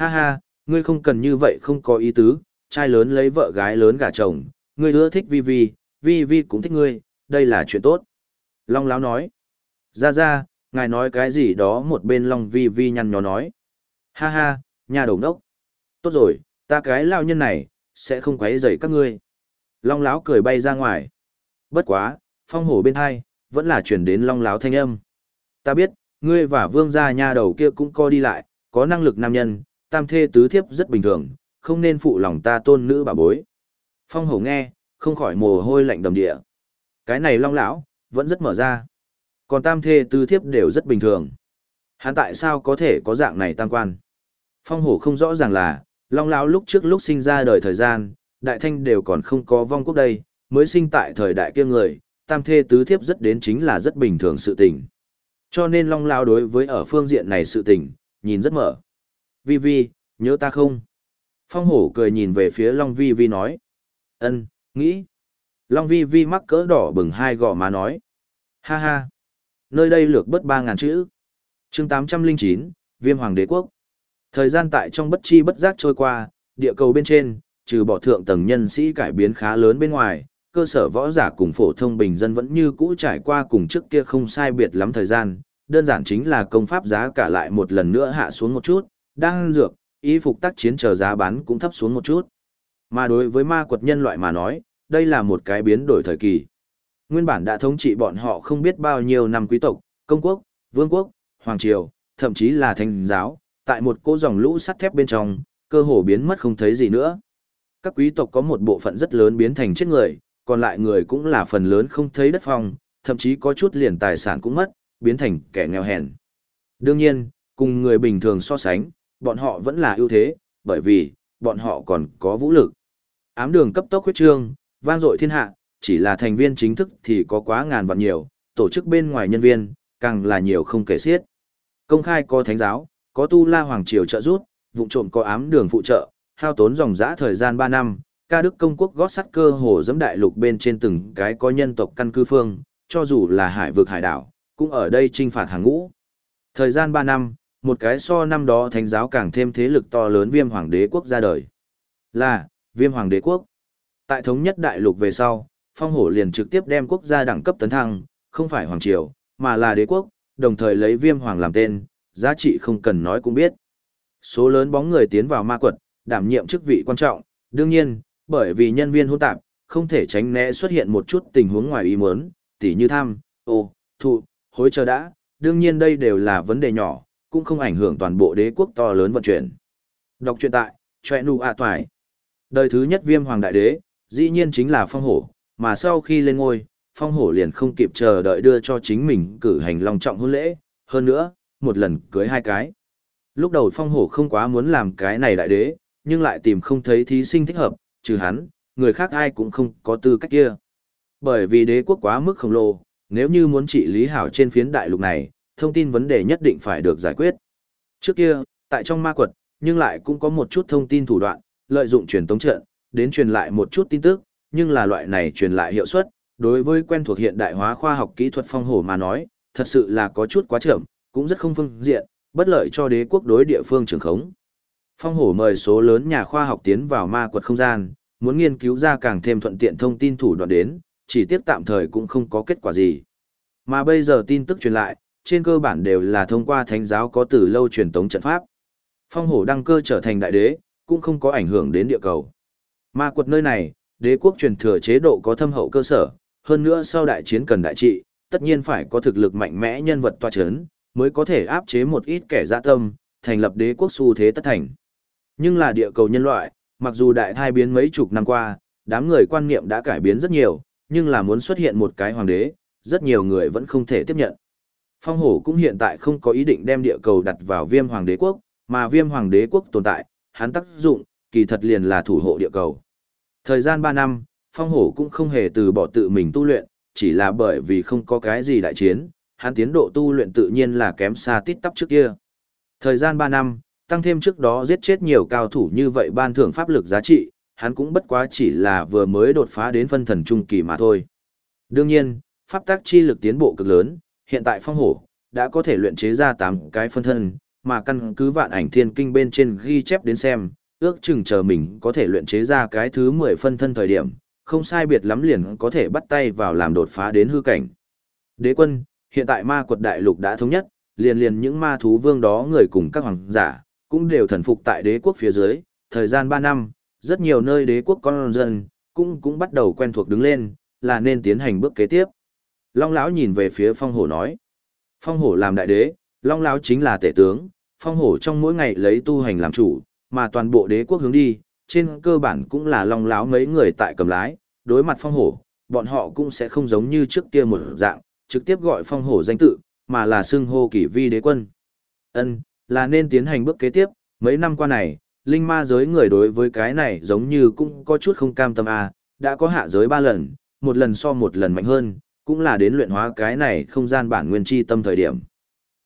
Ha ha, ngươi không cần như vậy không có ý tứ, trai lớn lấy vợ gái lớn gả chồng, ngươi ưa thích vi vi, vi vi cũng thích ngươi, đây là chuyện tốt. Long Láo nói. Ra ra, ngài nói cái gì đó một bên Long vi vi nhăn nhó nói. Ha ha, nhà đầu đốc. Tốt rồi, ta cái lao nhân này, sẽ không quấy rầy các ngươi. Long Láo cười bay ra ngoài. Bất quá, phong hổ bên hai, vẫn là chuyển đến Long Láo thanh âm. Ta biết, ngươi và vương gia nha đầu kia cũng co đi lại, có năng lực nam nhân, tam thê tứ thiếp rất bình thường, không nên phụ lòng ta tôn nữ bà bối. Phong hổ nghe, không khỏi mồ hôi lạnh đầm địa. Cái này long lão vẫn rất mở ra. Còn tam thê tứ thiếp đều rất bình thường. Hắn tại sao có thể có dạng này tam quan? Phong hổ không rõ ràng là, long lão lúc trước lúc sinh ra đời thời gian, đại thanh đều còn không có vong quốc đây, mới sinh tại thời đại kia người, tam thê tứ thiếp rất đến chính là rất bình thường sự tình. Cho nên long lão đối với ở phương diện này sự tình, nhìn rất mở. Vi Vi, nhớ ta không? Phong hổ cười nhìn về phía Long Vi Vi nói. Ân, nghĩ. Long Vi Vi mắc cỡ đỏ bừng hai gò má nói. Ha ha. Nơi đây lược bất ba ngàn chữ. chương tám trăm linh chín, Viêm Hoàng đế quốc. Thời gian tại trong bất chi bất giác trôi qua, địa cầu bên trên, trừ bỏ thượng tầng nhân sĩ cải biến khá lớn bên ngoài, cơ sở võ giả cùng phổ thông bình dân vẫn như cũ trải qua cùng trước kia không sai biệt lắm thời gian, đơn giản chính là công pháp giá cả lại một lần nữa hạ xuống một chút, đang dược, y phục tác chiến chờ giá bán cũng thấp xuống một chút. Mà đối với ma quật nhân loại mà nói, đây là một cái biến đổi thời kỳ. Nguyên bản đã thống trị bọn họ không biết bao nhiêu năm quý tộc, công quốc, vương quốc, hoàng triều, thậm chí là thanh giáo, tại một cô dòng lũ sắt thép bên trong, cơ hồ biến mất không thấy gì nữa. Các quý tộc có một bộ phận rất lớn biến thành chết người, còn lại người cũng là phần lớn không thấy đất phong, thậm chí có chút liền tài sản cũng mất, biến thành kẻ nghèo hèn. Đương nhiên, cùng người bình thường so sánh, bọn họ vẫn là ưu thế, bởi vì, bọn họ còn có vũ lực. Ám đường cấp tốc huyết trương, vang dội thiên hạ, chỉ là thành viên chính thức thì có quá ngàn vạn nhiều, tổ chức bên ngoài nhân viên, càng là nhiều không kể xiết. Công khai có thánh giáo, có tu la hoàng triều trợ giúp, vụ trộm có ám đường phụ trợ, hao tốn dòng dã thời gian 3 năm, ca đức công quốc gót sắt cơ hồ dẫm đại lục bên trên từng cái có nhân tộc căn cư phương, cho dù là hải vực hải đảo, cũng ở đây trinh phạt hàng ngũ. Thời gian 3 năm, một cái so năm đó thánh giáo càng thêm thế lực to lớn viêm hoàng đế quốc ra đời. Là, viêm hoàng đế quốc. Tại thống nhất đại lục về sau, phong hổ liền trực tiếp đem quốc gia đẳng cấp tấn thăng, không phải hoàng triều, mà là đế quốc, đồng thời lấy viêm hoàng làm tên, giá trị không cần nói cũng biết. Số lớn bóng người tiến vào ma quật, đảm nhiệm chức vị quan trọng, đương nhiên, bởi vì nhân viên hỗn tạp, không thể tránh né xuất hiện một chút tình huống ngoài ý muốn, tỉ như tham, ô, thụ, hối chờ đã, đương nhiên đây đều là vấn đề nhỏ, cũng không ảnh hưởng toàn bộ đế quốc to lớn vận chuyển. Đọc truyện tại, choe nu a toài. Đời thứ nhất viêm hoàng đại đế, dĩ nhiên chính là phong hổ, mà sau khi lên ngôi, phong hổ liền không kịp chờ đợi đưa cho chính mình cử hành long trọng hôn lễ, hơn nữa, một lần cưới hai cái. Lúc đầu phong hổ không quá muốn làm cái này đại đế, nhưng lại tìm không thấy thí sinh thích hợp, trừ hắn, người khác ai cũng không có tư cách kia. Bởi vì đế quốc quá mức khổng lồ, nếu như muốn trị lý hảo trên phiến đại lục này, thông tin vấn đề nhất định phải được giải quyết. Trước kia, tại trong ma quật, nhưng lại cũng có một chút thông tin thủ đoạn, lợi dụng truyền tống trận, đến truyền lại một chút tin tức, nhưng là loại này truyền lại hiệu suất, đối với quen thuộc hiện đại hóa khoa học kỹ thuật phong hổ mà nói, thật sự là có chút quá chậm, cũng rất không phương diện, bất lợi cho đế quốc đối địa phương trường khống. Phong hổ mời số lớn nhà khoa học tiến vào ma quật không gian, muốn nghiên cứu ra càng thêm thuận tiện thông tin thủ đoạn đến, chỉ tiếp tạm thời cũng không có kết quả gì. Mà bây giờ tin tức truyền lại, trên cơ bản đều là thông qua thánh giáo có từ lâu truyền tống trận pháp. Phong hổ đăng cơ trở thành đại đế, cũng không có ảnh hưởng đến địa cầu. Ma quật nơi này, đế quốc truyền thừa chế độ có thâm hậu cơ sở, hơn nữa sau đại chiến cần đại trị, tất nhiên phải có thực lực mạnh mẽ nhân vật tòa chấn, mới có thể áp chế một ít kẻ dạ tâm, thành lập đế quốc xu thế tất thành. Nhưng là địa cầu nhân loại, mặc dù đại thai biến mấy chục năm qua, đám người quan niệm đã cải biến rất nhiều, nhưng là muốn xuất hiện một cái hoàng đế, rất nhiều người vẫn không thể tiếp nhận. Phong hổ cũng hiện tại không có ý định đem địa cầu đặt vào viêm hoàng đế quốc, mà viêm hoàng đế quốc tồn tại, hắn tác dụng, kỳ thật liền là thủ hộ địa cầu. Thời gian 3 năm, phong hổ cũng không hề từ bỏ tự mình tu luyện, chỉ là bởi vì không có cái gì đại chiến, hắn tiến độ tu luyện tự nhiên là kém xa tít tắp trước kia. Thời gian 3 năm, tăng thêm trước đó giết chết nhiều cao thủ như vậy ban thưởng pháp lực giá trị, hắn cũng bất quá chỉ là vừa mới đột phá đến phân thần trung kỳ mà thôi. Đương nhiên, pháp tác chi lực tiến bộ cực lớn, hiện tại phong hổ đã có thể luyện chế ra 8 cái phân thân, mà căn cứ vạn ảnh thiên kinh bên trên ghi chép đến xem, ước chừng chờ mình có thể luyện chế ra cái thứ 10 phân thân thời điểm, không sai biệt lắm liền có thể bắt tay vào làm đột phá đến hư cảnh. Đế quân, hiện tại ma quật đại lục đã thống nhất, liền liền những ma thú vương đó người cùng các hoàng giả, cũng đều thần phục tại đế quốc phía dưới, thời gian 3 năm, rất nhiều nơi đế quốc con dân, cũng cũng bắt đầu quen thuộc đứng lên, là nên tiến hành bước kế tiếp. Long lão nhìn về phía phong hổ nói, phong hổ làm đại đế, long lão chính là tể tướng, phong hổ trong mỗi ngày lấy tu hành làm chủ, mà toàn bộ đế quốc hướng đi, trên cơ bản cũng là long lão mấy người tại cầm lái, đối mặt phong hổ, bọn họ cũng sẽ không giống như trước kia một dạng, trực tiếp gọi phong hổ danh tự, mà là xưng hô kỷ vi đế quân. Ân, là nên tiến hành bước kế tiếp, mấy năm qua này, linh ma giới người đối với cái này giống như cũng có chút không cam tâm à, đã có hạ giới ba lần, một lần so một lần mạnh hơn, cũng là đến luyện hóa cái này không gian bản nguyên chi tâm thời điểm.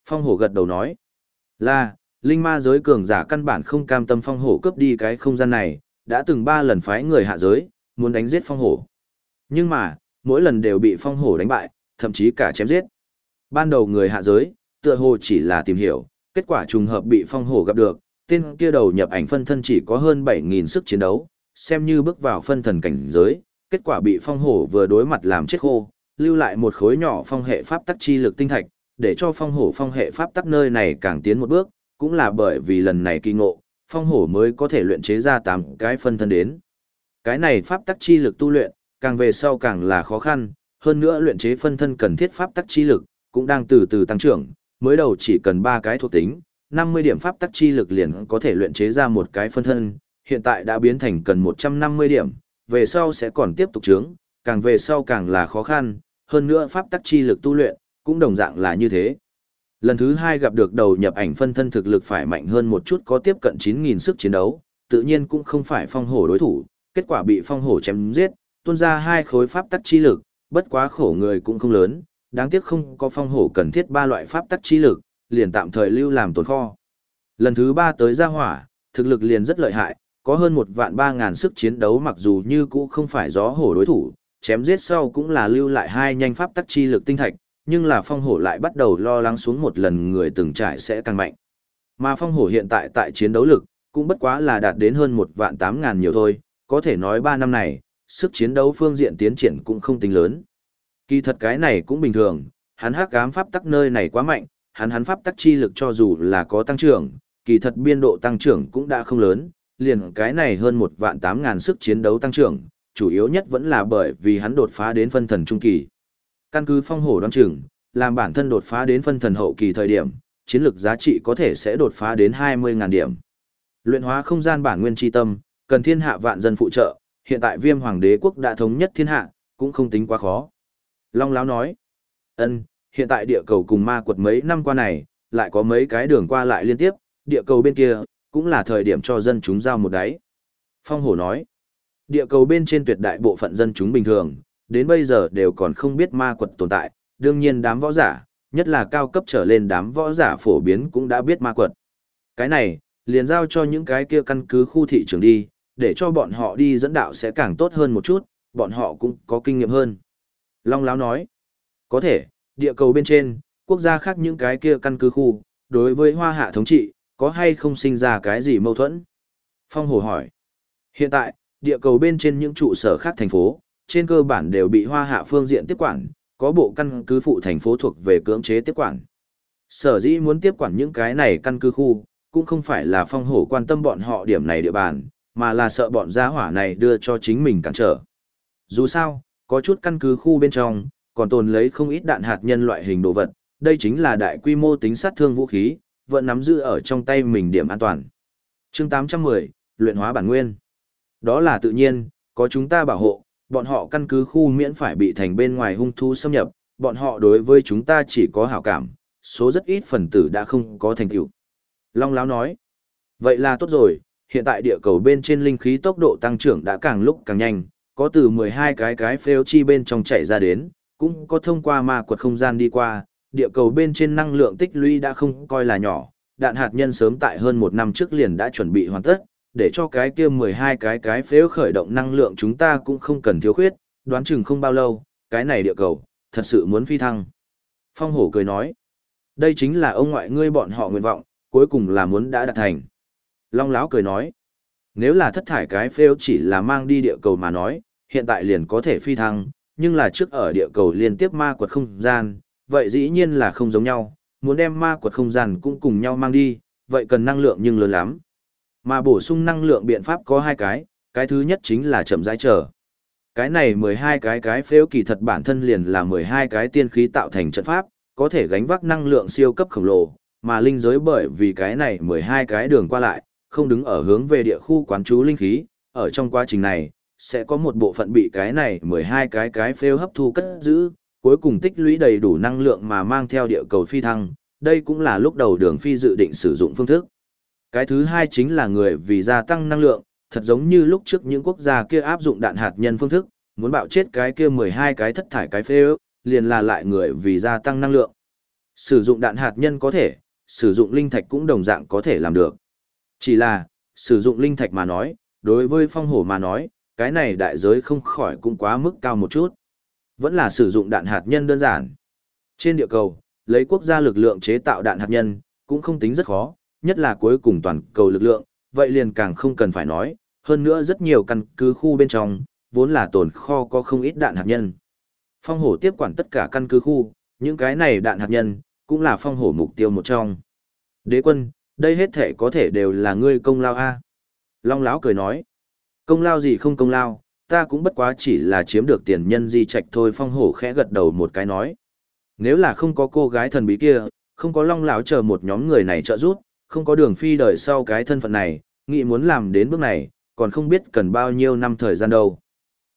Phong hổ gật đầu nói, là, linh ma giới cường giả căn bản không cam tâm phong hổ cướp đi cái không gian này, đã từng ba lần phái người hạ giới, muốn đánh giết phong hổ. Nhưng mà, mỗi lần đều bị phong hổ đánh bại, thậm chí cả chém giết. Ban đầu người hạ giới, tựa hồ chỉ là tìm hiểu, kết quả trùng hợp bị phong hổ gặp được, tên kia đầu nhập ảnh phân thân chỉ có hơn 7.000 sức chiến đấu, xem như bước vào phân thần cảnh giới, kết quả bị phong hổ vừa đối mặt làm chết khô, lưu lại một khối nhỏ phong hệ pháp tắc chi lực tinh thạch, để cho phong hổ phong hệ pháp tắc nơi này càng tiến một bước, cũng là bởi vì lần này kỳ ngộ, phong hổ mới có thể luyện chế ra 8 cái phân thân đến. Cái này pháp tắc chi lực tu luyện, càng về sau càng là khó khăn, hơn nữa luyện chế phân thân cần thiết pháp tắc chi lực, cũng đang từ từ tăng trưởng, mới đầu chỉ cần 3 cái thuộc tính, 50 điểm pháp tắc chi lực liền có thể luyện chế ra một cái phân thân, hiện tại đã biến thành cần 150 điểm, về sau sẽ còn tiếp tục trướng, càng về sau càng là khó khăn, hơn nữa pháp tắc chi lực tu luyện, cũng đồng dạng là như thế. Lần thứ hai gặp được đầu nhập ảnh phân thân thực lực phải mạnh hơn một chút có tiếp cận 9.000 sức chiến đấu, tự nhiên cũng không phải phong hổ đối thủ, kết quả bị phong hổ chém giết, tuôn ra hai khối pháp tắc chi lực, bất quá khổ người cũng không lớn, đáng tiếc không có phong hổ cần thiết ba loại pháp tắc chi lực, liền tạm thời lưu làm tồn kho. Lần thứ ba tới gia hỏa, thực lực liền rất lợi hại, có hơn một vạn ba ngàn sức chiến đấu mặc dù như cũ không phải gió hổ đối thủ, chém giết sau cũng là lưu lại hai nhanh pháp tắc chi lực tinh thạch, nhưng là phong hổ lại bắt đầu lo lắng xuống một lần người từng trải sẽ càng mạnh. Mà phong hổ hiện tại tại chiến đấu lực, cũng bất quá là đạt đến hơn một vạn tám ngàn nhiều thôi, có thể nói ba năm này, sức chiến đấu phương diện tiến triển cũng không tính lớn. Kỳ thật cái này cũng bình thường, hắn hắc ám pháp tắc nơi này quá mạnh, hắn hắn pháp tắc chi lực cho dù là có tăng trưởng, kỳ thật biên độ tăng trưởng cũng đã không lớn, liền cái này hơn một vạn tám ngàn sức chiến đấu tăng trưởng, chủ yếu nhất vẫn là bởi vì hắn đột phá đến phân thần trung kỳ. Căn cứ phong hổ đoán chừng, làm bản thân đột phá đến phân thần hậu kỳ thời điểm, chiến lực giá trị có thể sẽ đột phá đến 20.000 điểm. Luyện hóa không gian bản nguyên chi tâm, cần thiên hạ vạn dân phụ trợ, hiện tại viêm hoàng đế quốc đã thống nhất thiên hạ, cũng không tính quá khó. Long Láo nói, ân, hiện tại địa cầu cùng ma quật mấy năm qua này, lại có mấy cái đường qua lại liên tiếp, địa cầu bên kia, cũng là thời điểm cho dân chúng giao một đáy. Phong hổ nói, địa cầu bên trên tuyệt đại bộ phận dân chúng bình thường, đến bây giờ đều còn không biết ma quật tồn tại, đương nhiên đám võ giả, nhất là cao cấp trở lên đám võ giả phổ biến cũng đã biết ma quật. Cái này, liền giao cho những cái kia căn cứ khu thị trường đi, để cho bọn họ đi dẫn đạo sẽ càng tốt hơn một chút, bọn họ cũng có kinh nghiệm hơn. Long Láo nói, có thể, địa cầu bên trên, quốc gia khác những cái kia căn cứ khu, đối với hoa hạ thống trị, có hay không sinh ra cái gì mâu thuẫn? Phong Hồ hỏi, hiện tại, địa cầu bên trên những trụ sở khác thành phố, trên cơ bản đều bị hoa hạ phương diện tiếp quản, có bộ căn cứ phụ thành phố thuộc về cưỡng chế tiếp quản. Sở dĩ muốn tiếp quản những cái này căn cứ khu, cũng không phải là phong hổ quan tâm bọn họ điểm này địa bàn, mà là sợ bọn gia hỏa này đưa cho chính mình cản trở. Dù sao, có chút căn cứ khu bên trong, còn tồn lấy không ít đạn hạt nhân loại hình đồ vật, đây chính là đại quy mô tính sát thương vũ khí, vẫn nắm giữ ở trong tay mình điểm an toàn. chương 810, luyện hóa bản nguyên. Đó là tự nhiên, có chúng ta bảo hộ, bọn họ căn cứ khu miễn phải bị thành bên ngoài hung thu xâm nhập, bọn họ đối với chúng ta chỉ có hảo cảm, số rất ít phần tử đã không có thành tựu. Long Láo nói, vậy là tốt rồi, hiện tại địa cầu bên trên linh khí tốc độ tăng trưởng đã càng lúc càng nhanh, có từ 12 cái cái phêu chi bên trong chạy ra đến, cũng có thông qua ma quật không gian đi qua, địa cầu bên trên năng lượng tích lũy đã không coi là nhỏ, đạn hạt nhân sớm tại hơn một năm trước liền đã chuẩn bị hoàn tất, để cho cái kia 12 cái cái phếu khởi động năng lượng chúng ta cũng không cần thiếu khuyết, đoán chừng không bao lâu, cái này địa cầu, thật sự muốn phi thăng. Phong hổ cười nói, đây chính là ông ngoại ngươi bọn họ nguyện vọng, cuối cùng là muốn đã đạt thành. Long láo cười nói, nếu là thất thải cái phếu chỉ là mang đi địa cầu mà nói, hiện tại liền có thể phi thăng, nhưng là trước ở địa cầu liên tiếp ma quật không gian, vậy dĩ nhiên là không giống nhau, muốn đem ma quật không gian cũng cùng nhau mang đi, vậy cần năng lượng nhưng lớn lắm. Mà bổ sung năng lượng biện pháp có hai cái, cái thứ nhất chính là chậm rãi chờ. Cái này 12 cái cái phếu kỳ thật bản thân liền là 12 cái tiên khí tạo thành trận pháp, có thể gánh vác năng lượng siêu cấp khổng lồ, mà linh giới bởi vì cái này 12 cái đường qua lại, không đứng ở hướng về địa khu quán chú linh khí, ở trong quá trình này, sẽ có một bộ phận bị cái này 12 cái cái phêu hấp thu cất giữ, cuối cùng tích lũy đầy đủ năng lượng mà mang theo địa cầu phi thăng, đây cũng là lúc đầu đường phi dự định sử dụng phương thức. Cái thứ hai chính là người vì gia tăng năng lượng, thật giống như lúc trước những quốc gia kia áp dụng đạn hạt nhân phương thức, muốn bạo chết cái kia 12 cái thất thải cái phê ước, liền là lại người vì gia tăng năng lượng. Sử dụng đạn hạt nhân có thể, sử dụng linh thạch cũng đồng dạng có thể làm được. Chỉ là, sử dụng linh thạch mà nói, đối với phong hổ mà nói, cái này đại giới không khỏi cũng quá mức cao một chút. Vẫn là sử dụng đạn hạt nhân đơn giản. Trên địa cầu, lấy quốc gia lực lượng chế tạo đạn hạt nhân, cũng không tính rất khó, nhất là cuối cùng toàn cầu lực lượng, vậy liền càng không cần phải nói, hơn nữa rất nhiều căn cứ khu bên trong, vốn là tồn kho có không ít đạn hạt nhân. Phong hổ tiếp quản tất cả căn cứ khu, những cái này đạn hạt nhân, cũng là phong hổ mục tiêu một trong. Đế quân, đây hết thể có thể đều là ngươi công lao a Long lão cười nói, công lao gì không công lao, ta cũng bất quá chỉ là chiếm được tiền nhân di trạch thôi phong hổ khẽ gật đầu một cái nói. Nếu là không có cô gái thần bí kia, không có long lão chờ một nhóm người này trợ giúp, không có đường phi đời sau cái thân phận này, nghĩ muốn làm đến bước này, còn không biết cần bao nhiêu năm thời gian đâu.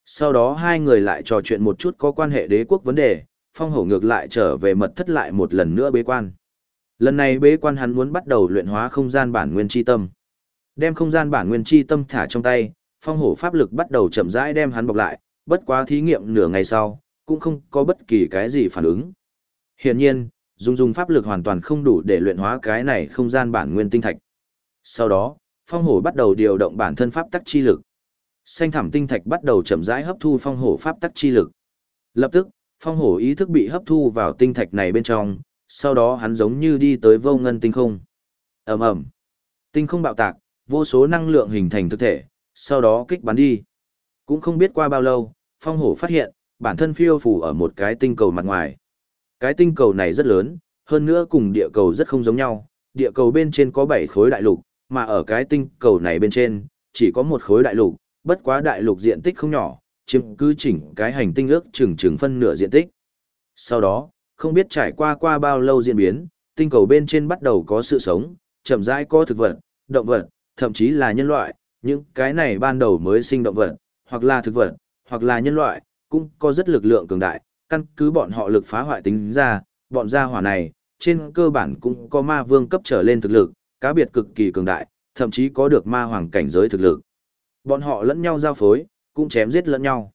Sau đó hai người lại trò chuyện một chút có quan hệ đế quốc vấn đề, phong hổ ngược lại trở về mật thất lại một lần nữa bế quan. Lần này bế quan hắn muốn bắt đầu luyện hóa không gian bản nguyên chi tâm. Đem không gian bản nguyên chi tâm thả trong tay, phong hổ pháp lực bắt đầu chậm rãi đem hắn bọc lại, bất quá thí nghiệm nửa ngày sau, cũng không có bất kỳ cái gì phản ứng. Hiển nhiên, dùng dùng pháp lực hoàn toàn không đủ để luyện hóa cái này không gian bản nguyên tinh thạch. Sau đó, phong hổ bắt đầu điều động bản thân pháp tắc chi lực. Xanh thảm tinh thạch bắt đầu chậm rãi hấp thu phong hổ pháp tắc chi lực. Lập tức, phong hổ ý thức bị hấp thu vào tinh thạch này bên trong, sau đó hắn giống như đi tới vô ngân tinh không. ầm ầm, Tinh không bạo tạc, vô số năng lượng hình thành thực thể, sau đó kích bắn đi. Cũng không biết qua bao lâu, phong hổ phát hiện, bản thân phiêu phù ở một cái tinh cầu mặt ngoài. Cái tinh cầu này rất lớn, hơn nữa cùng địa cầu rất không giống nhau, địa cầu bên trên có 7 khối đại lục, mà ở cái tinh cầu này bên trên, chỉ có một khối đại lục, bất quá đại lục diện tích không nhỏ, chiếm cứ chỉnh cái hành tinh ước chừng chừng phân nửa diện tích. Sau đó, không biết trải qua qua bao lâu diễn biến, tinh cầu bên trên bắt đầu có sự sống, chậm rãi có thực vật, động vật, thậm chí là nhân loại, những cái này ban đầu mới sinh động vật, hoặc là thực vật, hoặc là nhân loại, cũng có rất lực lượng cường đại, căn cứ bọn họ lực phá hoại tính ra, bọn gia hỏa này, trên cơ bản cũng có ma vương cấp trở lên thực lực, cá biệt cực kỳ cường đại, thậm chí có được ma hoàng cảnh giới thực lực. Bọn họ lẫn nhau giao phối, cũng chém giết lẫn nhau.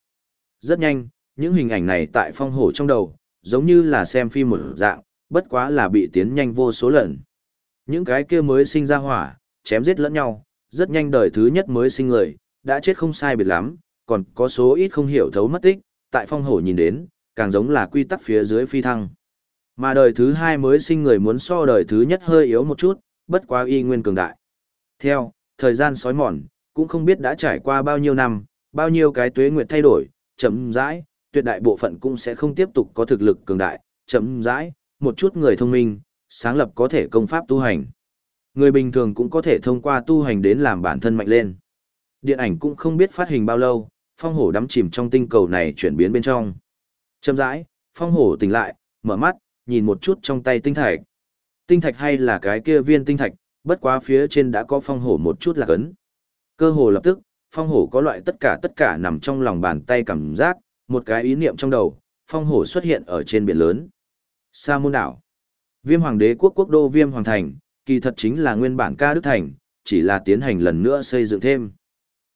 Rất nhanh, những hình ảnh này tại phong hổ trong đầu, giống như là xem phim một dạng, bất quá là bị tiến nhanh vô số lần. Những cái kia mới sinh ra hỏa, chém giết lẫn nhau, rất nhanh đời thứ nhất mới sinh người, đã chết không sai biệt lắm, còn có số ít không hiểu thấu mất tích, tại phong hổ nhìn đến, càng giống là quy tắc phía dưới phi thăng. Mà đời thứ hai mới sinh người muốn so đời thứ nhất hơi yếu một chút, bất quá y nguyên cường đại. Theo, thời gian sói mòn, cũng không biết đã trải qua bao nhiêu năm, bao nhiêu cái tuế nguyệt thay đổi, chậm rãi, tuyệt đại bộ phận cũng sẽ không tiếp tục có thực lực cường đại, chậm rãi, một chút người thông minh, sáng lập có thể công pháp tu hành. Người bình thường cũng có thể thông qua tu hành đến làm bản thân mạnh lên. Điện ảnh cũng không biết phát hình bao lâu, phong hổ đắm chìm trong tinh cầu này chuyển biến bên trong. Chậm rãi, phong hổ tỉnh lại, mở mắt, nhìn một chút trong tay tinh thạch. Tinh thạch hay là cái kia viên tinh thạch, bất quá phía trên đã có phong hổ một chút là cấn. Cơ hồ lập tức, phong hổ có loại tất cả tất cả nằm trong lòng bàn tay cảm giác, một cái ý niệm trong đầu, phong hổ xuất hiện ở trên biển lớn. Sa môn đảo. Viêm hoàng đế quốc quốc đô viêm hoàng thành, kỳ thật chính là nguyên bản ca đức thành, chỉ là tiến hành lần nữa xây dựng thêm.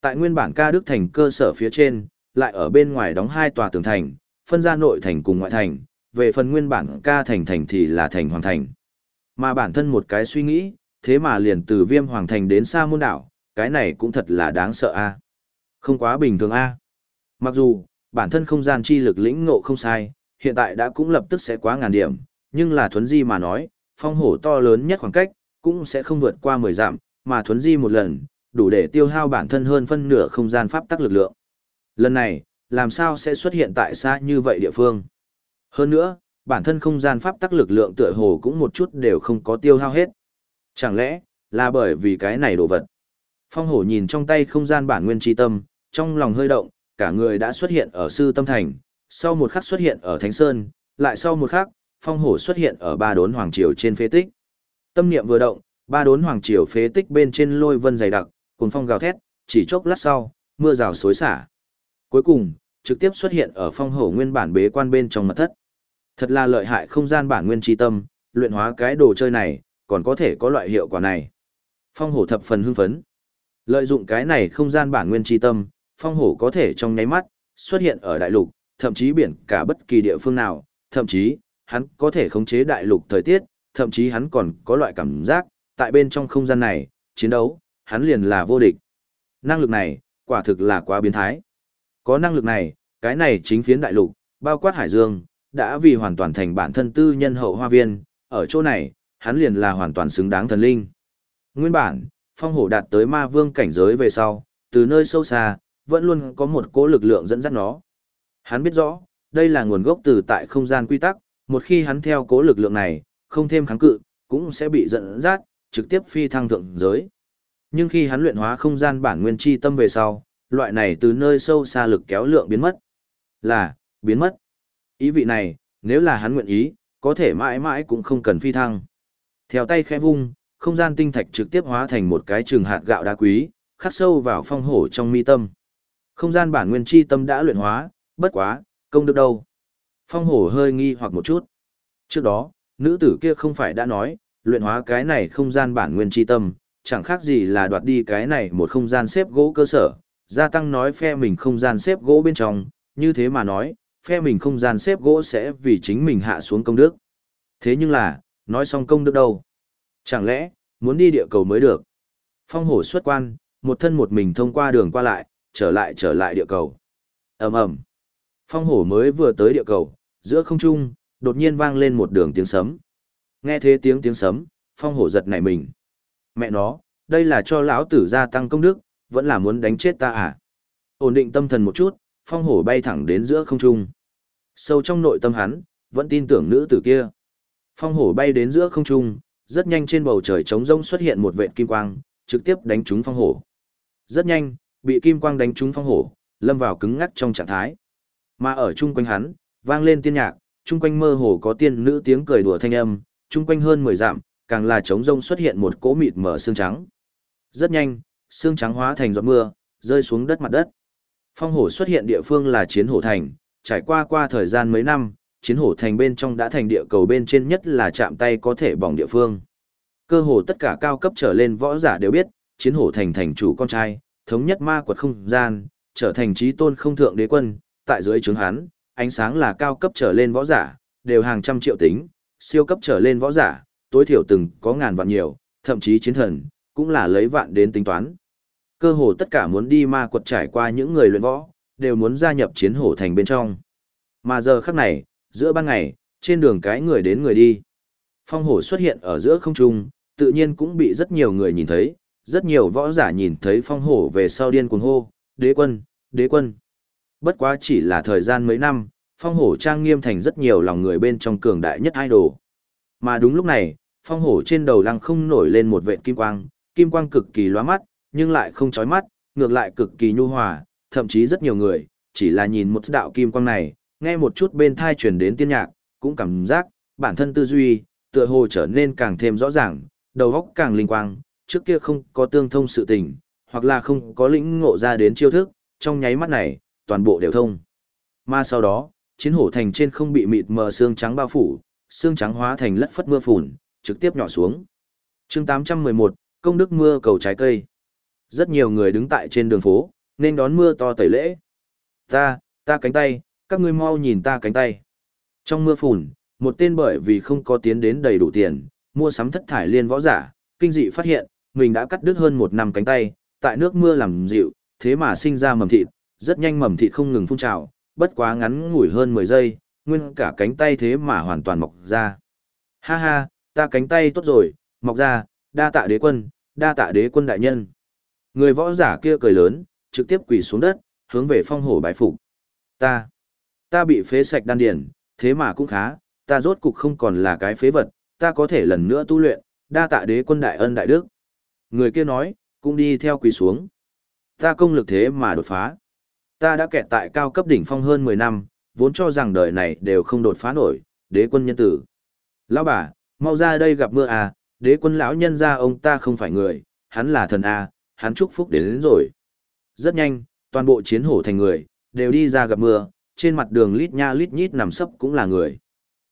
Tại nguyên bản ca đức thành cơ sở phía trên, lại ở bên ngoài đóng hai tòa tường thành, phân ra nội thành cùng ngoại thành, về phần nguyên bản ca thành thành thì là thành hoàng thành. Mà bản thân một cái suy nghĩ, thế mà liền từ viêm hoàng thành đến xa môn đảo, cái này cũng thật là đáng sợ a Không quá bình thường a Mặc dù, bản thân không gian chi lực lĩnh ngộ không sai, hiện tại đã cũng lập tức sẽ quá ngàn điểm, nhưng là thuấn di mà nói, phong hổ to lớn nhất khoảng cách, cũng sẽ không vượt qua 10 dặm, mà thuấn di một lần, đủ để tiêu hao bản thân hơn phân nửa không gian pháp tắc lực lượng. Lần này, làm sao sẽ xuất hiện tại xa như vậy địa phương? Hơn nữa, bản thân không gian pháp tắc lực lượng tựa hồ cũng một chút đều không có tiêu hao hết. Chẳng lẽ, là bởi vì cái này đồ vật? Phong hổ nhìn trong tay không gian bản nguyên tri tâm, trong lòng hơi động, cả người đã xuất hiện ở sư tâm thành, sau một khắc xuất hiện ở Thánh Sơn, lại sau một khắc, phong hổ xuất hiện ở ba đốn hoàng triều trên phế tích. Tâm niệm vừa động, ba đốn hoàng triều phế tích bên trên lôi vân dày đặc, cùng phong gào thét, chỉ chốc lát sau, mưa rào xối xả. Cuối cùng, trực tiếp xuất hiện ở phong hổ nguyên bản bế quan bên trong mật thất. Thật là lợi hại không gian bản nguyên tri tâm, luyện hóa cái đồ chơi này, còn có thể có loại hiệu quả này. Phong hổ thập phần hưng phấn. Lợi dụng cái này không gian bản nguyên tri tâm, phong hổ có thể trong nháy mắt, xuất hiện ở đại lục, thậm chí biển cả bất kỳ địa phương nào, thậm chí, hắn có thể khống chế đại lục thời tiết, thậm chí hắn còn có loại cảm giác, tại bên trong không gian này, chiến đấu, hắn liền là vô địch. Năng lực này, quả thực là quá biến thái. Có năng lực này, cái này chính phiến đại lục, bao quát hải dương, đã vì hoàn toàn thành bản thân tư nhân hậu hoa viên, ở chỗ này, hắn liền là hoàn toàn xứng đáng thần linh. Nguyên bản, phong hổ đạt tới ma vương cảnh giới về sau, từ nơi sâu xa, vẫn luôn có một cỗ lực lượng dẫn dắt nó. Hắn biết rõ, đây là nguồn gốc từ tại không gian quy tắc, một khi hắn theo cố lực lượng này, không thêm kháng cự, cũng sẽ bị dẫn dắt, trực tiếp phi thăng thượng giới. Nhưng khi hắn luyện hóa không gian bản nguyên chi tâm về sau, loại này từ nơi sâu xa lực kéo lượng biến mất. Là, biến mất. Ý vị này, nếu là hắn nguyện ý, có thể mãi mãi cũng không cần phi thăng. Theo tay khẽ vung, không gian tinh thạch trực tiếp hóa thành một cái trường hạt gạo đá quý, khắc sâu vào phong hổ trong mi tâm. Không gian bản nguyên chi tâm đã luyện hóa, bất quá, công được đâu. Phong hổ hơi nghi hoặc một chút. Trước đó, nữ tử kia không phải đã nói, luyện hóa cái này không gian bản nguyên chi tâm, chẳng khác gì là đoạt đi cái này một không gian xếp gỗ cơ sở, gia tăng nói phe mình không gian xếp gỗ bên trong, như thế mà nói, phe mình không gian xếp gỗ sẽ vì chính mình hạ xuống công đức. Thế nhưng là, nói xong công đức đâu? Chẳng lẽ, muốn đi địa cầu mới được? Phong hổ xuất quan, một thân một mình thông qua đường qua lại, trở lại trở lại địa cầu. ầm ầm Phong hổ mới vừa tới địa cầu, giữa không trung, đột nhiên vang lên một đường tiếng sấm. Nghe thế tiếng tiếng sấm, phong hổ giật nảy mình. Mẹ nó, đây là cho lão tử gia tăng công đức, vẫn là muốn đánh chết ta à? Ổn định tâm thần một chút, phong hổ bay thẳng đến giữa không trung. Sâu trong nội tâm hắn, vẫn tin tưởng nữ tử kia. Phong hổ bay đến giữa không trung, rất nhanh trên bầu trời trống rông xuất hiện một vệt kim quang, trực tiếp đánh trúng phong hổ. Rất nhanh, bị kim quang đánh trúng phong hổ, lâm vào cứng ngắc trong trạng thái. Mà ở chung quanh hắn, vang lên tiên nhạc, chung quanh mơ hồ có tiên nữ tiếng cười đùa thanh âm, chung quanh hơn 10 dặm, càng là trống rông xuất hiện một cỗ mịt mở xương trắng. Rất nhanh, xương trắng hóa thành giọt mưa, rơi xuống đất mặt đất. Phong hổ xuất hiện địa phương là chiến hổ thành, trải qua qua thời gian mấy năm, chiến hổ thành bên trong đã thành địa cầu bên trên nhất là chạm tay có thể bỏng địa phương. Cơ hồ tất cả cao cấp trở lên võ giả đều biết, chiến hổ thành thành chủ con trai, thống nhất ma quật không gian, trở thành trí tôn không thượng đế quân, tại dưới trướng hắn, ánh sáng là cao cấp trở lên võ giả, đều hàng trăm triệu tính, siêu cấp trở lên võ giả, tối thiểu từng có ngàn vạn nhiều, thậm chí chiến thần, cũng là lấy vạn đến tính toán. Cơ hồ tất cả muốn đi ma quật trải qua những người luyện võ, đều muốn gia nhập chiến hổ thành bên trong. Mà giờ khắc này, giữa ban ngày, trên đường cái người đến người đi. Phong hổ xuất hiện ở giữa không trung, tự nhiên cũng bị rất nhiều người nhìn thấy, rất nhiều võ giả nhìn thấy phong hổ về sau điên cuồng hô, đế quân, đế quân. Bất quá chỉ là thời gian mấy năm, phong hổ trang nghiêm thành rất nhiều lòng người bên trong cường đại nhất idol. Mà đúng lúc này, phong hổ trên đầu lăng không nổi lên một vệt kim quang, kim quang cực kỳ lóa mắt, nhưng lại không chói mắt, ngược lại cực kỳ nhu hòa, thậm chí rất nhiều người, chỉ là nhìn một đạo kim quang này, nghe một chút bên thai truyền đến tiên nhạc, cũng cảm giác, bản thân tư duy, tựa hồ trở nên càng thêm rõ ràng, đầu óc càng linh quang, trước kia không có tương thông sự tình, hoặc là không có lĩnh ngộ ra đến chiêu thức, trong nháy mắt này, toàn bộ đều thông. Mà sau đó, chiến hổ thành trên không bị mịt mờ xương trắng bao phủ, xương trắng hóa thành lất phất mưa phùn, trực tiếp nhỏ xuống. chương 811, công đức mưa cầu trái cây. Rất nhiều người đứng tại trên đường phố, nên đón mưa to tẩy lễ. Ta, ta cánh tay, các ngươi mau nhìn ta cánh tay. Trong mưa phùn, một tên bởi vì không có tiến đến đầy đủ tiền, mua sắm thất thải liên võ giả, kinh dị phát hiện, mình đã cắt đứt hơn một năm cánh tay, tại nước mưa làm dịu, thế mà sinh ra mầm thịt, rất nhanh mầm thịt không ngừng phun trào, bất quá ngắn ngủi hơn 10 giây, nguyên cả cánh tay thế mà hoàn toàn mọc ra. Ha ha, ta cánh tay tốt rồi, mọc ra, đa tạ đế quân, đa tạ đế quân đại nhân. Người võ giả kia cười lớn, trực tiếp quỳ xuống đất, hướng về phong hổ bái phục. Ta, ta bị phế sạch đan điền, thế mà cũng khá, ta rốt cục không còn là cái phế vật, ta có thể lần nữa tu luyện, đa tạ đế quân đại ân đại đức. Người kia nói, cũng đi theo quỳ xuống. Ta công lực thế mà đột phá. Ta đã kẹt tại cao cấp đỉnh phong hơn 10 năm, vốn cho rằng đời này đều không đột phá nổi, đế quân nhân tử. Lão bà, mau ra đây gặp mưa à, đế quân lão nhân ra ông ta không phải người, hắn là thần a, hắn chúc phúc đến, đến rồi. Rất nhanh, toàn bộ chiến hổ thành người, đều đi ra gặp mưa, trên mặt đường lít nha lít nhít nằm sấp cũng là người.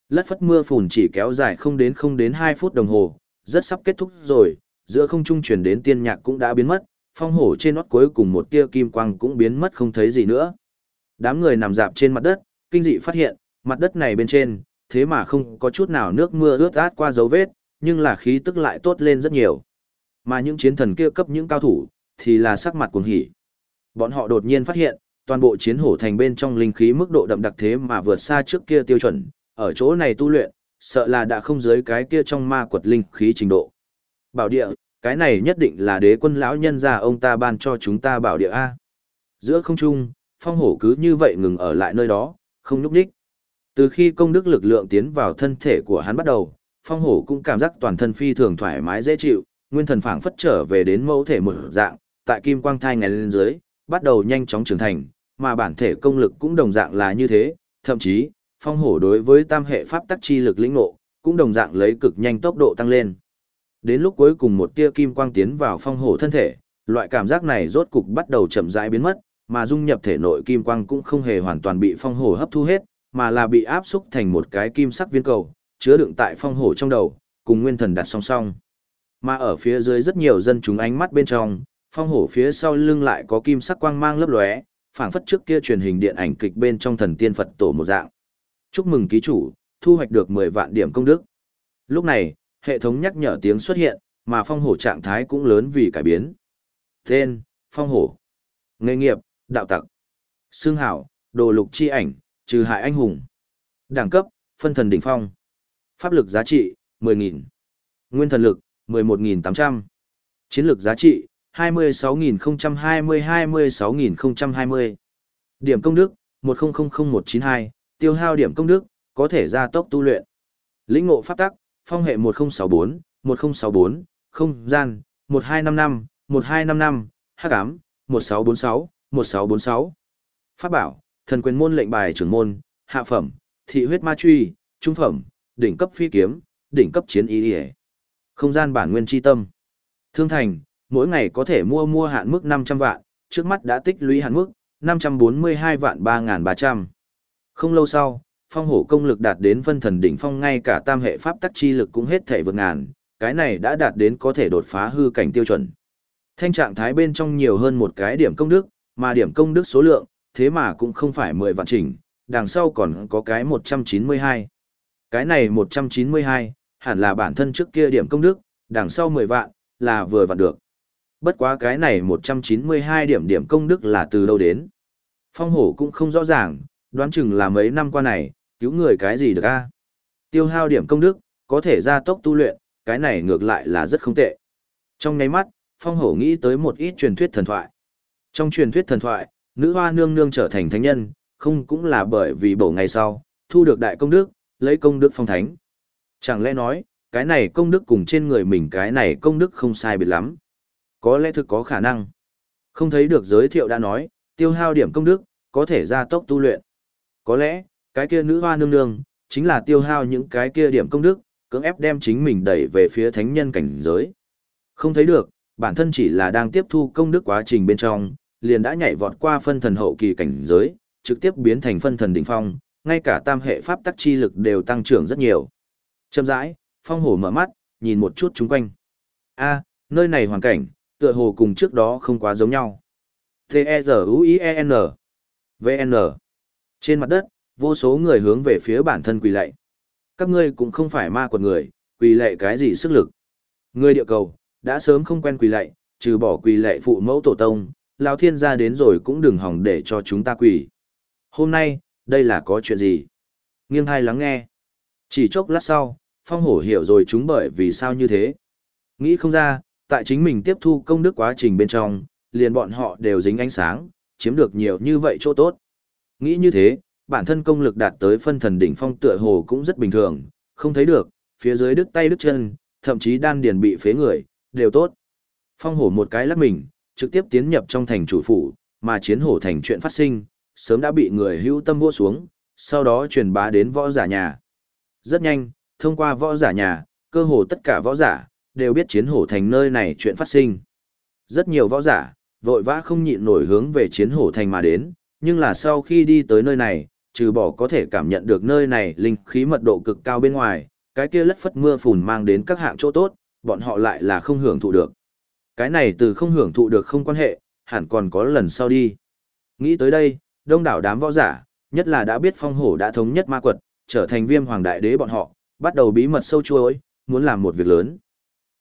Lất phất mưa phùn chỉ kéo dài không đến không đến 2 phút đồng hồ, rất sắp kết thúc rồi, giữa không trung truyền đến tiên nhạc cũng đã biến mất, phong hổ trên nót cuối cùng một tia kim quang cũng biến mất không thấy gì nữa. Đám người nằm dạp trên mặt đất, kinh dị phát hiện, mặt đất này bên trên, thế mà không có chút nào nước mưa ướt át qua dấu vết, nhưng là khí tức lại tốt lên rất nhiều. Mà những chiến thần kia cấp những cao thủ, thì là sắc mặt cuồng hỉ. Bọn họ đột nhiên phát hiện, toàn bộ chiến hổ thành bên trong linh khí mức độ đậm đặc thế mà vượt xa trước kia tiêu chuẩn, ở chỗ này tu luyện, sợ là đã không dưới cái kia trong ma quật linh khí trình độ. Bảo địa, cái này nhất định là đế quân lão nhân gia ông ta ban cho chúng ta bảo địa A. Giữa không trung, phong hổ cứ như vậy ngừng ở lại nơi đó, không nhúc đích. Từ khi công đức lực lượng tiến vào thân thể của hắn bắt đầu, phong hổ cũng cảm giác toàn thân phi thường thoải mái dễ chịu, nguyên thần phảng phất trở về đến mẫu thể một dạng, tại kim quang thai ngày lên dưới, bắt đầu nhanh chóng trưởng thành, mà bản thể công lực cũng đồng dạng là như thế, thậm chí, phong hổ đối với tam hệ pháp tắc chi lực lĩnh ngộ, cũng đồng dạng lấy cực nhanh tốc độ tăng lên. Đến lúc cuối cùng một tia kim quang tiến vào phong hổ thân thể, loại cảm giác này rốt cục bắt đầu chậm rãi biến mất, mà dung nhập thể nội kim quang cũng không hề hoàn toàn bị phong hổ hấp thu hết, mà là bị áp xúc thành một cái kim sắc viên cầu, chứa đựng tại phong hổ trong đầu, cùng nguyên thần đặt song song. Mà ở phía dưới rất nhiều dân chúng ánh mắt bên trong, phong hổ phía sau lưng lại có kim sắc quang mang lấp lóe, phảng phất trước kia truyền hình điện ảnh kịch bên trong thần tiên Phật tổ một dạng. Chúc mừng ký chủ, thu hoạch được 10 vạn điểm công đức. Lúc này, hệ thống nhắc nhở tiếng xuất hiện, mà phong hổ trạng thái cũng lớn vì cải biến. Tên, phong hổ. Nghề nghiệp, đạo tặc. Xương hảo, đồ lục chi ảnh, trừ hại anh hùng. Đẳng cấp, phân thần đỉnh phong. Pháp lực giá trị, 10.000. Nguyên thần lực, 11.800. Chiến lược giá trị, 26.020-26.020. Điểm công đức, 1000192 tiêu hao điểm công đức, có thể gia tốc tu luyện. Lĩnh ngộ pháp tắc, phong hệ 1064, 1064, không gian, 1255, 1255, hắc ám, 1646, 1646. Pháp bảo, thần quyền môn lệnh bài trưởng môn, hạ phẩm, thị huyết ma truy, trung phẩm, đỉnh cấp phi kiếm, đỉnh cấp chiến ý ỉa không gian bản nguyên tri tâm. Thương thành mỗi ngày có thể mua mua hạn mức năm trăm vạn trước mắt đã tích lũy hạn mức năm trăm bốn mươi hai vạn ba n ba trăm. Không lâu sau phong hổ công lực đạt đến phân thần đỉnh phong ngay cả tam hệ pháp tắc chi lực cũng hết thể vượt ngàn cái này đã đạt đến có thể đột phá hư cảnh tiêu chuẩn. Thanh trạng thái bên trong nhiều hơn một cái điểm công đức mà điểm công đức số lượng thế mà cũng không phải mười vạn chỉnh đằng sau còn có cái một trăm chín mươi hai cái này 192, hẳn là bản thân trước kia điểm công đức, đằng sau 10 vạn, là vừa vặn được. Bất quá cái này 192 điểm điểm công đức là từ đâu đến. Phong hổ cũng không rõ ràng, đoán chừng là mấy năm qua này, cứu người cái gì được a Tiêu hao điểm công đức, có thể gia tốc tu luyện, cái này ngược lại là rất không tệ. Trong nháy mắt, phong hổ nghĩ tới một ít truyền thuyết thần thoại. Trong truyền thuyết thần thoại, nữ hoa nương nương trở thành thánh nhân, không cũng là bởi vì bổ ngày sau, thu được đại công đức, lấy công đức phong thánh. Chẳng lẽ nói, cái này công đức cùng trên người mình cái này công đức không sai biệt lắm. Có lẽ thực có khả năng. Không thấy được giới thiệu đã nói, tiêu hao điểm công đức, có thể gia tốc tu luyện. Có lẽ, cái kia nữ hoa nương nương, chính là tiêu hao những cái kia điểm công đức, cưỡng ép đem chính mình đẩy về phía thánh nhân cảnh giới. Không thấy được, bản thân chỉ là đang tiếp thu công đức quá trình bên trong, liền đã nhảy vọt qua phân thần hậu kỳ cảnh giới, trực tiếp biến thành phân thần đỉnh phong, ngay cả tam hệ pháp tắc chi lực đều tăng trưởng rất nhiều. Chậm rãi, phong hổ mở mắt, nhìn một chút chung quanh. a nơi này hoàn cảnh, tựa hồ cùng trước đó không quá giống nhau. T-E-Z-U-I-E-N V-N Trên mặt đất, vô số người hướng về phía bản thân quỳ lạy. Các ngươi cũng không phải ma quật người, quỳ lạy cái gì sức lực. Người địa cầu, đã sớm không quen quỳ lạy, trừ bỏ quỳ lạy phụ mẫu tổ tông, lão thiên gia đến rồi cũng đừng hỏng để cho chúng ta quỳ. Hôm nay, đây là có chuyện gì? Nghiêng hai lắng nghe. Chỉ chốc lát sau, phong hổ hiểu rồi chúng bởi vì sao như thế. Nghĩ không ra, tại chính mình tiếp thu công đức quá trình bên trong, liền bọn họ đều dính ánh sáng, chiếm được nhiều như vậy chỗ tốt. Nghĩ như thế, bản thân công lực đạt tới phân thần đỉnh phong tựa hồ cũng rất bình thường, không thấy được, phía dưới đứt tay đứt chân, thậm chí đan điền bị phế người, đều tốt. Phong hổ một cái lắc mình, trực tiếp tiến nhập trong thành chủ phủ, mà chiến hổ thành chuyện phát sinh, sớm đã bị người hữu tâm vô xuống, sau đó truyền bá đến võ giả nhà. Rất nhanh, thông qua võ giả nhà, cơ hồ tất cả võ giả, đều biết chiến hổ thành nơi này chuyện phát sinh. Rất nhiều võ giả, vội vã không nhịn nổi hướng về chiến hổ thành mà đến, nhưng là sau khi đi tới nơi này, trừ bỏ có thể cảm nhận được nơi này linh khí mật độ cực cao bên ngoài, cái kia lất phất mưa phùn mang đến các hạng chỗ tốt, bọn họ lại là không hưởng thụ được. Cái này từ không hưởng thụ được không quan hệ, hẳn còn có lần sau đi. Nghĩ tới đây, đông đảo đám võ giả, nhất là đã biết phong hổ đã thống nhất ma quật, trở thành viêm hoàng đại đế bọn họ, bắt đầu bí mật sâu chuối, muốn làm một việc lớn.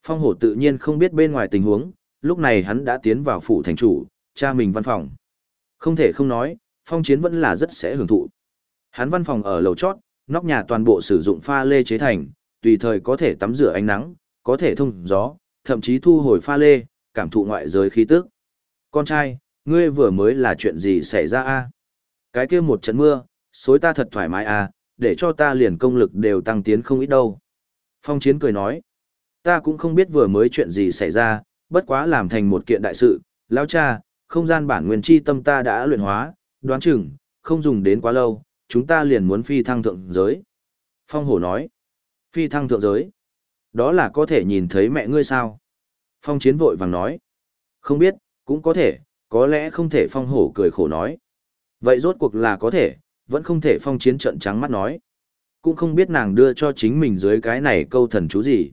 Phong hổ tự nhiên không biết bên ngoài tình huống, lúc này hắn đã tiến vào phủ thành chủ, cha mình văn phòng. Không thể không nói, phong chiến vẫn là rất sẽ hưởng thụ. Hắn văn phòng ở lầu chót, nóc nhà toàn bộ sử dụng pha lê chế thành, tùy thời có thể tắm rửa ánh nắng, có thể thông gió, thậm chí thu hồi pha lê, cảm thụ ngoại giới khí tức. Con trai, ngươi vừa mới là chuyện gì xảy ra a? Cái kia một trận mưa, xối ta thật thoải mái à, để cho ta liền công lực đều tăng tiến không ít đâu. Phong chiến cười nói, ta cũng không biết vừa mới chuyện gì xảy ra, bất quá làm thành một kiện đại sự, lão cha, không gian bản nguyên chi tâm ta đã luyện hóa, đoán chừng, không dùng đến quá lâu, chúng ta liền muốn phi thăng thượng giới. Phong hổ nói, phi thăng thượng giới, đó là có thể nhìn thấy mẹ ngươi sao? Phong chiến vội vàng nói, không biết, cũng có thể, có lẽ không thể phong hổ cười khổ nói. Vậy rốt cuộc là có thể, vẫn không thể phong chiến trận trắng mắt nói. Cũng không biết nàng đưa cho chính mình dưới cái này câu thần chú gì.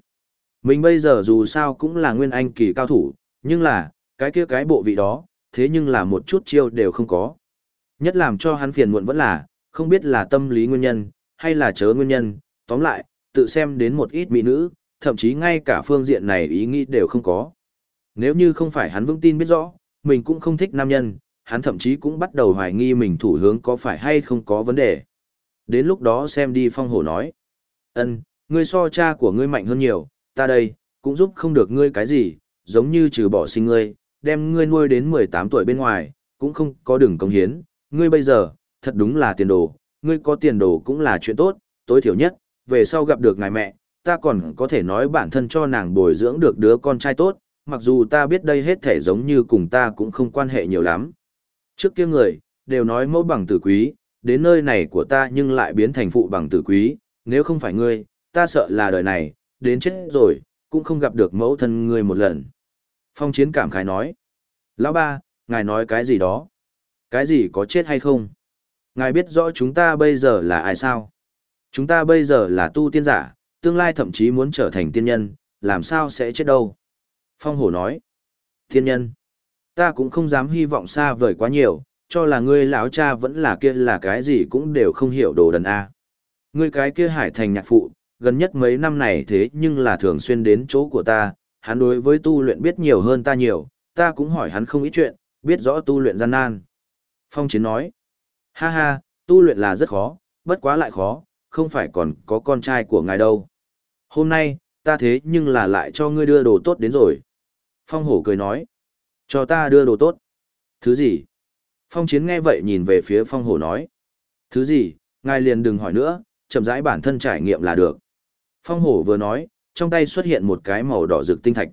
Mình bây giờ dù sao cũng là nguyên anh kỳ cao thủ, nhưng là, cái kia cái bộ vị đó, thế nhưng là một chút chiêu đều không có. Nhất làm cho hắn phiền muộn vẫn là, không biết là tâm lý nguyên nhân, hay là chớ nguyên nhân, tóm lại, tự xem đến một ít mỹ nữ, thậm chí ngay cả phương diện này ý nghĩ đều không có. Nếu như không phải hắn vững tin biết rõ, mình cũng không thích nam nhân, hắn thậm chí cũng bắt đầu hoài nghi mình thủ hướng có phải hay không có vấn đề. Đến lúc đó xem đi phong hổ nói. ân ngươi so cha của ngươi mạnh hơn nhiều, ta đây, cũng giúp không được ngươi cái gì, giống như trừ bỏ sinh ngươi, đem ngươi nuôi đến 18 tuổi bên ngoài, cũng không có đường công hiến, ngươi bây giờ, thật đúng là tiền đồ, ngươi có tiền đồ cũng là chuyện tốt, tối thiểu nhất, về sau gặp được ngài mẹ, ta còn có thể nói bản thân cho nàng bồi dưỡng được đứa con trai tốt, mặc dù ta biết đây hết thể giống như cùng ta cũng không quan hệ nhiều lắm. Trước kia người, đều nói mẫu bằng tử quý, đến nơi này của ta nhưng lại biến thành phụ bằng tử quý, nếu không phải ngươi, ta sợ là đời này, đến chết rồi, cũng không gặp được mẫu thân ngươi một lần. Phong chiến cảm khái nói, Lão ba, ngài nói cái gì đó? Cái gì có chết hay không? Ngài biết rõ chúng ta bây giờ là ai sao? Chúng ta bây giờ là tu tiên giả, tương lai thậm chí muốn trở thành tiên nhân, làm sao sẽ chết đâu? Phong hổ nói, tiên nhân, ta cũng không dám hy vọng xa vời quá nhiều, cho là ngươi lão cha vẫn là kia là cái gì cũng đều không hiểu đồ đần a. Ngươi cái kia hải thành nhạc phụ, gần nhất mấy năm này thế nhưng là thường xuyên đến chỗ của ta, hắn đối với tu luyện biết nhiều hơn ta nhiều, ta cũng hỏi hắn không ít chuyện, biết rõ tu luyện gian nan. Phong Chiến nói, ha ha, tu luyện là rất khó, bất quá lại khó, không phải còn có con trai của ngài đâu. Hôm nay, ta thế nhưng là lại cho ngươi đưa đồ tốt đến rồi. Phong Hổ cười nói, cho ta đưa đồ tốt. Thứ gì? Phong Chiến nghe vậy nhìn về phía Phong Hổ nói, thứ gì, ngài liền đừng hỏi nữa, chậm rãi bản thân trải nghiệm là được. Phong Hổ vừa nói, trong tay xuất hiện một cái màu đỏ rực tinh thạch.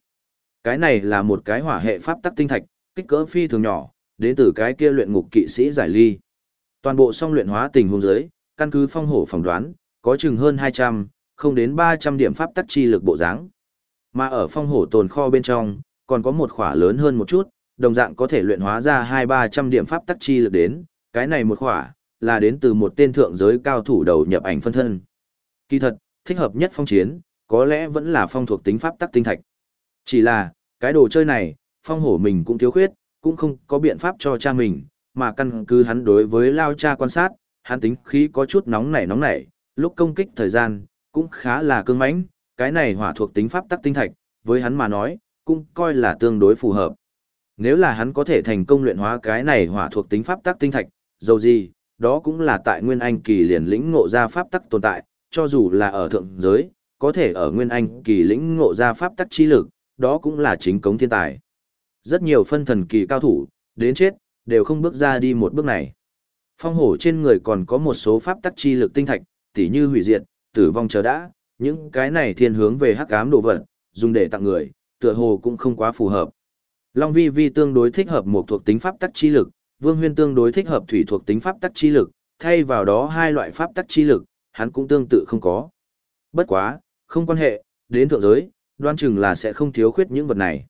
Cái này là một cái hỏa hệ pháp tắc tinh thạch, kích cỡ phi thường nhỏ, đến từ cái kia luyện ngục kỵ sĩ giải ly. Toàn bộ song luyện hóa tình huống dưới, căn cứ phong hổ phỏng đoán, có chừng hơn 200, không đến 300 điểm pháp tắc chi lực bộ dáng. Mà ở phong hổ tồn kho bên trong, còn có một khỏa lớn hơn một chút, đồng dạng có thể luyện hóa ra 2-300 điểm pháp tắc chi lực đến, cái này một khỏa, là đến từ một tên thượng giới cao thủ đầu nhập ảnh phân thân. Kỳ thật, thích hợp nhất phong chiến, có lẽ vẫn là phong thuộc tính pháp tắc tinh thạch. Chỉ là, cái đồ chơi này, phong hổ mình cũng thiếu khuyết, cũng không có biện pháp cho cha mình, mà căn cứ hắn đối với lao cha quan sát, hắn tính khí có chút nóng nảy nóng nảy, lúc công kích thời gian, cũng khá là cương mãnh, cái này hỏa thuộc tính pháp tắc tinh thạch, với hắn mà nói, cũng coi là tương đối phù hợp. Nếu là hắn có thể thành công luyện hóa cái này hỏa thuộc tính pháp tắc tinh thạch, dầu gì, đó cũng là tại Nguyên Anh kỳ liền lĩnh ngộ ra pháp tắc tồn tại, cho dù là ở thượng giới, có thể ở Nguyên Anh kỳ lĩnh ngộ ra pháp tắc chi lực, đó cũng là chính cống thiên tài. Rất nhiều phân thần kỳ cao thủ, đến chết, đều không bước ra đi một bước này. Phong hổ trên người còn có một số pháp tắc chi lực tinh thạch, tỉ như hủy diệt, tử vong chờ đã, những cái này thiên hướng về hắc ám đồ vật, dùng để tặng người, tựa hồ cũng không quá phù hợp. Long vi vi tương đối thích hợp một thuộc tính pháp tắc chi lực, Vương Huyên tương đối thích hợp thủy thuộc tính pháp tắc chi lực, thay vào đó hai loại pháp tắc chi lực, hắn cũng tương tự không có. Bất quá, không quan hệ, đến thượng giới, đoan chừng là sẽ không thiếu khuyết những vật này.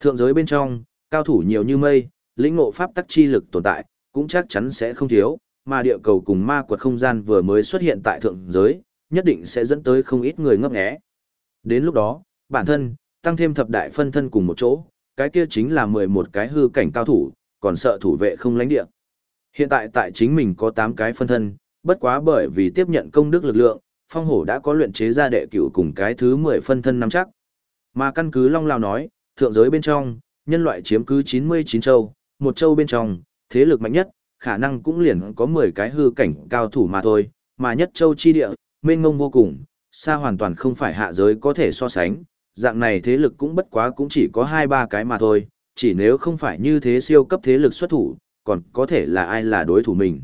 Thượng giới bên trong, cao thủ nhiều như mây, lĩnh ngộ pháp tắc chi lực tồn tại, cũng chắc chắn sẽ không thiếu, mà địa cầu cùng ma quật không gian vừa mới xuất hiện tại thượng giới, nhất định sẽ dẫn tới không ít người ngấp nghé. Đến lúc đó, bản thân, tăng thêm thập đại phân thân cùng một chỗ, cái kia chính là 11 cái hư cảnh cao thủ, còn sợ thủ vệ không lãnh địa. Hiện tại tại chính mình có 8 cái phân thân, bất quá bởi vì tiếp nhận công đức lực lượng, phong hổ đã có luyện chế ra đệ cửu cùng cái thứ 10 phân thân nắm chắc. Mà căn cứ Long Lao nói, thượng giới bên trong, nhân loại chiếm cứ 99 châu, một châu bên trong, thế lực mạnh nhất, khả năng cũng liền có 10 cái hư cảnh cao thủ mà thôi, mà nhất châu chi địa, mênh mông vô cùng, xa hoàn toàn không phải hạ giới có thể so sánh, dạng này thế lực cũng bất quá cũng chỉ có 2-3 cái mà thôi, chỉ nếu không phải như thế siêu cấp thế lực xuất thủ, còn có thể là ai là đối thủ mình.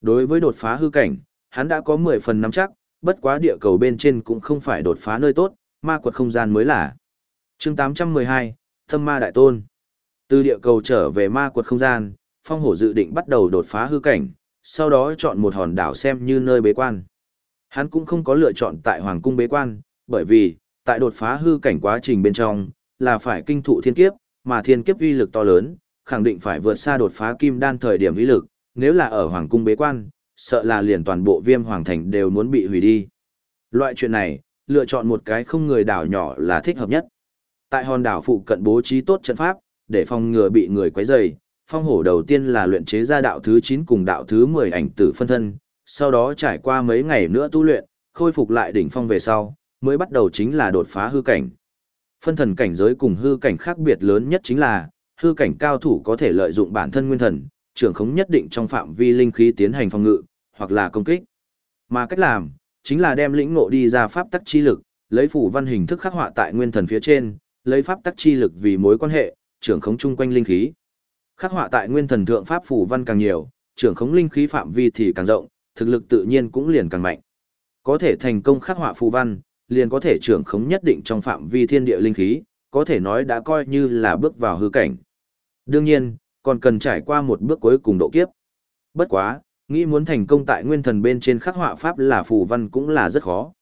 Đối với đột phá hư cảnh, hắn đã có 10 phần nắm chắc, bất quá địa cầu bên trên cũng không phải đột phá nơi tốt, ma quật không gian mới là. chương 812, Thâm Ma Đại Tôn. Từ địa cầu trở về ma quật không gian, phong hổ dự định bắt đầu đột phá hư cảnh, sau đó chọn một hòn đảo xem như nơi bế quan. Hắn cũng không có lựa chọn tại Hoàng cung bế quan, bởi vì, tại đột phá hư cảnh quá trình bên trong, là phải kinh thụ thiên kiếp, mà thiên kiếp uy lực to lớn, khẳng định phải vượt xa đột phá kim đan thời điểm uy lực, nếu là ở Hoàng cung bế quan, sợ là liền toàn bộ viêm hoàng thành đều muốn bị hủy đi. Loại chuyện này, lựa chọn một cái không người đảo nhỏ là thích hợp nhất. Tại hòn đảo phụ cận bố trí tốt trận pháp, để phòng ngừa bị người quấy rầy, phong hổ đầu tiên là luyện chế ra đạo thứ 9 cùng đạo thứ 10 ảnh tử phân thân, sau đó trải qua mấy ngày nữa tu luyện, khôi phục lại đỉnh phong về sau, mới bắt đầu chính là đột phá hư cảnh. Phân thần cảnh giới cùng hư cảnh khác biệt lớn nhất chính là, hư cảnh cao thủ có thể lợi dụng bản thân nguyên thần, trưởng khống nhất định trong phạm vi linh khí tiến hành phòng ngự, hoặc là công kích. Mà cách làm, chính là đem lĩnh ngộ đi ra pháp tắc chi lực, lấy phủ văn hình thức khắc họa tại nguyên thần phía trên, lấy pháp tắc chi lực vì mối quan hệ, trưởng khống chung quanh linh khí. Khắc họa tại nguyên thần thượng pháp phủ văn càng nhiều, trưởng khống linh khí phạm vi thì càng rộng, thực lực tự nhiên cũng liền càng mạnh. Có thể thành công khắc họa phù văn, liền có thể trưởng khống nhất định trong phạm vi thiên địa linh khí, có thể nói đã coi như là bước vào hư cảnh. Đương nhiên, còn cần trải qua một bước cuối cùng độ kiếp. Bất quá, nghĩ muốn thành công tại nguyên thần bên trên khắc họa pháp là phù văn cũng là rất khó.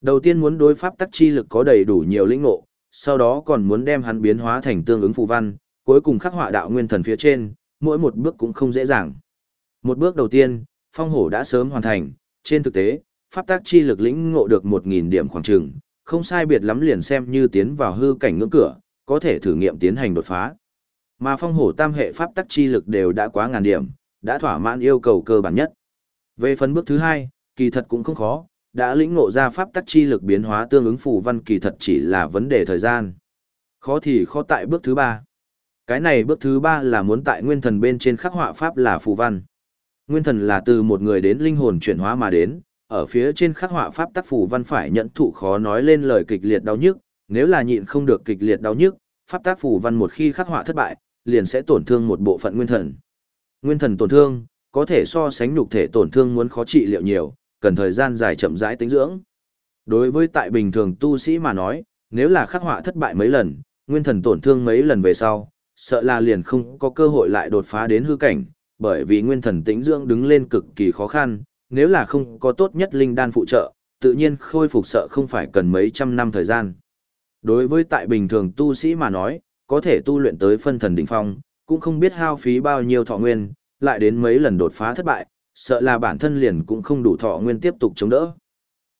Đầu tiên muốn đối pháp tắc chi lực có đầy đủ nhiều lĩnh ngộ, sau đó còn muốn đem hắn biến hóa thành tương ứng phù văn, cuối cùng khắc họa đạo nguyên thần phía trên, mỗi một bước cũng không dễ dàng. Một bước đầu tiên, phong hổ đã sớm hoàn thành, trên thực tế, pháp tác chi lực lĩnh ngộ được 1.000 điểm khoảng trường, không sai biệt lắm liền xem như tiến vào hư cảnh ngưỡng cửa, có thể thử nghiệm tiến hành đột phá. Mà phong hổ tam hệ pháp tắc chi lực đều đã quá ngàn điểm, đã thỏa mãn yêu cầu cơ bản nhất. Về phần bước thứ hai, kỳ thật cũng không khó, đã lĩnh ngộ ra pháp tắc chi lực biến hóa tương ứng phù văn kỳ thật chỉ là vấn đề thời gian. Khó thì khó tại bước thứ ba. Cái này bước thứ ba là muốn tại nguyên thần bên trên khắc họa pháp là phù văn. Nguyên thần là từ một người đến linh hồn chuyển hóa mà đến, ở phía trên khắc họa pháp tác phù văn phải nhận thụ khó nói lên lời kịch liệt đau nhức, nếu là nhịn không được kịch liệt đau nhức, pháp tác phù văn một khi khắc họa thất bại, liền sẽ tổn thương một bộ phận nguyên thần. Nguyên thần tổn thương, có thể so sánh nhục thể tổn thương muốn khó trị liệu nhiều, cần thời gian dài chậm rãi tính dưỡng. Đối với tại bình thường tu sĩ mà nói, nếu là khắc họa thất bại mấy lần, nguyên thần tổn thương mấy lần về sau, sợ là liền không có cơ hội lại đột phá đến hư cảnh, bởi vì nguyên thần tĩnh dưỡng đứng lên cực kỳ khó khăn, nếu là không có tốt nhất linh đan phụ trợ, tự nhiên khôi phục sợ không phải cần mấy trăm năm thời gian. Đối với tại bình thường tu sĩ mà nói, có thể tu luyện tới phân thần đỉnh phong, cũng không biết hao phí bao nhiêu thọ nguyên, lại đến mấy lần đột phá thất bại, sợ là bản thân liền cũng không đủ thọ nguyên tiếp tục chống đỡ.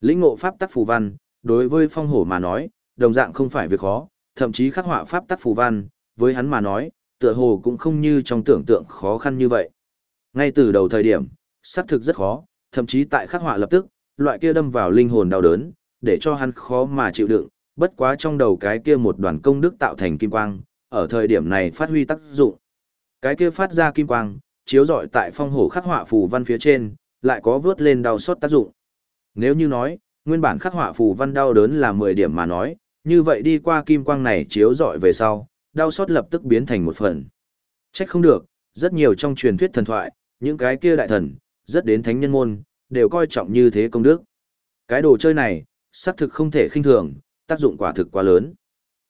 Lĩnh ngộ pháp tắc phù văn, đối với phong hổ mà nói, đồng dạng không phải việc khó, thậm chí khắc họa pháp tắc phù văn, với hắn mà nói, tựa hồ cũng không như trong tưởng tượng khó khăn như vậy. Ngay từ đầu thời điểm, xác thực rất khó, thậm chí tại khắc họa lập tức, loại kia đâm vào linh hồn đau đớn, để cho hắn khó mà chịu đựng, bất quá trong đầu cái kia một đoàn công đức tạo thành kim quang, ở thời điểm này phát huy tác dụng. Cái kia phát ra kim quang, chiếu rọi tại phong hổ khắc họa phù văn phía trên, lại có vớt lên đau sốt tác dụng. Nếu như nói, nguyên bản khắc họa phù văn đau đớn là 10 điểm mà nói, Như vậy đi qua kim quang này chiếu rọi về sau, đau sốt lập tức biến thành một phần. Trách không được, rất nhiều trong truyền thuyết thần thoại, những cái kia đại thần, rất đến thánh nhân môn, đều coi trọng như thế công đức. Cái đồ chơi này, xác thực không thể khinh thường, tác dụng quả thực quá lớn.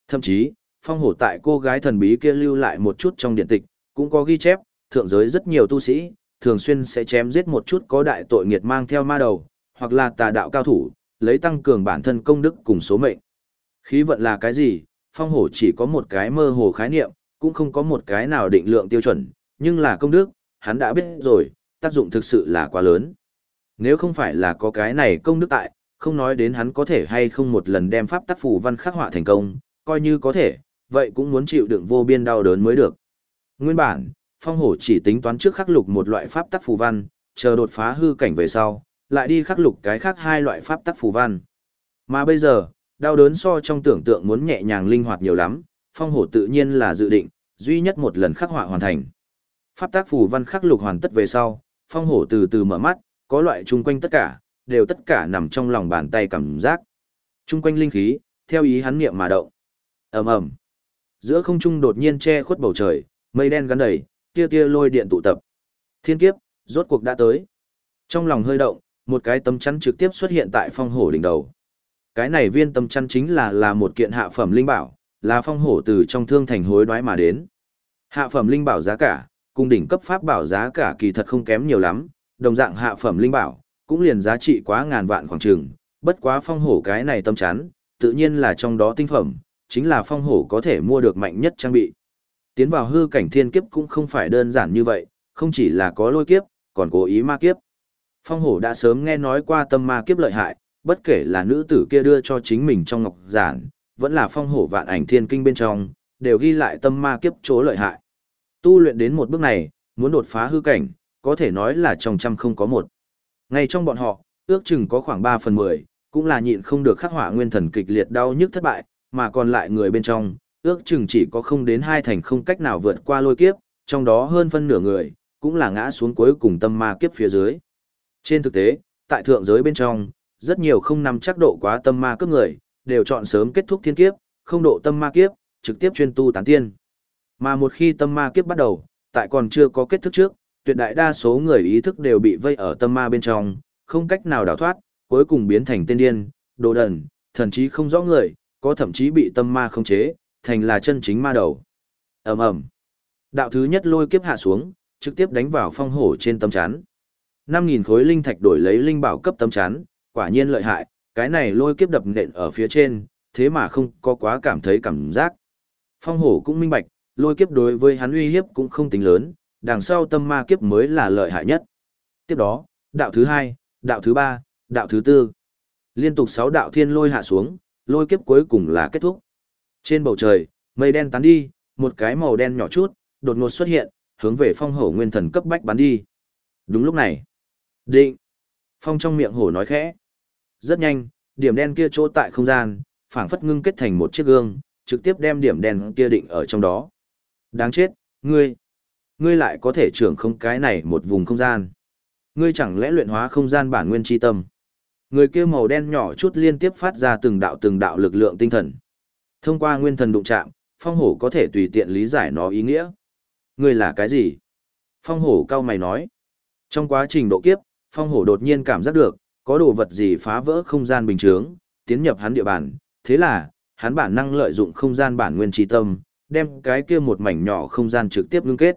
Thậm chí, phong hổ tại cô gái thần bí kia lưu lại một chút trong điện tịch, cũng có ghi chép, thượng giới rất nhiều tu sĩ, thường xuyên sẽ chém giết một chút có đại tội nghiệt mang theo ma đầu, hoặc là tà đạo cao thủ, lấy tăng cường bản thân công đức cùng số mệnh. Khí vận là cái gì? Phong hổ chỉ có một cái mơ hồ khái niệm, cũng không có một cái nào định lượng tiêu chuẩn, nhưng là công đức, hắn đã biết rồi, tác dụng thực sự là quá lớn. Nếu không phải là có cái này công đức tại, không nói đến hắn có thể hay không một lần đem pháp tác phù văn khắc họa thành công, coi như có thể, vậy cũng muốn chịu đựng vô biên đau đớn mới được. Nguyên bản, phong hổ chỉ tính toán trước khắc lục một loại pháp tác phù văn, chờ đột phá hư cảnh về sau, lại đi khắc lục cái khác hai loại pháp tác phù văn. Mà bây giờ, đau đớn so trong tưởng tượng muốn nhẹ nhàng linh hoạt nhiều lắm, phong hổ tự nhiên là dự định, duy nhất một lần khắc họa hoàn thành. Pháp tác phù văn khắc lục hoàn tất về sau, phong hổ từ từ mở mắt, có loại chung quanh tất cả, đều tất cả nằm trong lòng bàn tay cảm giác. Chung quanh linh khí, theo ý hắn niệm mà động. ầm ầm Giữa không trung đột nhiên che khuất bầu trời, mây đen gắn đầy, tia tia lôi điện tụ tập. Thiên kiếp, rốt cuộc đã tới. Trong lòng hơi động, một cái tấm chắn trực tiếp xuất hiện tại phong hổ đỉnh đầu. Cái này viên tấm chắn chính là là một kiện hạ phẩm linh bảo, là phong hổ từ trong thương thành hối đoái mà đến. Hạ phẩm linh bảo giá cả, cung đỉnh cấp pháp bảo giá cả kỳ thật không kém nhiều lắm, đồng dạng hạ phẩm linh bảo, cũng liền giá trị quá ngàn vạn khoảng trường, bất quá phong hổ cái này tâm chán, tự nhiên là trong đó tinh phẩm, chính là phong hổ có thể mua được mạnh nhất trang bị. Tiến vào hư cảnh thiên kiếp cũng không phải đơn giản như vậy, không chỉ là có lôi kiếp, còn cố ý ma kiếp. Phong hổ đã sớm nghe nói qua tâm ma kiếp lợi hại, bất kể là nữ tử kia đưa cho chính mình trong ngọc giản, vẫn là phong hổ vạn ảnh thiên kinh bên trong, đều ghi lại tâm ma kiếp chỗ lợi hại. Tu luyện đến một bước này, muốn đột phá hư cảnh, có thể nói là trong trăm không có một. Ngay trong bọn họ, ước chừng có khoảng 3 phần 10, cũng là nhịn không được khắc họa nguyên thần kịch liệt đau nhức thất bại, mà còn lại người bên trong, ước chừng chỉ có không đến hai thành không cách nào vượt qua lôi kiếp, trong đó hơn phân nửa người, cũng là ngã xuống cuối cùng tâm ma kiếp phía dưới. Trên thực tế, tại thượng giới bên trong, rất nhiều không nằm chắc độ quá tâm ma cấp người, đều chọn sớm kết thúc thiên kiếp, không độ tâm ma kiếp, trực tiếp chuyên tu tán tiên. Mà một khi tâm ma kiếp bắt đầu, tại còn chưa có kết thúc trước, tuyệt đại đa số người ý thức đều bị vây ở tâm ma bên trong, không cách nào đào thoát, cuối cùng biến thành tên điên, đồ đần, thậm chí không rõ người, có thậm chí bị tâm ma khống chế, thành là chân chính ma đầu. ầm ầm Đạo thứ nhất lôi kiếp hạ xuống, trực tiếp đánh vào phong hổ trên tâm chán. 5.000 khối linh thạch đổi lấy linh bảo cấp tâm chán, quả nhiên lợi hại, cái này lôi kiếp đập nện ở phía trên, thế mà không có quá cảm thấy cảm giác. Phong hổ cũng minh bạch, lôi kiếp đối với hắn uy hiếp cũng không tính lớn, đằng sau tâm ma kiếp mới là lợi hại nhất. Tiếp đó, đạo thứ hai, đạo thứ ba, đạo thứ tư. Liên tục sáu đạo thiên lôi hạ xuống, lôi kiếp cuối cùng là kết thúc. Trên bầu trời, mây đen tán đi, một cái màu đen nhỏ chút, đột ngột xuất hiện, hướng về phong hổ nguyên thần cấp bách bắn đi. Đúng lúc này, định, phong trong miệng hổ nói khẽ. Rất nhanh, điểm đen kia chỗ tại không gian, phảng phất ngưng kết thành một chiếc gương, trực tiếp đem điểm đen kia định ở trong đó. Đáng chết, ngươi, ngươi lại có thể trưởng không cái này một vùng không gian. Ngươi chẳng lẽ luyện hóa không gian bản nguyên chi tâm. Người kia màu đen nhỏ chút liên tiếp phát ra từng đạo từng đạo lực lượng tinh thần. Thông qua nguyên thần đụng chạm, phong hổ có thể tùy tiện lý giải nó ý nghĩa. Ngươi là cái gì? Phong hổ cao mày nói. Trong quá trình độ kiếp, phong hổ đột nhiên cảm giác được, có đồ vật gì phá vỡ không gian bình thường, tiến nhập hắn địa bàn. Thế là, hắn bản năng lợi dụng không gian bản nguyên trí tâm, đem cái kia một mảnh nhỏ không gian trực tiếp ngưng kết.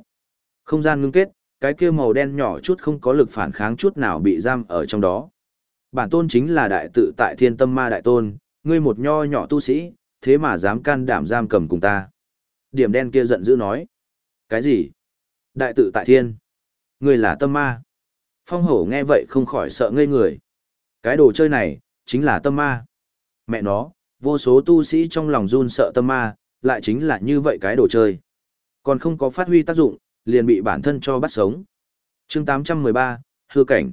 Không gian ngưng kết, cái kia màu đen nhỏ chút không có lực phản kháng chút nào bị giam ở trong đó. Bản tôn chính là đại tự tại thiên tâm ma đại tôn, ngươi một nho nhỏ tu sĩ, thế mà dám can đảm giam cầm cùng ta. Điểm đen kia giận dữ nói. Cái gì? Đại tự tại thiên. Ngươi là tâm ma. Phong hổ nghe vậy không khỏi sợ ngây người. Cái đồ chơi này, chính là tâm ma. Mẹ nó, vô số tu sĩ trong lòng run sợ tâm ma, lại chính là như vậy cái đồ chơi. Còn không có phát huy tác dụng, liền bị bản thân cho bắt sống. chương 813, hư cảnh.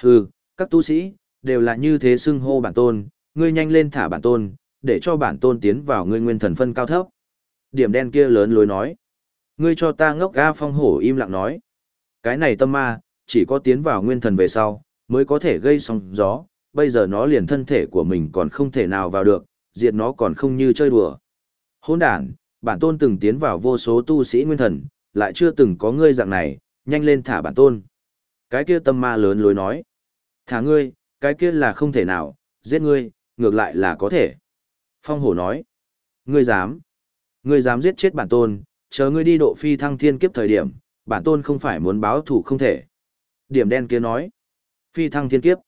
Hư, các tu sĩ, đều là như thế xưng hô bản tôn, ngươi nhanh lên thả bản tôn, để cho bản tôn tiến vào ngươi nguyên thần phân cao thấp. Điểm đen kia lớn lối nói. Ngươi cho ta ngốc ga phong hổ im lặng nói. Cái này tâm ma, chỉ có tiến vào nguyên thần về sau, mới có thể gây sóng gió, bây giờ nó liền thân thể của mình còn không thể nào vào được, diệt nó còn không như chơi đùa. Hôn đàn, bản tôn từng tiến vào vô số tu sĩ nguyên thần, lại chưa từng có ngươi dạng này, nhanh lên thả bản tôn. Cái kia tâm ma lớn lối nói. Thả ngươi, cái kia là không thể nào, giết ngươi, ngược lại là có thể. Phong hổ nói. Ngươi dám. Ngươi dám giết chết bản tôn, chờ ngươi đi độ phi thăng thiên kiếp thời điểm, bản tôn không phải muốn báo thủ không thể. Điểm đen kia nói. Phi thăng thiên kiếp.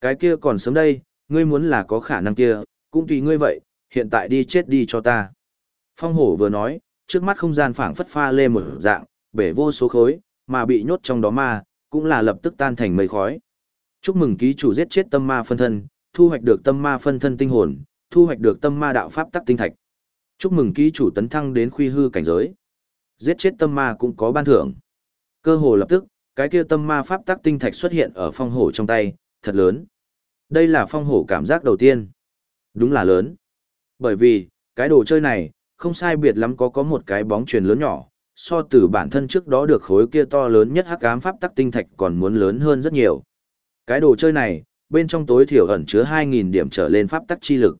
Cái kia còn sớm đây, ngươi muốn là có khả năng kia, cũng tùy ngươi vậy, hiện tại đi chết đi cho ta. Phong hổ vừa nói, trước mắt không gian phảng phất pha lê một dạng, bể vô số khối, mà bị nhốt trong đó ma, cũng là lập tức tan thành mây khói. Chúc mừng ký chủ giết chết tâm ma phân thân, thu hoạch được tâm ma phân thân tinh hồn, thu hoạch được tâm ma đạo pháp tắc tinh thạch. Chúc mừng ký chủ tấn thăng đến khuy hư cảnh giới. Giết chết tâm ma cũng có ban thưởng. Cơ hồ lập tức, cái kia tâm ma pháp tắc tinh thạch xuất hiện ở phong hổ trong tay, thật lớn. Đây là phong hổ cảm giác đầu tiên. Đúng là lớn. Bởi vì, cái đồ chơi này, không sai biệt lắm có có một cái bóng truyền lớn nhỏ, so từ bản thân trước đó được khối kia to lớn nhất hắc ám pháp tắc tinh thạch còn muốn lớn hơn rất nhiều. Cái đồ chơi này, bên trong tối thiểu ẩn chứa 2.000 điểm trở lên pháp tắc chi lực.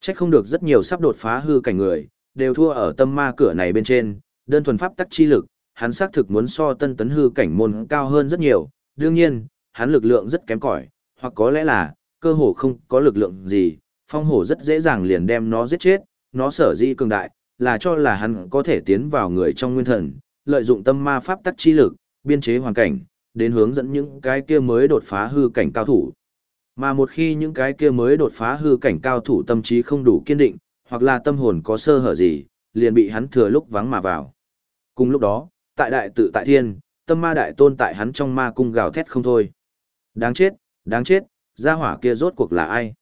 Chắc không được rất nhiều sắp đột phá hư cảnh người, đều thua ở tâm ma cửa này bên trên, đơn thuần pháp tắc chi lực, hắn xác thực muốn so tân tấn hư cảnh môn cao hơn rất nhiều, đương nhiên, hắn lực lượng rất kém cỏi, hoặc có lẽ là, cơ hồ không có lực lượng gì, phong hổ rất dễ dàng liền đem nó giết chết, nó sở dĩ cường đại, là cho là hắn có thể tiến vào người trong nguyên thần, lợi dụng tâm ma pháp tắc chi lực, biên chế hoàn cảnh, đến hướng dẫn những cái kia mới đột phá hư cảnh cao thủ. Mà một khi những cái kia mới đột phá hư cảnh cao thủ tâm trí không đủ kiên định, hoặc là tâm hồn có sơ hở gì, liền bị hắn thừa lúc vắng mà vào. Cùng lúc đó, tại đại tự tại thiên, tâm ma đại tôn tại hắn trong ma cung gào thét không thôi. Đáng chết, đáng chết, gia hỏa kia rốt cuộc là ai?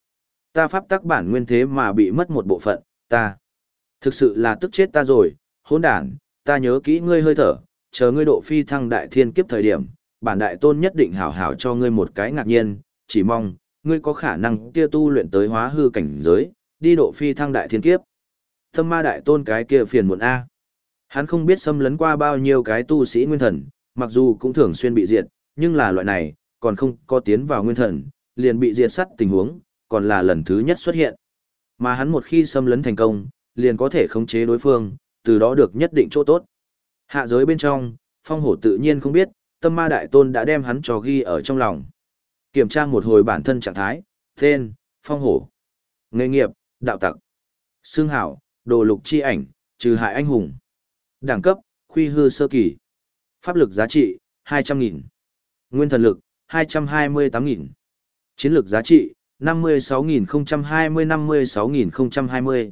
Ta pháp tắc bản nguyên thế mà bị mất một bộ phận, ta. Thực sự là tức chết ta rồi, hỗn đản, ta nhớ kỹ ngươi hơi thở, chờ ngươi độ phi thăng đại thiên kiếp thời điểm, bản đại tôn nhất định hảo hảo cho ngươi một cái ngạc nhiên, chỉ mong, ngươi có khả năng kia tu luyện tới hóa hư cảnh giới, đi độ phi thăng đại thiên kiếp. Thâm ma đại tôn cái kia phiền muộn A. Hắn không biết xâm lấn qua bao nhiêu cái tu sĩ nguyên thần, mặc dù cũng thường xuyên bị diệt, nhưng là loại này, còn không có tiến vào nguyên thần, liền bị diệt sắt tình huống, còn là lần thứ nhất xuất hiện. Mà hắn một khi xâm lấn thành công, liền có thể khống chế đối phương, từ đó được nhất định chỗ tốt. Hạ giới bên trong, phong hổ tự nhiên không biết, tâm ma đại tôn đã đem hắn cho ghi ở trong lòng. Kiểm tra một hồi bản thân trạng thái, tên, phong hổ. Nghề nghiệp, đạo tặc. Xương hảo, đồ lục chi ảnh, trừ hại anh hùng. Đẳng cấp, khuy hư sơ kỳ. Pháp lực giá trị, 200.000. Nguyên thần lực, 228.000. Chiến lược giá trị, 56.020-56.020.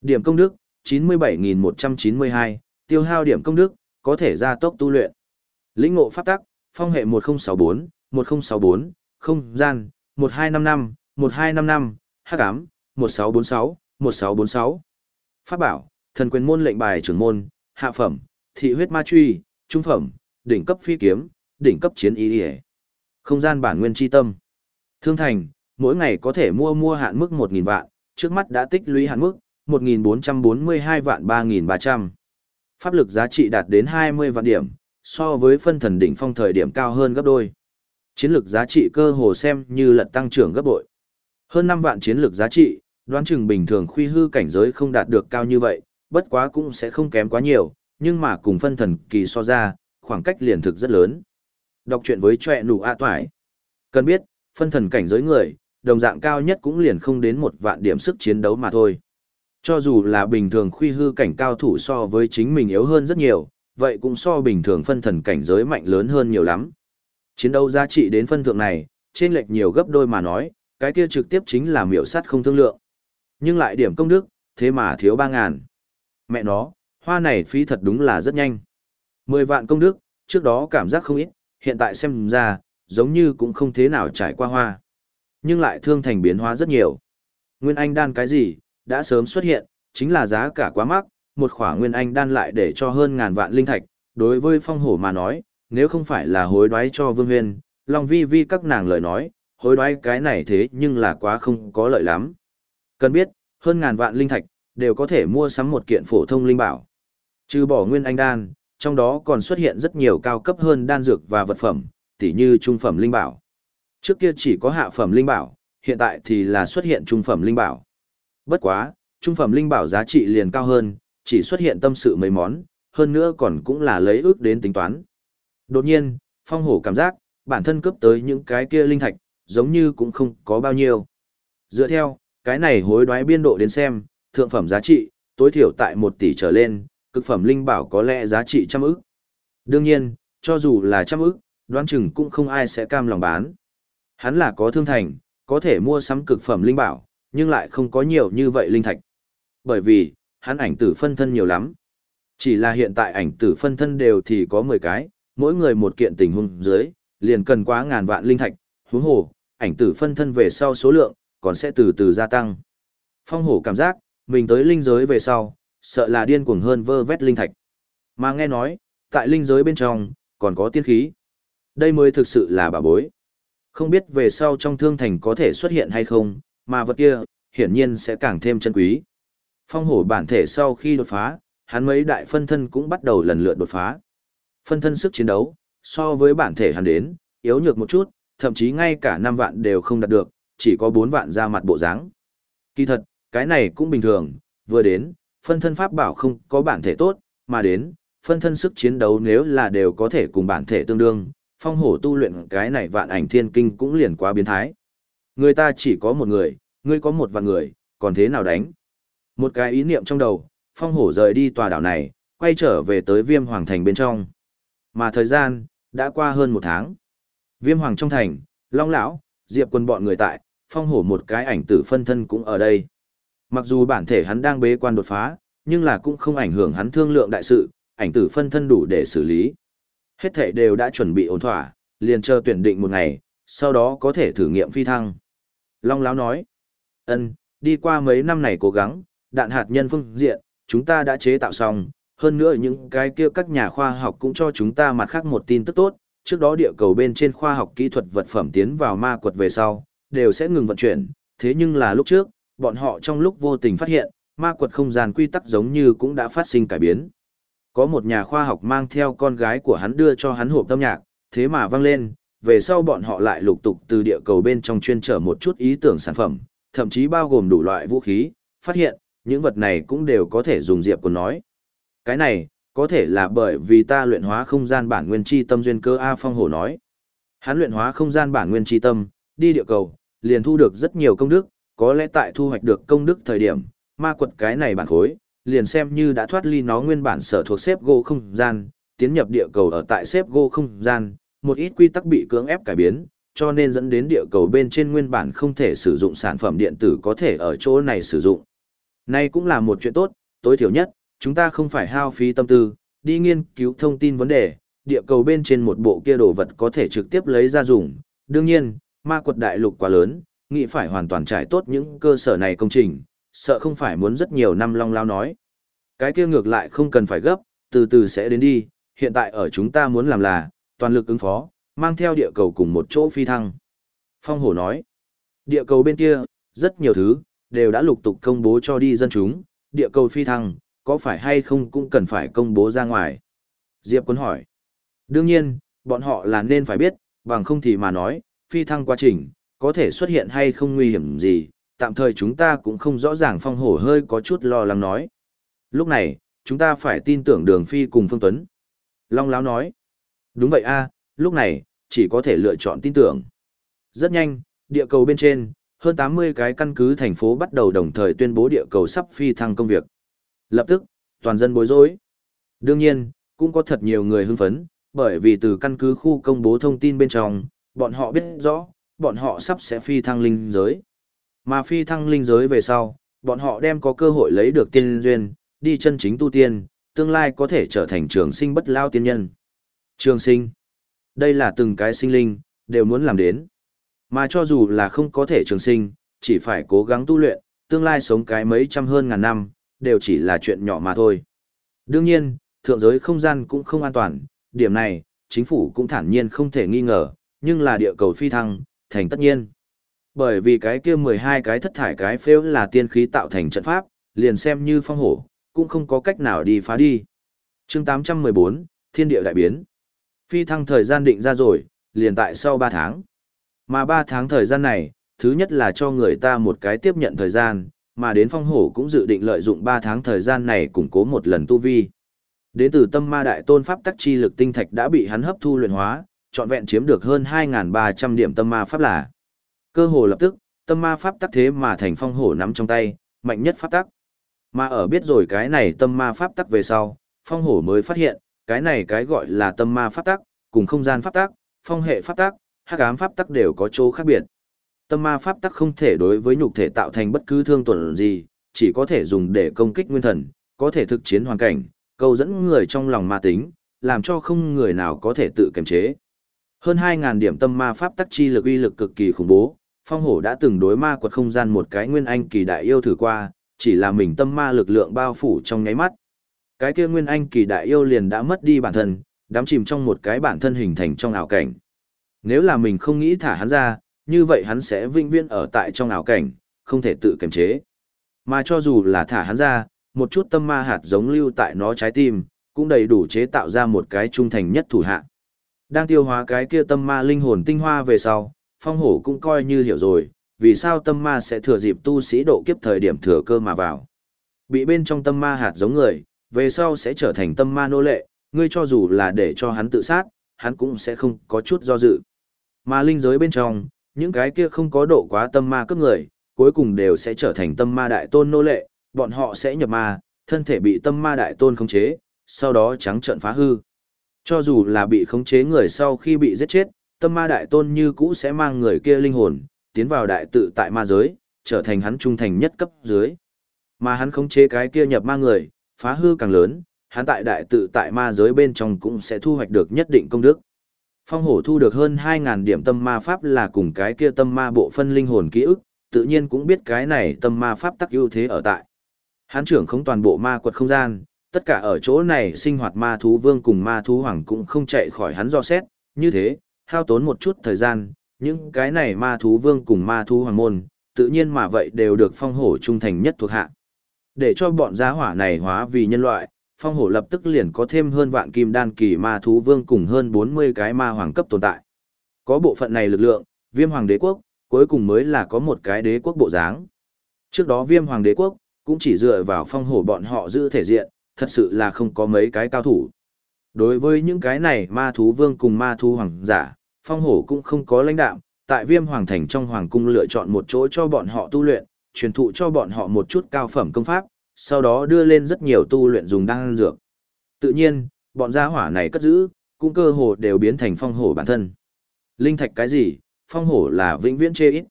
Điểm công đức, 97.192, tiêu hao điểm công đức, có thể gia tốc tu luyện. Lĩnh ngộ pháp tắc, phong hệ 1064, 1064, không gian, 1255, 1255, hắc ám, 1646, 1646. Pháp bảo, thần quyền môn lệnh bài trưởng môn, hạ phẩm, thị huyết ma truy, trung phẩm, đỉnh cấp phi kiếm, đỉnh cấp chiến ý địa. Không gian bản nguyên chi tâm. Thương thành, mỗi ngày có thể mua mua hạn mức 1.000 vạn, trước mắt đã tích lũy hạn mức, 1.442 vạn 3.300. Pháp lực giá trị đạt đến 20 vạn điểm, so với phân thần đỉnh phong thời điểm cao hơn gấp đôi. Chiến lược giá trị cơ hồ xem như lật tăng trưởng gấp bội. Hơn 5 vạn chiến lược giá trị, đoán chừng bình thường khuy hư cảnh giới không đạt được cao như vậy, bất quá cũng sẽ không kém quá nhiều, nhưng mà cùng phân thần kỳ so ra, khoảng cách liền thực rất lớn. Đọc truyện với trọe nụ a toại. Cần biết, phân thần cảnh giới người, đồng dạng cao nhất cũng liền không đến một vạn điểm sức chiến đấu mà thôi. Cho dù là bình thường khuy hư cảnh cao thủ so với chính mình yếu hơn rất nhiều, vậy cũng so bình thường phân thần cảnh giới mạnh lớn hơn nhiều lắm. Chiến đấu giá trị đến phân thượng này, trên lệch nhiều gấp đôi mà nói, cái kia trực tiếp chính là miểu sát không thương lượng. Nhưng lại điểm công đức, thế mà thiếu 3.000. Mẹ nó, hoa này phí thật đúng là rất nhanh. 10 vạn công đức, trước đó cảm giác không ít, hiện tại xem ra, giống như cũng không thế nào trải qua hoa. Nhưng lại thương thành biến hóa rất nhiều. Nguyên Anh đan cái gì, đã sớm xuất hiện, chính là giá cả quá mắc, một khỏa Nguyên Anh đan lại để cho hơn ngàn vạn linh thạch. Đối với phong hổ mà nói, nếu không phải là hối đoái cho Vương Huyên, Long Vi Vi các nàng lời nói, hối đoái cái này thế nhưng là quá không có lợi lắm. Cần biết, hơn ngàn vạn linh thạch, đều có thể mua sắm một kiện phổ thông linh bảo. Trừ bỏ Nguyên Anh đan, trong đó còn xuất hiện rất nhiều cao cấp hơn đan dược và vật phẩm, tỉ như trung phẩm linh bảo. Trước kia chỉ có hạ phẩm linh bảo, hiện tại thì là xuất hiện trung phẩm linh bảo. Bất quá, trung phẩm linh bảo giá trị liền cao hơn, chỉ xuất hiện tâm sự mấy món, hơn nữa còn cũng là lấy ước đến tính toán. Đột nhiên, phong hổ cảm giác, bản thân cướp tới những cái kia linh thạch, giống như cũng không có bao nhiêu. Dựa theo, cái này hối đoái biên độ đến xem, thượng phẩm giá trị, tối thiểu tại 1 tỷ trở lên, cực phẩm linh bảo có lẽ giá trị trăm ức. Đương nhiên, cho dù là trăm ức, đoán chừng cũng không ai sẽ cam lòng bán. Hắn là có thương thành, có thể mua sắm cực phẩm linh bảo, nhưng lại không có nhiều như vậy linh thạch. Bởi vì, hắn ảnh tử phân thân nhiều lắm. Chỉ là hiện tại ảnh tử phân thân đều thì có 10 cái, mỗi người một kiện tình huống dưới, liền cần quá ngàn vạn linh thạch, huống hồ, ảnh tử phân thân về sau số lượng, còn sẽ từ từ gia tăng. Phong hổ cảm giác, mình tới linh giới về sau, sợ là điên cuồng hơn vơ vét linh thạch. Mà nghe nói, tại linh giới bên trong, còn có tiên khí. Đây mới thực sự là bà bối. Không biết về sau trong thương thành có thể xuất hiện hay không, mà vật kia, hiển nhiên sẽ càng thêm chân quý. Phong hổ bản thể sau khi đột phá, hắn mấy đại phân thân cũng bắt đầu lần lượt đột phá. Phân thân sức chiến đấu, so với bản thể hắn đến, yếu nhược một chút, thậm chí ngay cả 5 vạn đều không đạt được, chỉ có 4 vạn ra mặt bộ dáng. Kỳ thật, cái này cũng bình thường, vừa đến, phân thân pháp bảo không có bản thể tốt, mà đến, phân thân sức chiến đấu nếu là đều có thể cùng bản thể tương đương, phong hổ tu luyện cái này vạn ảnh thiên kinh cũng liền quá biến thái. Người ta chỉ có một người, ngươi có một vạn người, còn thế nào đánh? Một cái ý niệm trong đầu, phong hổ rời đi tòa đảo này, quay trở về tới viêm hoàng thành bên trong. Mà thời gian, đã qua hơn một tháng. Viêm hoàng trong thành, long lão, diệp quân bọn người tại, phong hổ một cái ảnh tử phân thân cũng ở đây. Mặc dù bản thể hắn đang bế quan đột phá, nhưng là cũng không ảnh hưởng hắn thương lượng đại sự, ảnh tử phân thân đủ để xử lý. Hết thể đều đã chuẩn bị ổn thỏa, liền chờ tuyển định một ngày, sau đó có thể thử nghiệm phi thăng. Long Láo nói, ân, đi qua mấy năm này cố gắng, đạn hạt nhân phương diện, chúng ta đã chế tạo xong, hơn nữa những cái kia các nhà khoa học cũng cho chúng ta mặt khác một tin tức tốt, trước đó địa cầu bên trên khoa học kỹ thuật vật phẩm tiến vào ma quật về sau, đều sẽ ngừng vận chuyển, thế nhưng là lúc trước, bọn họ trong lúc vô tình phát hiện, ma quật không gian quy tắc giống như cũng đã phát sinh cải biến. Có một nhà khoa học mang theo con gái của hắn đưa cho hắn hộp âm nhạc, thế mà vang lên, về sau bọn họ lại lục tục từ địa cầu bên trong chuyên trở một chút ý tưởng sản phẩm, thậm chí bao gồm đủ loại vũ khí, phát hiện, những vật này cũng đều có thể dùng diệp của nói. Cái này, có thể là bởi vì ta luyện hóa không gian bản nguyên chi tâm duyên cơ A Phong Hổ nói. Hắn luyện hóa không gian bản nguyên chi tâm, đi địa cầu, liền thu được rất nhiều công đức, có lẽ tại thu hoạch được công đức thời điểm, ma quật cái này bản khối, liền xem như đã thoát ly nó nguyên bản sở thuộc xếp gỗ không gian, tiến nhập địa cầu ở tại xếp gỗ không gian, một ít quy tắc bị cưỡng ép cải biến, cho nên dẫn đến địa cầu bên trên nguyên bản không thể sử dụng sản phẩm điện tử có thể ở chỗ này sử dụng. Này cũng là một chuyện tốt, tối thiểu nhất, chúng ta không phải hao phí tâm tư, đi nghiên cứu thông tin vấn đề, địa cầu bên trên một bộ kia đồ vật có thể trực tiếp lấy ra dùng. Đương nhiên, ma quật đại lục quá lớn, nghĩ phải hoàn toàn trải tốt những cơ sở này công trình, sợ không phải muốn rất nhiều năm long lao nói. Cái kia ngược lại không cần phải gấp, từ từ sẽ đến đi, hiện tại ở chúng ta muốn làm là, toàn lực ứng phó, mang theo địa cầu cùng một chỗ phi thăng. Phong hổ nói, địa cầu bên kia, rất nhiều thứ, đều đã lục tục công bố cho đi dân chúng, địa cầu phi thăng, có phải hay không cũng cần phải công bố ra ngoài. Diệp Quân hỏi, đương nhiên, bọn họ là nên phải biết, bằng không thì mà nói, phi thăng quá trình, có thể xuất hiện hay không nguy hiểm gì, tạm thời chúng ta cũng không rõ ràng phong hổ hơi có chút lo lắng nói. Lúc này, chúng ta phải tin tưởng đường phi cùng Phương Tuấn. Long Láo nói, đúng vậy a, lúc này, chỉ có thể lựa chọn tin tưởng. Rất nhanh, địa cầu bên trên, hơn 80 cái căn cứ thành phố bắt đầu đồng thời tuyên bố địa cầu sắp phi thăng công việc. Lập tức, toàn dân bối rối. Đương nhiên, cũng có thật nhiều người hưng phấn, bởi vì từ căn cứ khu công bố thông tin bên trong, bọn họ biết rõ, bọn họ sắp sẽ phi thăng linh giới. Mà phi thăng linh giới về sau, bọn họ đem có cơ hội lấy được tiên duyên, đi chân chính tu tiên, tương lai có thể trở thành trường sinh bất lao tiên nhân. Trường sinh. Đây là từng cái sinh linh, đều muốn làm đến. Mà cho dù là không có thể trường sinh, chỉ phải cố gắng tu luyện, tương lai sống cái mấy trăm hơn ngàn năm, đều chỉ là chuyện nhỏ mà thôi. Đương nhiên, thượng giới không gian cũng không an toàn, điểm này, chính phủ cũng thản nhiên không thể nghi ngờ, nhưng là địa cầu phi thăng, thành tất nhiên. Bởi vì cái kia 12 cái thất thải cái phêu là tiên khí tạo thành trận pháp, liền xem như phong hổ, cũng không có cách nào đi phá đi. chương 814, Thiên địa đại biến. Phi thăng thời gian định ra rồi, liền tại sau 3 tháng. Mà 3 tháng thời gian này, thứ nhất là cho người ta một cái tiếp nhận thời gian, mà đến phong hổ cũng dự định lợi dụng 3 tháng thời gian này củng cố một lần tu vi. Đến từ tâm ma đại tôn pháp tắc chi lực tinh thạch đã bị hắn hấp thu luyện hóa, trọn vẹn chiếm được hơn 2.300 điểm tâm ma pháp là. Cơ hồ lập tức, tâm ma pháp tắc thế mà thành phong hổ nắm trong tay, mạnh nhất pháp tắc. Mà ở biết rồi cái này tâm ma pháp tắc về sau, phong hổ mới phát hiện, cái này cái gọi là tâm ma pháp tắc, cùng không gian pháp tắc, phong hệ pháp tắc, hắc ám pháp tắc đều có chỗ khác biệt. Tâm ma pháp tắc không thể đối với nhục thể tạo thành bất cứ thương tổn gì, chỉ có thể dùng để công kích nguyên thần, có thể thực chiến hoàn cảnh, câu dẫn người trong lòng ma tính, làm cho không người nào có thể tự kiềm chế. Hơn 2.000 điểm tâm ma pháp tắc chi lực uy lực cực kỳ khủng bố, phong hổ đã từng đối ma quật không gian một cái nguyên anh kỳ đại yêu thử qua, chỉ là mình tâm ma lực lượng bao phủ trong nháy mắt. Cái kia nguyên anh kỳ đại yêu liền đã mất đi bản thân, đắm chìm trong một cái bản thân hình thành trong ảo cảnh. Nếu là mình không nghĩ thả hắn ra, như vậy hắn sẽ vĩnh viễn ở tại trong ảo cảnh, không thể tự kiềm chế. Mà cho dù là thả hắn ra, một chút tâm ma hạt giống lưu tại nó trái tim, cũng đầy đủ chế tạo ra một cái trung thành nhất thủ hạ. Đang tiêu hóa cái kia tâm ma linh hồn tinh hoa về sau, phong hổ cũng coi như hiểu rồi, vì sao tâm ma sẽ thừa dịp tu sĩ độ kiếp thời điểm thừa cơ mà vào. Bị bên trong tâm ma hạt giống người, về sau sẽ trở thành tâm ma nô lệ, ngươi cho dù là để cho hắn tự sát, hắn cũng sẽ không có chút do dự. Mà linh giới bên trong, những cái kia không có độ quá tâm ma cấp người, cuối cùng đều sẽ trở thành tâm ma đại tôn nô lệ, bọn họ sẽ nhập ma, thân thể bị tâm ma đại tôn khống chế, sau đó trắng trợn phá hư. Cho dù là bị khống chế người sau khi bị giết chết, tâm ma đại tôn như cũ sẽ mang người kia linh hồn, tiến vào đại tự tại ma giới, trở thành hắn trung thành nhất cấp dưới. Mà hắn khống chế cái kia nhập ma người, phá hư càng lớn, hắn tại đại tự tại ma giới bên trong cũng sẽ thu hoạch được nhất định công đức. Phong hổ thu được hơn 2.000 điểm tâm ma pháp là cùng cái kia tâm ma bộ phân linh hồn ký ức, tự nhiên cũng biết cái này tâm ma pháp tắc ưu thế ở tại. Hắn trưởng không toàn bộ ma quật không gian, tất cả ở chỗ này sinh hoạt ma thú vương cùng ma thú hoàng cũng không chạy khỏi hắn do xét, như thế, hao tốn một chút thời gian, những cái này ma thú vương cùng ma thú hoàng môn, tự nhiên mà vậy đều được phong hổ trung thành nhất thuộc hạ. Để cho bọn giá hỏa này hóa vì nhân loại, phong hổ lập tức liền có thêm hơn vạn kim đan kỳ ma thú vương cùng hơn 40 cái ma hoàng cấp tồn tại. Có bộ phận này lực lượng, viêm hoàng đế quốc, cuối cùng mới là có một cái đế quốc bộ dáng. Trước đó viêm hoàng đế quốc, cũng chỉ dựa vào phong hổ bọn họ giữ thể diện, thật sự là không có mấy cái cao thủ. Đối với những cái này ma thú vương cùng ma thú hoàng giả, phong hổ cũng không có lãnh đạm, tại viêm hoàng thành trong hoàng cung lựa chọn một chỗ cho bọn họ tu luyện, truyền thụ cho bọn họ một chút cao phẩm công pháp, sau đó đưa lên rất nhiều tu luyện dùng đan dược. Tự nhiên, bọn gia hỏa này cất giữ, cũng cơ hồ đều biến thành phong hổ bản thân. Linh thạch cái gì, phong hổ là vĩnh viễn chê ít.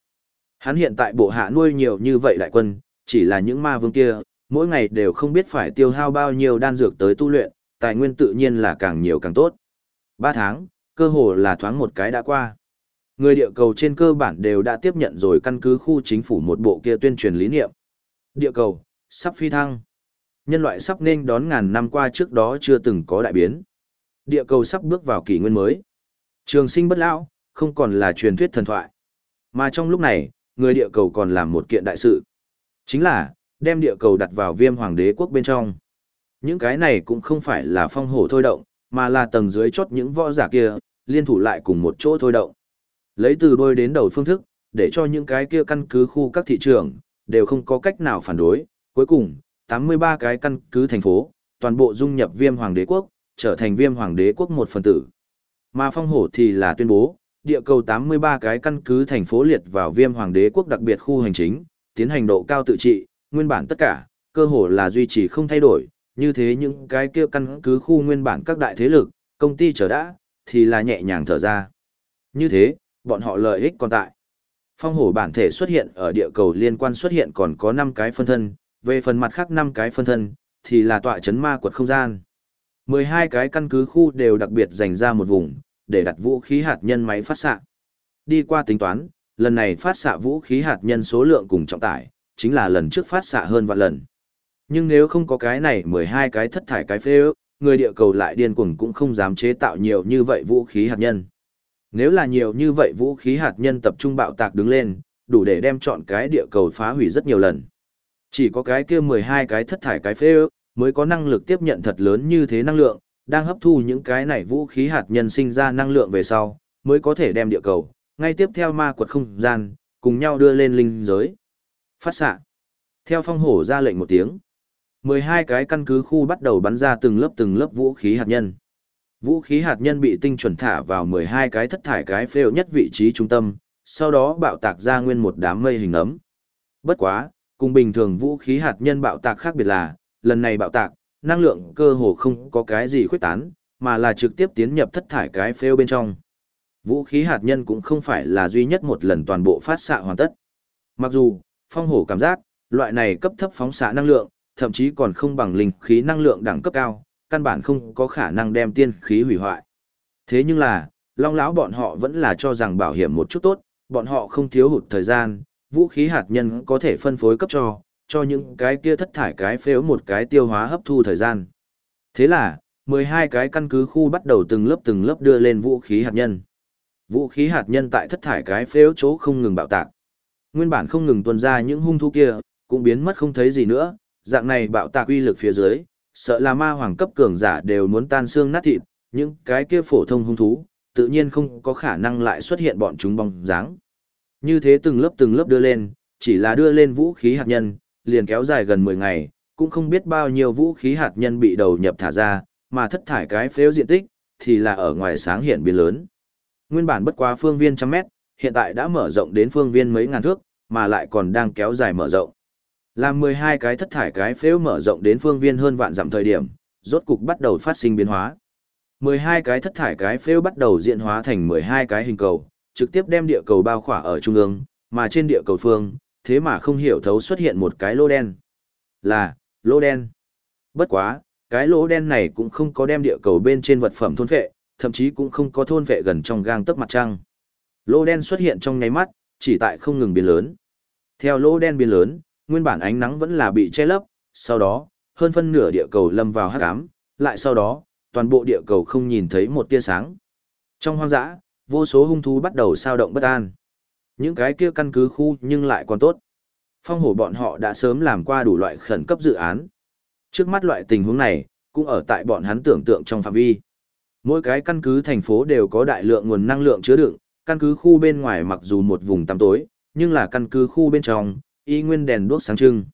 Hắn hiện tại bộ hạ nuôi nhiều như vậy đại quân, chỉ là những ma vương kia, mỗi ngày đều không biết phải tiêu hao bao nhiêu đan dược tới tu luyện, tài nguyên tự nhiên là càng nhiều càng tốt. Ba tháng, cơ hồ là thoáng một cái đã qua. Người địa cầu trên cơ bản đều đã tiếp nhận rồi căn cứ khu chính phủ một bộ kia tuyên truyền lý niệm. Địa cầu, sắp phi thăng. Nhân loại sắp nên đón ngàn năm qua trước đó chưa từng có đại biến. Địa cầu sắp bước vào kỷ nguyên mới. Trường sinh bất lão, không còn là truyền thuyết thần thoại. Mà trong lúc này, người địa cầu còn làm một kiện đại sự. Chính là, đem địa cầu đặt vào viêm hoàng đế quốc bên trong. Những cái này cũng không phải là phong hổ thôi động, mà là tầng dưới chốt những võ giả kia, liên thủ lại cùng một chỗ thôi động. Lấy từ đôi đến đầu phương thức, để cho những cái kia căn cứ khu các thị trường, đều không có cách nào phản đối. Cuối cùng, 83 cái căn cứ thành phố, toàn bộ dung nhập viêm hoàng đế quốc, trở thành viêm hoàng đế quốc một phần tử. Mà phong hổ thì là tuyên bố, địa cầu 83 cái căn cứ thành phố liệt vào viêm hoàng đế quốc đặc biệt khu hành chính, tiến hành độ cao tự trị, nguyên bản tất cả, cơ hồ là duy trì không thay đổi, như thế những cái kia căn cứ khu nguyên bản các đại thế lực, công ty trở đã, thì là nhẹ nhàng thở ra. Như thế, bọn họ lợi ích còn tại. Phong hổ bản thể xuất hiện ở địa cầu liên quan xuất hiện còn có 5 cái phân thân, về phần mặt khác 5 cái phân thân, thì là tọa chấn ma quật không gian. 12 cái căn cứ khu đều đặc biệt dành ra một vùng, để đặt vũ khí hạt nhân máy phát xạ. Đi qua tính toán, lần này phát xạ vũ khí hạt nhân số lượng cùng trọng tải, chính là lần trước phát xạ hơn vạn lần. Nhưng nếu không có cái này 12 cái thất thải cái phê ước, người địa cầu lại điên cuồng cũng không dám chế tạo nhiều như vậy vũ khí hạt nhân. Nếu là nhiều như vậy vũ khí hạt nhân tập trung bạo tạc đứng lên, đủ để đem chọn cái địa cầu phá hủy rất nhiều lần. Chỉ có cái kia 12 cái thất thải cái phê ước, mới có năng lực tiếp nhận thật lớn như thế năng lượng, đang hấp thu những cái này vũ khí hạt nhân sinh ra năng lượng về sau, mới có thể đem địa cầu, ngay tiếp theo ma quật không gian, cùng nhau đưa lên linh giới. Phát xạ Theo phong hổ ra lệnh một tiếng, 12 cái căn cứ khu bắt đầu bắn ra từng lớp từng lớp vũ khí hạt nhân. Vũ khí hạt nhân bị tinh chuẩn thả vào 12 cái thất thải cái phêu nhất vị trí trung tâm, sau đó bạo tạc ra nguyên một đám mây hình ấm. Bất quá, cùng bình thường vũ khí hạt nhân bạo tạc khác biệt là, lần này bạo tạc, năng lượng cơ hồ không có cái gì khuếch tán, mà là trực tiếp tiến nhập thất thải cái phêu bên trong. Vũ khí hạt nhân cũng không phải là duy nhất một lần toàn bộ phát xạ hoàn tất. Mặc dù, phong hổ cảm giác, loại này cấp thấp phóng xạ năng lượng, thậm chí còn không bằng linh khí năng lượng đẳng cấp cao, căn bản không có khả năng đem tiên khí hủy hoại. Thế nhưng là, long lão bọn họ vẫn là cho rằng bảo hiểm một chút tốt, bọn họ không thiếu hụt thời gian, vũ khí hạt nhân có thể phân phối cấp cho, cho những cái kia thất thải cái phếu một cái tiêu hóa hấp thu thời gian. Thế là, 12 cái căn cứ khu bắt đầu từng lớp từng lớp đưa lên vũ khí hạt nhân. Vũ khí hạt nhân tại thất thải cái phếu chỗ không ngừng bạo tạc. Nguyên bản không ngừng tuần ra những hung thú kia, cũng biến mất không thấy gì nữa, dạng này bạo tạc uy lực phía dưới, sợ là ma hoàng cấp cường giả đều muốn tan xương nát thịt, những cái kia phổ thông hung thú, tự nhiên không có khả năng lại xuất hiện bọn chúng bóng dáng. Như thế từng lớp từng lớp đưa lên, chỉ là đưa lên vũ khí hạt nhân, liền kéo dài gần 10 ngày, cũng không biết bao nhiêu vũ khí hạt nhân bị đầu nhập thả ra, mà thất thải cái phếu diện tích, thì là ở ngoài sáng hiện biến lớn. Nguyên bản bất quá phương viên trăm mét, hiện tại đã mở rộng đến phương viên mấy ngàn thước, mà lại còn đang kéo dài mở rộng. Làm 12 cái thất thải cái phếu mở rộng đến phương viên hơn vạn dặm thời điểm, rốt cục bắt đầu phát sinh biến hóa. 12 cái thất thải cái phếu bắt đầu diễn hóa thành 12 cái hình cầu, trực tiếp đem địa cầu bao khỏa ở trung ương, mà trên địa cầu phương, thế mà không hiểu thấu xuất hiện một cái lỗ đen. Là, lỗ đen. Bất quá, cái lỗ đen này cũng không có đem địa cầu bên trên vật phẩm thôn vệ, thậm chí cũng không có thôn vệ gần trong gang tấc mặt trăng. Lỗ đen xuất hiện trong nháy mắt, chỉ tại không ngừng biến lớn. Theo lỗ đen biến lớn, nguyên bản ánh nắng vẫn là bị che lấp, sau đó, hơn phân nửa địa cầu lâm vào hắc ám, lại sau đó, toàn bộ địa cầu không nhìn thấy một tia sáng. Trong hoang dã, vô số hung thú bắt đầu sao động bất an. Những cái kia căn cứ khu nhưng lại còn tốt. Phong hổ bọn họ đã sớm làm qua đủ loại khẩn cấp dự án. Trước mắt loại tình huống này, cũng ở tại bọn hắn tưởng tượng trong phạm vi. Mỗi cái căn cứ thành phố đều có đại lượng nguồn năng lượng chứa đựng, căn cứ khu bên ngoài mặc dù một vùng tăm tối, nhưng là căn cứ khu bên trong, y nguyên đèn đuốc sáng trưng.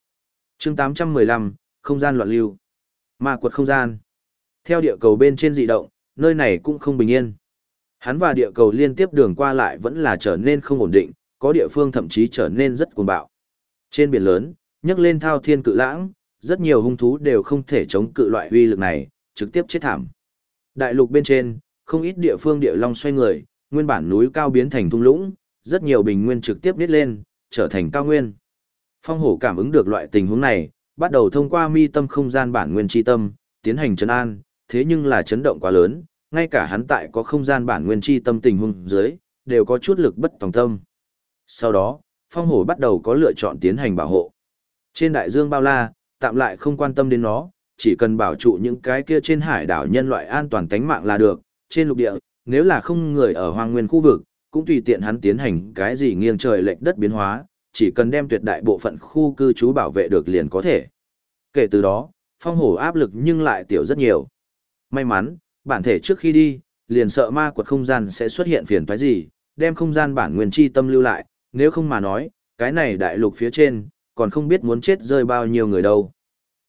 chương 815, không gian loạn lưu. Ma quật không gian. Theo địa cầu bên trên dị động, nơi này cũng không bình yên. Hắn và địa cầu liên tiếp đường qua lại vẫn là trở nên không ổn định, có địa phương thậm chí trở nên rất cuồng bạo. Trên biển lớn, nhấc lên thao thiên cự lãng, rất nhiều hung thú đều không thể chống cự loại uy lực này, trực tiếp chết thảm. Đại lục bên trên, không ít địa phương địa long xoay người, nguyên bản núi cao biến thành thung lũng, rất nhiều bình nguyên trực tiếp nít lên, trở thành cao nguyên. Phong hổ cảm ứng được loại tình huống này, bắt đầu thông qua mi tâm không gian bản nguyên chi tâm, tiến hành chấn an, thế nhưng là chấn động quá lớn, ngay cả hắn tại có không gian bản nguyên chi tâm tình huống dưới, đều có chút lực bất tòng tâm. Sau đó, phong hổ bắt đầu có lựa chọn tiến hành bảo hộ. Trên đại dương bao la, tạm lại không quan tâm đến nó, chỉ cần bảo trụ những cái kia trên hải đảo nhân loại an toàn tánh mạng là được, trên lục địa, nếu là không người ở hoang nguyên khu vực, cũng tùy tiện hắn tiến hành cái gì nghiêng trời lệch đất biến hóa, chỉ cần đem tuyệt đại bộ phận khu cư trú bảo vệ được liền có thể. Kể từ đó, phong hổ áp lực nhưng lại tiểu rất nhiều. May mắn, bản thể trước khi đi, liền sợ ma quật không gian sẽ xuất hiện phiền toái gì, đem không gian bản nguyên chi tâm lưu lại, nếu không mà nói, cái này đại lục phía trên, còn không biết muốn chết rơi bao nhiêu người đâu.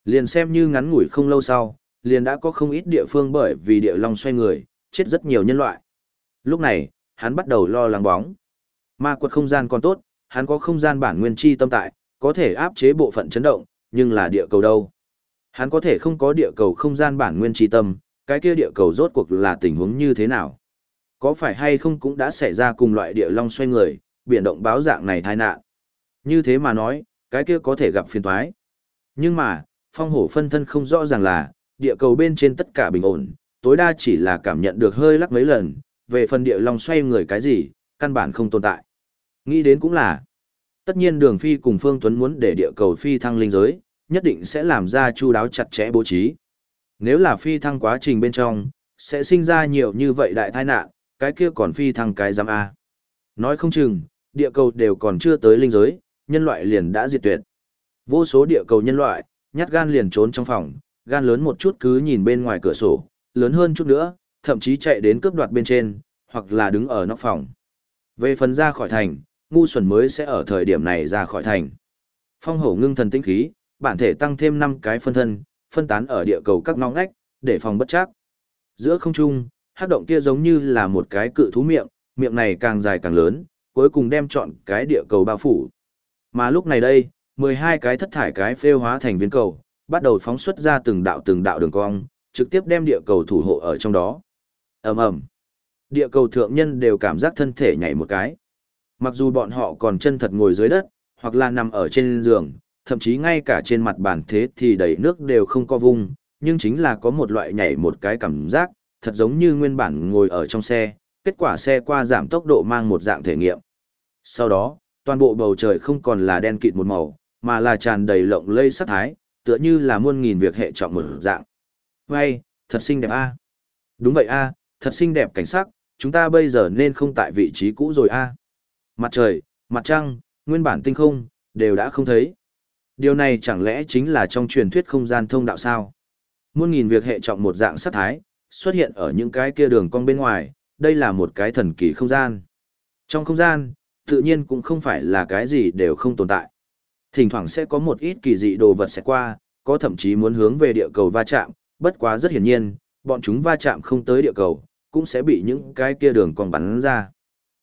Liền xem như ngắn ngủi không lâu sau, liền đã có không ít địa phương bởi vì địa long xoay người, chết rất nhiều nhân loại. Lúc này, hắn bắt đầu lo lắng bóng. Ma quật không gian còn tốt, hắn có không gian bản nguyên chi tâm tại, có thể áp chế bộ phận chấn động, nhưng là địa cầu đâu. Hắn có thể không có địa cầu không gian bản nguyên chi tâm, cái kia địa cầu rốt cuộc là tình huống như thế nào? Có phải hay không cũng đã xảy ra cùng loại địa long xoay người, biển động báo dạng này tai nạn. Như thế mà nói, cái kia có thể gặp phiền toái. Nhưng mà, phong hổ phân thân không rõ ràng là, địa cầu bên trên tất cả bình ổn, tối đa chỉ là cảm nhận được hơi lắc mấy lần, về phần địa long xoay người cái gì, căn bản không tồn tại. Nghĩ đến cũng là, tất nhiên đường phi cùng Phương Tuấn muốn để địa cầu phi thăng linh giới, nhất định sẽ làm ra chu đáo chặt chẽ bố trí. Nếu là phi thăng quá trình bên trong, sẽ sinh ra nhiều như vậy đại tai nạn, cái kia còn phi thăng cái giam A. Nói không chừng, địa cầu đều còn chưa tới linh giới, nhân loại liền đã diệt tuyệt. Vô số địa cầu nhân loại, nhát gan liền trốn trong phòng, gan lớn một chút cứ nhìn bên ngoài cửa sổ, lớn hơn chút nữa, thậm chí chạy đến cướp đoạt bên trên, hoặc là đứng ở nóc phòng. Về phần ra khỏi thành, ngu xuẩn mới sẽ ở thời điểm này ra khỏi thành. Phong hổ ngưng thần tinh khí, bản thể tăng thêm 5 cái phân thân, phân tán ở địa cầu các ngõ ngách, để phòng bất chắc. Giữa không trung, hát động kia giống như là một cái cự thú miệng, miệng này càng dài càng lớn, cuối cùng đem chọn cái địa cầu bao phủ. Mà lúc này đây, 12 cái thất thải cái phêu hóa thành viên cầu, bắt đầu phóng xuất ra từng đạo từng đạo đường cong, trực tiếp đem địa cầu thủ hộ ở trong đó. ầm ầm, Địa cầu thượng nhân đều cảm giác thân thể nhảy một cái. Mặc dù bọn họ còn chân thật ngồi dưới đất, hoặc là nằm ở trên giường, thậm chí ngay cả trên mặt bàn thế thì đầy nước đều không có vung, nhưng chính là có một loại nhảy một cái cảm giác, thật giống như nguyên bản ngồi ở trong xe, kết quả xe qua giảm tốc độ mang một dạng thể nghiệm. Sau đó, toàn bộ bầu trời không còn là đen kịt một màu, mà là tràn đầy lộng lây sắc thái, tựa như là muôn nghìn việc hệ trọng một dạng. Vậy, thật xinh đẹp a. Đúng vậy a, thật xinh đẹp cảnh sắc, chúng ta bây giờ nên không tại vị trí cũ rồi a. Mặt trời, mặt trăng, nguyên bản tinh không, đều đã không thấy. Điều này chẳng lẽ chính là trong truyền thuyết không gian thông đạo sao? Muôn nghìn việc hệ trọng một dạng sắc thái, xuất hiện ở những cái kia đường cong bên ngoài, đây là một cái thần kỳ không gian. Trong không gian, tự nhiên cũng không phải là cái gì đều không tồn tại. Thỉnh thoảng sẽ có một ít kỳ dị đồ vật sẽ qua, có thậm chí muốn hướng về địa cầu va chạm, bất quá rất hiển nhiên, bọn chúng va chạm không tới địa cầu, cũng sẽ bị những cái kia đường cong bắn ra.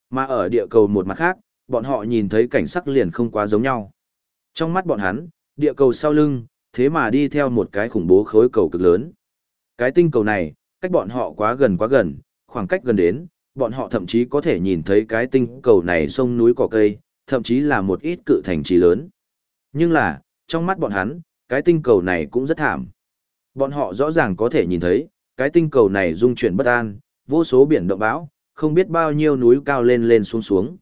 Mà ở địa cầu một mặt khác, bọn họ nhìn thấy cảnh sắc liền không quá giống nhau. Trong mắt bọn hắn, địa cầu sau lưng, thế mà đi theo một cái khủng bố khối cầu cực lớn. Cái tinh cầu này, cách bọn họ quá gần quá gần, khoảng cách gần đến, bọn họ thậm chí có thể nhìn thấy cái tinh cầu này sông núi cỏ cây, thậm chí là một ít cự thành trì lớn. Nhưng là, trong mắt bọn hắn, cái tinh cầu này cũng rất thảm. Bọn họ rõ ràng có thể nhìn thấy, cái tinh cầu này dung chuyển bất an, vô số biển động bão, không biết bao nhiêu núi cao lên lên xuống xuống.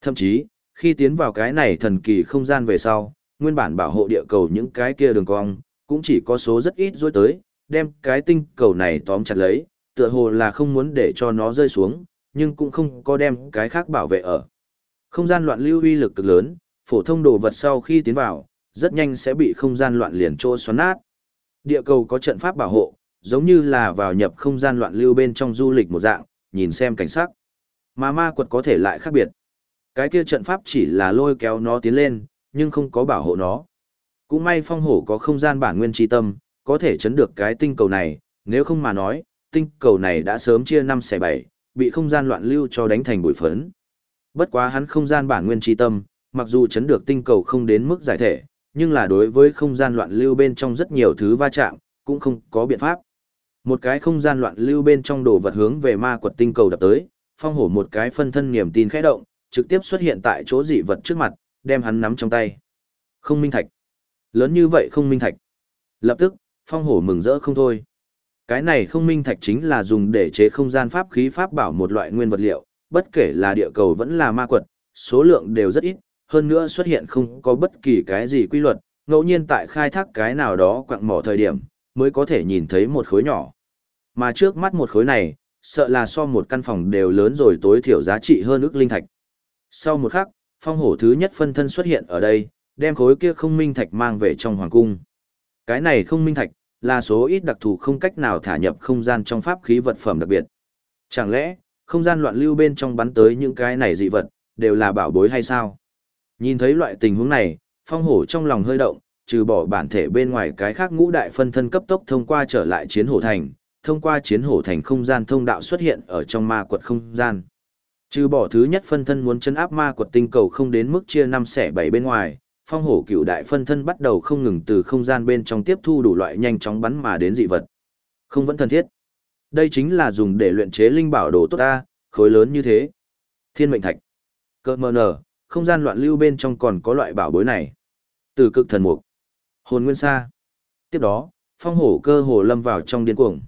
Thậm chí, khi tiến vào cái này thần kỳ không gian về sau, nguyên bản bảo hộ địa cầu những cái kia đường cong, cũng chỉ có số rất ít dối tới, đem cái tinh cầu này tóm chặt lấy, tựa hồ là không muốn để cho nó rơi xuống, nhưng cũng không có đem cái khác bảo vệ ở. Không gian loạn lưu uy lực cực lớn, phổ thông đồ vật sau khi tiến vào, rất nhanh sẽ bị không gian loạn liền trô xoắn nát. Địa cầu có trận pháp bảo hộ, giống như là vào nhập không gian loạn lưu bên trong du lịch một dạng, nhìn xem cảnh sắc. Mà ma quật có thể lại khác biệt. Cái kia trận pháp chỉ là lôi kéo nó tiến lên, nhưng không có bảo hộ nó. Cũng may phong hổ có không gian bản nguyên tri tâm, có thể chấn được cái tinh cầu này, nếu không mà nói, tinh cầu này đã sớm chia năm xẻ bảy, bị không gian loạn lưu cho đánh thành bụi phấn. Bất quá hắn không gian bản nguyên tri tâm, mặc dù chấn được tinh cầu không đến mức giải thể, nhưng là đối với không gian loạn lưu bên trong rất nhiều thứ va chạm, cũng không có biện pháp. Một cái không gian loạn lưu bên trong đồ vật hướng về ma quật tinh cầu đập tới, phong hổ một cái phân thân niềm tin khẽ động, trực tiếp xuất hiện tại chỗ dị vật trước mặt, đem hắn nắm trong tay. Không minh thạch. Lớn như vậy không minh thạch. Lập tức, phong hổ mừng rỡ không thôi. Cái này không minh thạch chính là dùng để chế không gian pháp khí pháp bảo một loại nguyên vật liệu, bất kể là địa cầu vẫn là ma quật, số lượng đều rất ít, hơn nữa xuất hiện không có bất kỳ cái gì quy luật, ngẫu nhiên tại khai thác cái nào đó quặng mỏ thời điểm, mới có thể nhìn thấy một khối nhỏ. Mà trước mắt một khối này, sợ là so một căn phòng đều lớn rồi tối thiểu giá trị hơn ước linh thạch. Sau một khắc, phong hổ thứ nhất phân thân xuất hiện ở đây, đem khối kia không minh thạch mang về trong hoàng cung. Cái này không minh thạch, là số ít đặc thù không cách nào thả nhập không gian trong pháp khí vật phẩm đặc biệt. Chẳng lẽ, không gian loạn lưu bên trong bắn tới những cái này dị vật, đều là bảo bối hay sao? Nhìn thấy loại tình huống này, phong hổ trong lòng hơi động, trừ bỏ bản thể bên ngoài cái khác ngũ đại phân thân cấp tốc thông qua trở lại chiến hổ thành, thông qua chiến hổ thành không gian thông đạo xuất hiện ở trong ma quật không gian. Trừ bỏ thứ nhất phân thân muốn chấn áp ma quật tinh cầu không đến mức chia năm xẻ bảy bên ngoài, phong hổ cựu đại phân thân bắt đầu không ngừng từ không gian bên trong tiếp thu đủ loại nhanh chóng bắn mà đến dị vật. Không vẫn thân thiết. Đây chính là dùng để luyện chế linh bảo đồ tốt ta, khối lớn như thế. Thiên mệnh thạch. Cơ mờ nở, không gian loạn lưu bên trong còn có loại bảo bối này. Từ cực thần mục. Hồn nguyên sa. Tiếp đó, phong hổ cơ hồ lâm vào trong điên cuồng.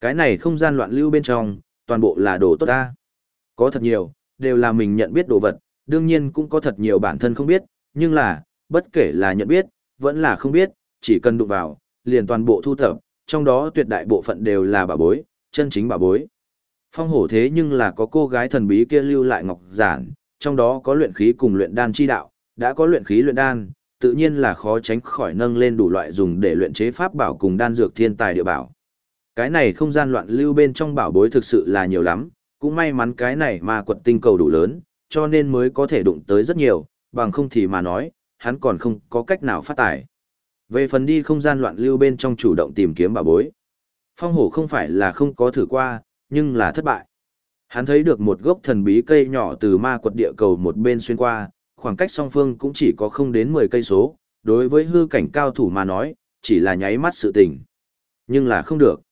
Cái này không gian loạn lưu bên trong, toàn bộ là đồ tốt ta. Có thật nhiều, đều là mình nhận biết đồ vật, đương nhiên cũng có thật nhiều bản thân không biết, nhưng là, bất kể là nhận biết, vẫn là không biết, chỉ cần đụng vào, liền toàn bộ thu thập, trong đó tuyệt đại bộ phận đều là bà bối, chân chính bà bối. Phong hổ thế nhưng là có cô gái thần bí kia lưu lại ngọc giản, trong đó có luyện khí cùng luyện đan chi đạo, đã có luyện khí luyện đan, tự nhiên là khó tránh khỏi nâng lên đủ loại dùng để luyện chế pháp bảo cùng đan dược thiên tài địa bảo. Cái này không gian loạn lưu bên trong bảo bối thực sự là nhiều lắm, cũng may mắn cái này mà quật tinh cầu đủ lớn, cho nên mới có thể đụng tới rất nhiều, bằng không thì mà nói, hắn còn không có cách nào phát tài. Về phần đi không gian loạn lưu bên trong chủ động tìm kiếm bảo bối. Phong hổ không phải là không có thử qua, nhưng là thất bại. Hắn thấy được một gốc thần bí cây nhỏ từ ma quật địa cầu một bên xuyên qua, khoảng cách song phương cũng chỉ có không đến 10 cây số, đối với hư cảnh cao thủ mà nói, chỉ là nháy mắt sự tình. Nhưng là không được.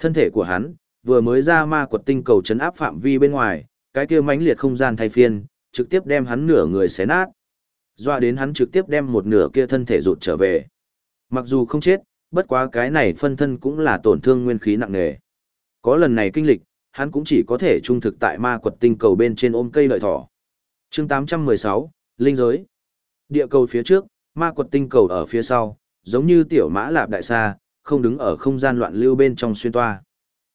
Thân thể của hắn, vừa mới ra ma quật tinh cầu chấn áp phạm vi bên ngoài, cái kia mãnh liệt không gian thay phiên, trực tiếp đem hắn nửa người xé nát. Doa đến hắn trực tiếp đem một nửa kia thân thể rụt trở về. Mặc dù không chết, bất quá cái này phân thân cũng là tổn thương nguyên khí nặng nề. Có lần này kinh lịch, hắn cũng chỉ có thể trung thực tại ma quật tinh cầu bên trên ôm cây lợi thỏ. chương 816, Linh giới. Địa cầu phía trước, ma quật tinh cầu ở phía sau, giống như tiểu mã lạp đại sa, không đứng ở không gian loạn lưu bên trong xuyên toa.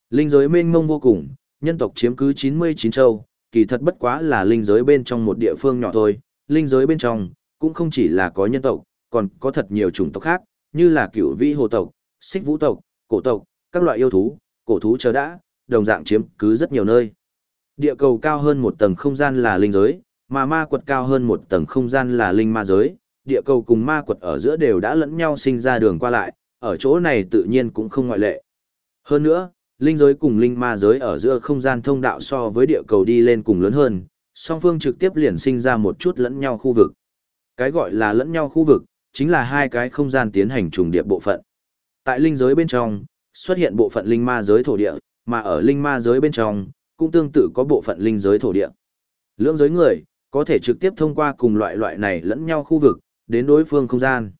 Linh giới mênh mông vô cùng, nhân tộc chiếm cứ 99 châu, kỳ thật bất quá là linh giới bên trong một địa phương nhỏ thôi. Linh giới bên trong, cũng không chỉ là có nhân tộc, còn có thật nhiều chủng tộc khác, như là cửu vĩ hồ tộc, xích vũ tộc, cổ tộc, các loại yêu thú, cổ thú chờ đã, đồng dạng chiếm cứ rất nhiều nơi. Địa cầu cao hơn một tầng không gian là linh giới, mà ma quật cao hơn một tầng không gian là linh ma giới, địa cầu cùng ma quật ở giữa đều đã lẫn nhau sinh ra đường qua lại, ở chỗ này tự nhiên cũng không ngoại lệ. Hơn nữa, linh giới cùng linh ma giới ở giữa không gian thông đạo so với địa cầu đi lên cùng lớn hơn, song phương trực tiếp liền sinh ra một chút lẫn nhau khu vực. Cái gọi là lẫn nhau khu vực, chính là hai cái không gian tiến hành trùng điệp bộ phận. Tại linh giới bên trong, xuất hiện bộ phận linh ma giới thổ địa, mà ở linh ma giới bên trong, cũng tương tự có bộ phận linh giới thổ địa. Lưỡng giới người, có thể trực tiếp thông qua cùng loại loại này lẫn nhau khu vực, đến đối phương không gian.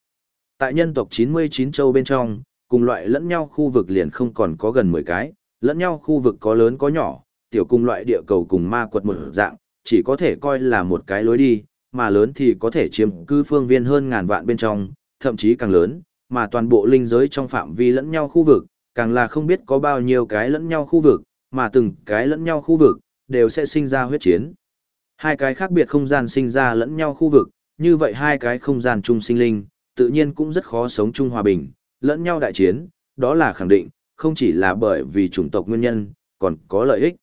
Tại nhân tộc 99 châu bên trong, cùng loại lẫn nhau khu vực liền không còn có gần 10 cái, lẫn nhau khu vực có lớn có nhỏ, tiểu cùng loại địa cầu cùng ma quật một dạng, chỉ có thể coi là một cái lối đi, mà lớn thì có thể chiếm cư phương viên hơn ngàn vạn bên trong, thậm chí càng lớn, mà toàn bộ linh giới trong phạm vi lẫn nhau khu vực, càng là không biết có bao nhiêu cái lẫn nhau khu vực, mà từng cái lẫn nhau khu vực, đều sẽ sinh ra huyết chiến. Hai cái khác biệt không gian sinh ra lẫn nhau khu vực, như vậy hai cái không gian chung sinh linh, tự nhiên cũng rất khó sống chung hòa bình, lẫn nhau đại chiến, đó là khẳng định, không chỉ là bởi vì chủng tộc nguyên nhân, còn có lợi ích.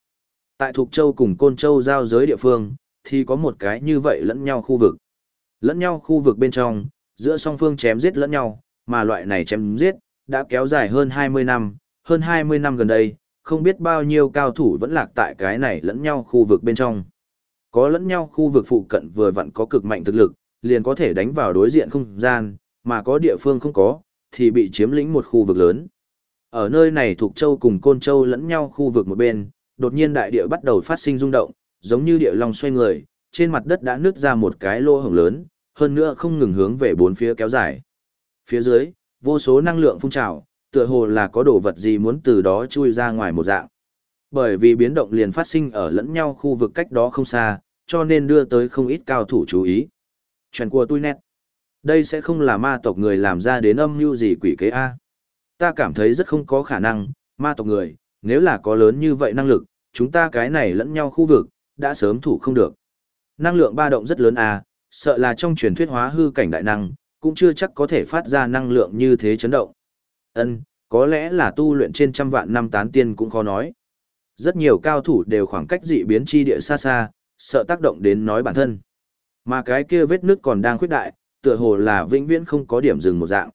Tại Thục Châu cùng Côn Châu giao giới địa phương, thì có một cái như vậy lẫn nhau khu vực. Lẫn nhau khu vực bên trong, giữa song phương chém giết lẫn nhau, mà loại này chém giết, đã kéo dài hơn 20 năm, hơn 20 năm gần đây, không biết bao nhiêu cao thủ vẫn lạc tại cái này lẫn nhau khu vực bên trong. Có lẫn nhau khu vực phụ cận vừa vặn có cực mạnh thực lực, liền có thể đánh vào đối diện không gian, mà có địa phương không có, thì bị chiếm lĩnh một khu vực lớn. Ở nơi này thuộc châu cùng côn châu lẫn nhau khu vực một bên, đột nhiên đại địa bắt đầu phát sinh rung động, giống như địa long xoay người, trên mặt đất đã nứt ra một cái lỗ hổng lớn, hơn nữa không ngừng hướng về bốn phía kéo dài. Phía dưới, vô số năng lượng phun trào, tựa hồ là có đồ vật gì muốn từ đó chui ra ngoài một dạng. Bởi vì biến động liền phát sinh ở lẫn nhau khu vực cách đó không xa, cho nên đưa tới không ít cao thủ chú ý. Chuyện của tôi nét. Đây sẽ không là ma tộc người làm ra đến âm mưu gì quỷ kế A. Ta cảm thấy rất không có khả năng, ma tộc người, nếu là có lớn như vậy năng lực, chúng ta cái này lẫn nhau khu vực, đã sớm thủ không được. Năng lượng ba động rất lớn A, sợ là trong truyền thuyết hóa hư cảnh đại năng, cũng chưa chắc có thể phát ra năng lượng như thế chấn động. Ân, có lẽ là tu luyện trên trăm vạn năm tán tiên cũng khó nói. Rất nhiều cao thủ đều khoảng cách dị biến chi địa xa xa, sợ tác động đến nói bản thân. Mà cái kia vết nước còn đang khuyết đại, tựa hồ là vĩnh viễn không có điểm dừng một dạng.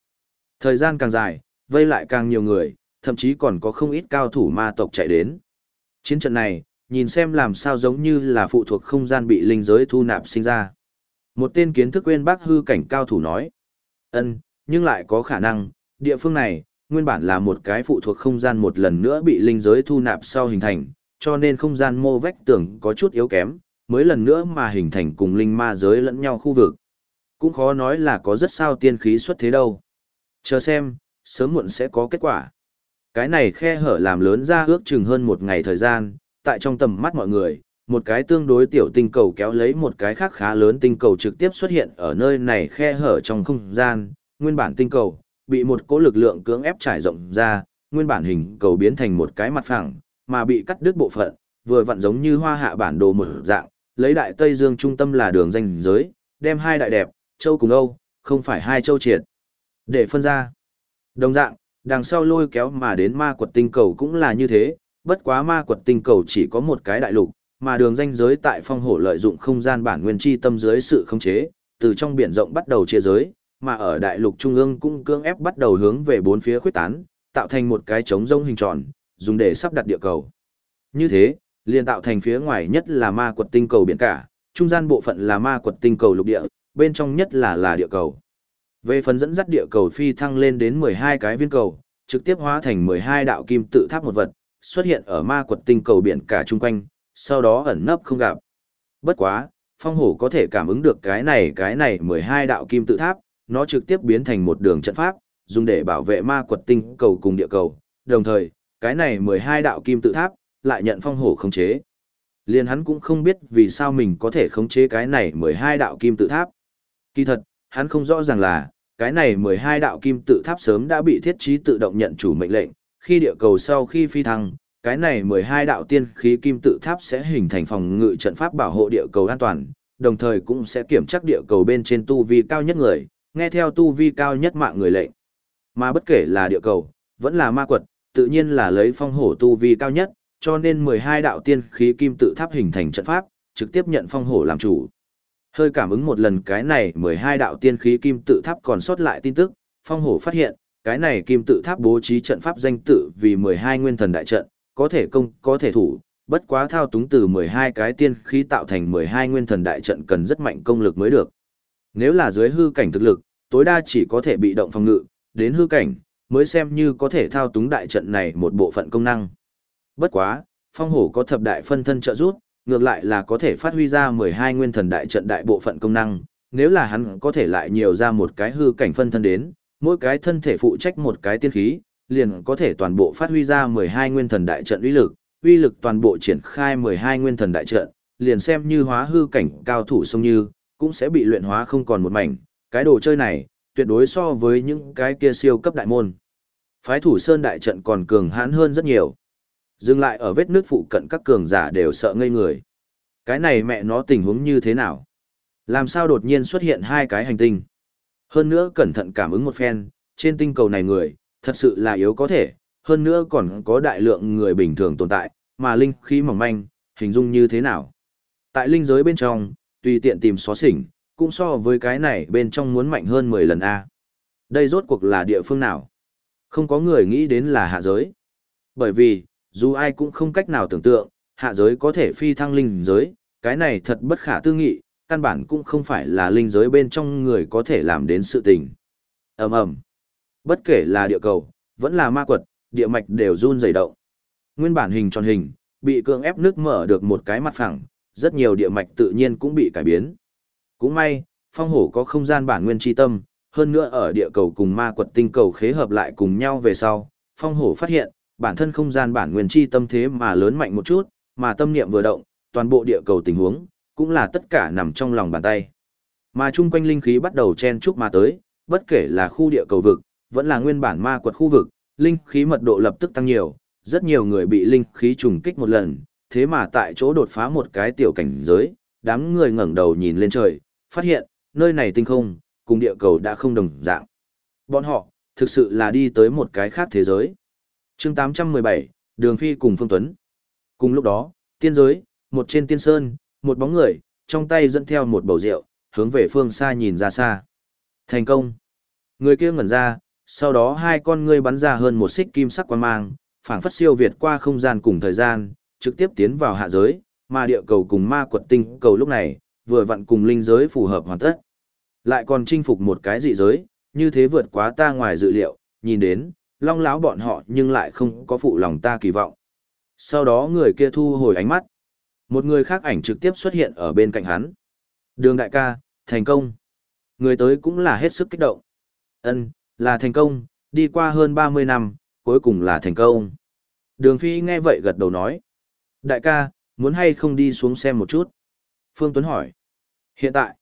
Thời gian càng dài, vây lại càng nhiều người, thậm chí còn có không ít cao thủ ma tộc chạy đến. Chiến trận này, nhìn xem làm sao giống như là phụ thuộc không gian bị linh giới thu nạp sinh ra. Một tên kiến thức quên bác hư cảnh cao thủ nói. ân nhưng lại có khả năng, địa phương này, nguyên bản là một cái phụ thuộc không gian một lần nữa bị linh giới thu nạp sau hình thành, cho nên không gian mô vách tưởng có chút yếu kém, mới lần nữa mà hình thành cùng linh ma giới lẫn nhau khu vực. Cũng khó nói là có rất sao tiên khí xuất thế đâu. Chờ xem, sớm muộn sẽ có kết quả. Cái này khe hở làm lớn ra ước chừng hơn một ngày thời gian, tại trong tầm mắt mọi người, một cái tương đối tiểu tinh cầu kéo lấy một cái khác khá lớn tinh cầu trực tiếp xuất hiện ở nơi này khe hở trong không gian, nguyên bản tinh cầu, bị một cỗ lực lượng cưỡng ép trải rộng ra, nguyên bản hình cầu biến thành một cái mặt phẳng, mà bị cắt đứt bộ phận, vừa vặn giống như hoa hạ bản đồ mở dạng, lấy đại Tây Dương trung tâm là đường danh giới, đem hai đại đẹp, châu cùng Âu, không phải hai châu triệt. Để phân ra. Đồng dạng, đằng sau lôi kéo mà đến ma quật tinh cầu cũng là như thế, bất quá ma quật tinh cầu chỉ có một cái đại lục, mà đường danh giới tại phong hổ lợi dụng không gian bản nguyên chi tâm dưới sự khống chế, từ trong biển rộng bắt đầu chia giới, mà ở đại lục trung ương cũng cương ép bắt đầu hướng về bốn phía khuyết tán, tạo thành một cái trống rông hình tròn, dùng để sắp đặt địa cầu. Như thế, liền tạo thành phía ngoài nhất là ma quật tinh cầu biển cả, trung gian bộ phận là ma quật tinh cầu lục địa, bên trong nhất là là địa cầu. Về phần dẫn dắt địa cầu phi thăng lên đến 12 cái viên cầu, trực tiếp hóa thành 12 đạo kim tự tháp một vật, xuất hiện ở ma quật tinh cầu biển cả chung quanh, sau đó ẩn nấp không gặp. Bất quá, phong hổ có thể cảm ứng được cái này cái này 12 đạo kim tự tháp, nó trực tiếp biến thành một đường trận pháp, dùng để bảo vệ ma quật tinh cầu cùng địa cầu. Đồng thời, cái này 12 đạo kim tự tháp, lại nhận phong hổ khống chế. Liên hắn cũng không biết vì sao mình có thể khống chế cái này 12 đạo kim tự tháp. Kỳ thật, hắn không rõ ràng là, cái này 12 đạo kim tự tháp sớm đã bị thiết trí tự động nhận chủ mệnh lệnh, khi địa cầu sau khi phi thăng, cái này 12 đạo tiên khí kim tự tháp sẽ hình thành phòng ngự trận pháp bảo hộ địa cầu an toàn, đồng thời cũng sẽ kiểm tra địa cầu bên trên tu vi cao nhất người, nghe theo tu vi cao nhất mạng người lệnh. Mà bất kể là địa cầu, vẫn là ma quật, tự nhiên là lấy phong hổ tu vi cao nhất, cho nên 12 đạo tiên khí kim tự tháp hình thành trận pháp, trực tiếp nhận phong hổ làm chủ. Hơi cảm ứng một lần cái này 12 đạo tiên khí kim tự tháp còn sót lại tin tức, phong hổ phát hiện, cái này kim tự tháp bố trí trận pháp danh tự vì 12 nguyên thần đại trận, có thể công, có thể thủ, bất quá thao túng từ 12 cái tiên khí tạo thành 12 nguyên thần đại trận cần rất mạnh công lực mới được. Nếu là dưới hư cảnh thực lực, tối đa chỉ có thể bị động phòng ngự, đến hư cảnh, mới xem như có thể thao túng đại trận này một bộ phận công năng. Bất quá, phong hổ có thập đại phân thân trợ giúp, ngược lại là có thể phát huy ra 12 nguyên thần đại trận đại bộ phận công năng, nếu là hắn có thể lại nhiều ra một cái hư cảnh phân thân đến, mỗi cái thân thể phụ trách một cái tiên khí, liền có thể toàn bộ phát huy ra 12 nguyên thần đại trận uy lực, uy lực toàn bộ triển khai 12 nguyên thần đại trận, liền xem như hóa hư cảnh cao thủ sông như, cũng sẽ bị luyện hóa không còn một mảnh, cái đồ chơi này, tuyệt đối so với những cái kia siêu cấp đại môn. Phái thủ sơn đại trận còn cường hãn hơn rất nhiều. Dừng lại ở vết nước phụ cận các cường giả đều sợ ngây người. Cái này mẹ nó tình huống như thế nào? Làm sao đột nhiên xuất hiện hai cái hành tinh? Hơn nữa cẩn thận cảm ứng một phen, trên tinh cầu này người, thật sự là yếu có thể, hơn nữa còn có đại lượng người bình thường tồn tại, mà linh khí mỏng manh, hình dung như thế nào? Tại linh giới bên trong, tùy tiện tìm xóa xỉnh, cũng so với cái này bên trong muốn mạnh hơn 10 lần A. Đây rốt cuộc là địa phương nào? Không có người nghĩ đến là hạ giới. Bởi vì, dù ai cũng không cách nào tưởng tượng, hạ giới có thể phi thăng linh giới, cái này thật bất khả tư nghị, căn bản cũng không phải là linh giới bên trong người có thể làm đến sự tình. ầm ầm Bất kể là địa cầu, vẫn là ma quật, địa mạch đều run rẩy động. Nguyên bản hình tròn hình, bị cưỡng ép nước mở được một cái mặt phẳng, rất nhiều địa mạch tự nhiên cũng bị cải biến. Cũng may, phong hổ có không gian bản nguyên tri tâm, hơn nữa ở địa cầu cùng ma quật tinh cầu khế hợp lại cùng nhau về sau, phong hổ phát hiện, bản thân không gian bản nguyên chi tâm thế mà lớn mạnh một chút, mà tâm niệm vừa động, toàn bộ địa cầu tình huống, cũng là tất cả nằm trong lòng bàn tay. Mà chung quanh linh khí bắt đầu chen chúc mà tới, bất kể là khu địa cầu vực, vẫn là nguyên bản ma quật khu vực, linh khí mật độ lập tức tăng nhiều, rất nhiều người bị linh khí trùng kích một lần, thế mà tại chỗ đột phá một cái tiểu cảnh giới, đám người ngẩng đầu nhìn lên trời, phát hiện, nơi này tinh không, cùng địa cầu đã không đồng dạng. Bọn họ, thực sự là đi tới một cái khác thế giới chương 817, Đường Phi cùng Phương Tuấn. Cùng lúc đó, tiên giới, một trên tiên sơn, một bóng người, trong tay dẫn theo một bầu rượu, hướng về phương xa nhìn ra xa. Thành công. Người kia ngẩn ra, sau đó hai con ngươi bắn ra hơn một xích kim sắc quan mang, phảng phất siêu việt qua không gian cùng thời gian, trực tiếp tiến vào hạ giới, mà địa cầu cùng ma quật tinh cầu lúc này, vừa vặn cùng linh giới phù hợp hoàn tất. Lại còn chinh phục một cái dị giới, như thế vượt quá ta ngoài dự liệu, nhìn đến, long láo bọn họ nhưng lại không có phụ lòng ta kỳ vọng. Sau đó người kia thu hồi ánh mắt. Một người khác ảnh trực tiếp xuất hiện ở bên cạnh hắn. Đường đại ca, thành công. Người tới cũng là hết sức kích động. Ân, là thành công, đi qua hơn 30 năm, cuối cùng là thành công. Đường Phi nghe vậy gật đầu nói. Đại ca, muốn hay không đi xuống xem một chút? Phương Tuấn hỏi. Hiện tại.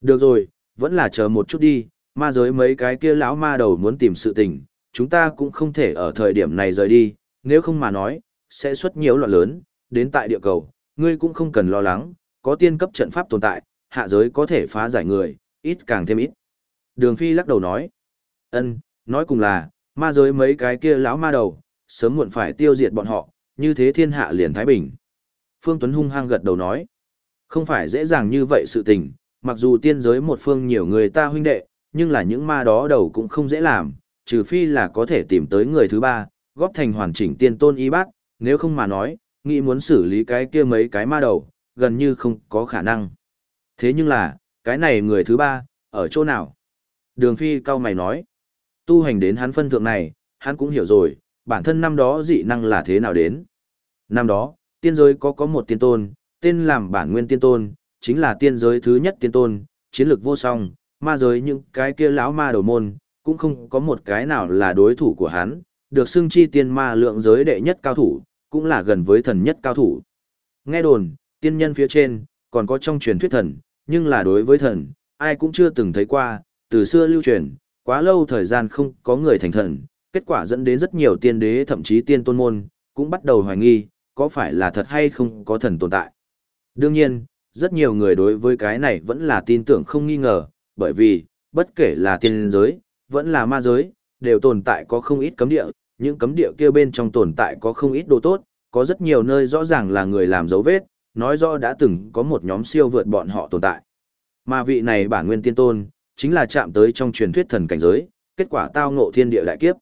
Được rồi, vẫn là chờ một chút đi, ma giới mấy cái kia lão ma đầu muốn tìm sự tình, chúng ta cũng không thể ở thời điểm này rời đi, nếu không mà nói, sẽ xuất nhiều loạn lớn, đến tại địa cầu, ngươi cũng không cần lo lắng, có tiên cấp trận pháp tồn tại, hạ giới có thể phá giải người, ít càng thêm ít. Đường Phi lắc đầu nói, ân, nói cùng là, ma giới mấy cái kia lão ma đầu, sớm muộn phải tiêu diệt bọn họ, như thế thiên hạ liền thái bình. Phương Tuấn hung hăng gật đầu nói, không phải dễ dàng như vậy sự tình, mặc dù tiên giới một phương nhiều người ta huynh đệ, nhưng là những ma đó đầu cũng không dễ làm, trừ phi là có thể tìm tới người thứ ba, góp thành hoàn chỉnh tiên tôn y bác, nếu không mà nói, nghĩ muốn xử lý cái kia mấy cái ma đầu, gần như không có khả năng. Thế nhưng là, cái này người thứ ba, ở chỗ nào? Đường Phi cao mày nói, tu hành đến hắn phân thượng này, hắn cũng hiểu rồi, bản thân năm đó dị năng là thế nào đến. Năm đó, tiên giới có có một tiên tôn, tên làm bản nguyên tiên tôn, chính là tiên giới thứ nhất tiên tôn, chiến lược vô song, ma giới những cái kia lão ma đầu môn, cũng không có một cái nào là đối thủ của hắn, được xưng chi tiên ma lượng giới đệ nhất cao thủ, cũng là gần với thần nhất cao thủ. Nghe đồn, tiên nhân phía trên, còn có trong truyền thuyết thần, nhưng là đối với thần, ai cũng chưa từng thấy qua, từ xưa lưu truyền, quá lâu thời gian không có người thành thần, kết quả dẫn đến rất nhiều tiên đế thậm chí tiên tôn môn, cũng bắt đầu hoài nghi, có phải là thật hay không có thần tồn tại. Đương nhiên, rất nhiều người đối với cái này vẫn là tin tưởng không nghi ngờ, bởi vì, bất kể là tiên giới, vẫn là ma giới, đều tồn tại có không ít cấm địa, những cấm địa kia bên trong tồn tại có không ít đồ tốt, có rất nhiều nơi rõ ràng là người làm dấu vết, nói rõ đã từng có một nhóm siêu vượt bọn họ tồn tại. Mà vị này bản nguyên tiên tôn, chính là chạm tới trong truyền thuyết thần cảnh giới, kết quả tao ngộ thiên địa đại kiếp.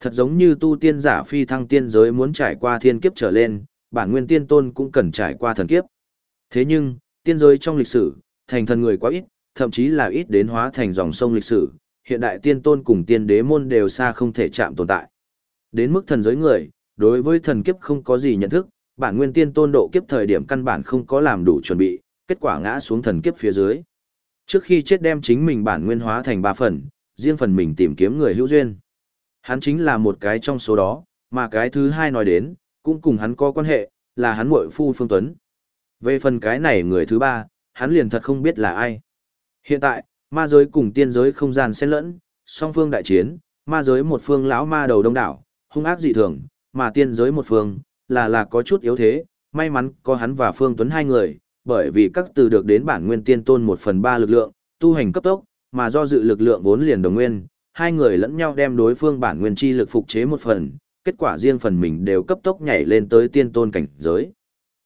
Thật giống như tu tiên giả phi thăng tiên giới muốn trải qua thiên kiếp trở lên, bản nguyên tiên tôn cũng cần trải qua thần kiếp. Thế nhưng, tiên giới trong lịch sử, thành thần người quá ít, thậm chí là ít đến hóa thành dòng sông lịch sử, hiện đại tiên tôn cùng tiên đế môn đều xa không thể chạm tồn tại. Đến mức thần giới người, đối với thần kiếp không có gì nhận thức, bản nguyên tiên tôn độ kiếp thời điểm căn bản không có làm đủ chuẩn bị, kết quả ngã xuống thần kiếp phía dưới. Trước khi chết đem chính mình bản nguyên hóa thành ba phần, riêng phần mình tìm kiếm người hữu duyên. Hắn chính là một cái trong số đó, mà cái thứ hai nói đến, cũng cùng hắn có quan hệ, là hắn muội phu Phương Tuấn. Về phần cái này người thứ ba, hắn liền thật không biết là ai. Hiện tại, ma giới cùng tiên giới không gian xen lẫn, song phương đại chiến, ma giới một phương lão ma đầu đông đảo, hung ác dị thường, mà tiên giới một phương, là là có chút yếu thế, may mắn có hắn và Phương Tuấn hai người, bởi vì các từ được đến bản nguyên tiên tôn một phần ba lực lượng, tu hành cấp tốc, mà do dự lực lượng vốn liền đồng nguyên, hai người lẫn nhau đem đối phương bản nguyên chi lực phục chế một phần, kết quả riêng phần mình đều cấp tốc nhảy lên tới tiên tôn cảnh giới.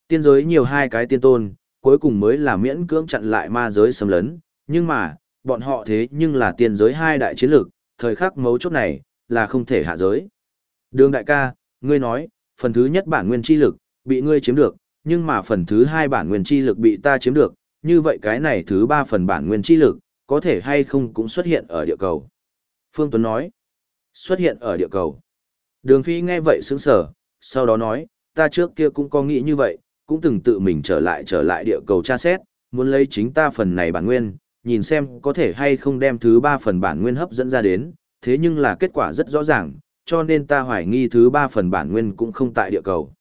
Tiên giới nhiều hai cái tiên tôn, cuối cùng mới là miễn cưỡng chặn lại ma giới xâm lấn, nhưng mà, bọn họ thế nhưng là tiên giới hai đại chiến lược thời khắc mấu chốt này, là không thể hạ giới. Đường đại ca, ngươi nói, phần thứ nhất bản nguyên chi lực, bị ngươi chiếm được, nhưng mà phần thứ hai bản nguyên chi lực bị ta chiếm được, như vậy cái này thứ ba phần bản nguyên chi lực, có thể hay không cũng xuất hiện ở địa cầu. Phương Tuấn nói, xuất hiện ở địa cầu. Đường Phi nghe vậy sững sờ, sau đó nói, ta trước kia cũng có nghĩ như vậy, cũng từng tự mình trở lại trở lại địa cầu tra xét, muốn lấy chính ta phần này bản nguyên, nhìn xem có thể hay không đem thứ ba phần bản nguyên hấp dẫn ra đến, thế nhưng là kết quả rất rõ ràng, cho nên ta hoài nghi thứ ba phần bản nguyên cũng không tại địa cầu.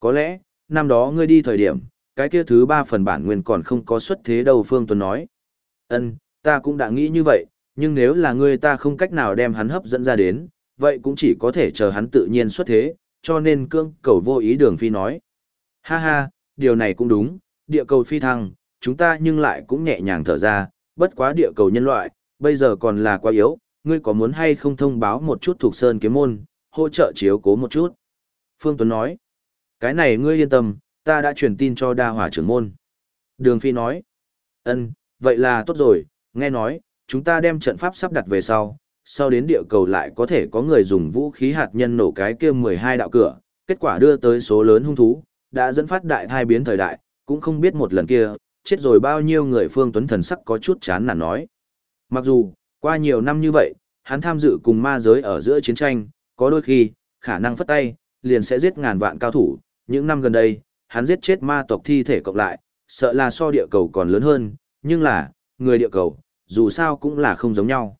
Có lẽ, năm đó ngươi đi thời điểm, cái kia thứ ba phần bản nguyên còn không có xuất thế đâu Phương Tuấn nói. Ân, ta cũng đã nghĩ như vậy, nhưng nếu là ngươi ta không cách nào đem hắn hấp dẫn ra đến, vậy cũng chỉ có thể chờ hắn tự nhiên xuất thế, cho nên cương cầu vô ý đường phi nói. Ha ha, điều này cũng đúng, địa cầu phi thăng, chúng ta nhưng lại cũng nhẹ nhàng thở ra, bất quá địa cầu nhân loại, bây giờ còn là quá yếu, ngươi có muốn hay không thông báo một chút thuộc sơn kiếm môn, hỗ trợ chiếu cố một chút. Phương Tuấn nói, cái này ngươi yên tâm, ta đã truyền tin cho đa hỏa trưởng môn. Đường Phi nói, ân, vậy là tốt rồi, nghe nói, chúng ta đem trận pháp sắp đặt về sau, sau đến địa cầu lại có thể có người dùng vũ khí hạt nhân nổ cái kia 12 đạo cửa, kết quả đưa tới số lớn hung thú, đã dẫn phát đại thai biến thời đại, cũng không biết một lần kia, chết rồi bao nhiêu người phương tuấn thần sắc có chút chán nản nói. Mặc dù, qua nhiều năm như vậy, hắn tham dự cùng ma giới ở giữa chiến tranh, có đôi khi, khả năng phất tay, liền sẽ giết ngàn vạn cao thủ, những năm gần đây, hắn giết chết ma tộc thi thể cộng lại, sợ là so địa cầu còn lớn hơn, nhưng là, người địa cầu, dù sao cũng là không giống nhau.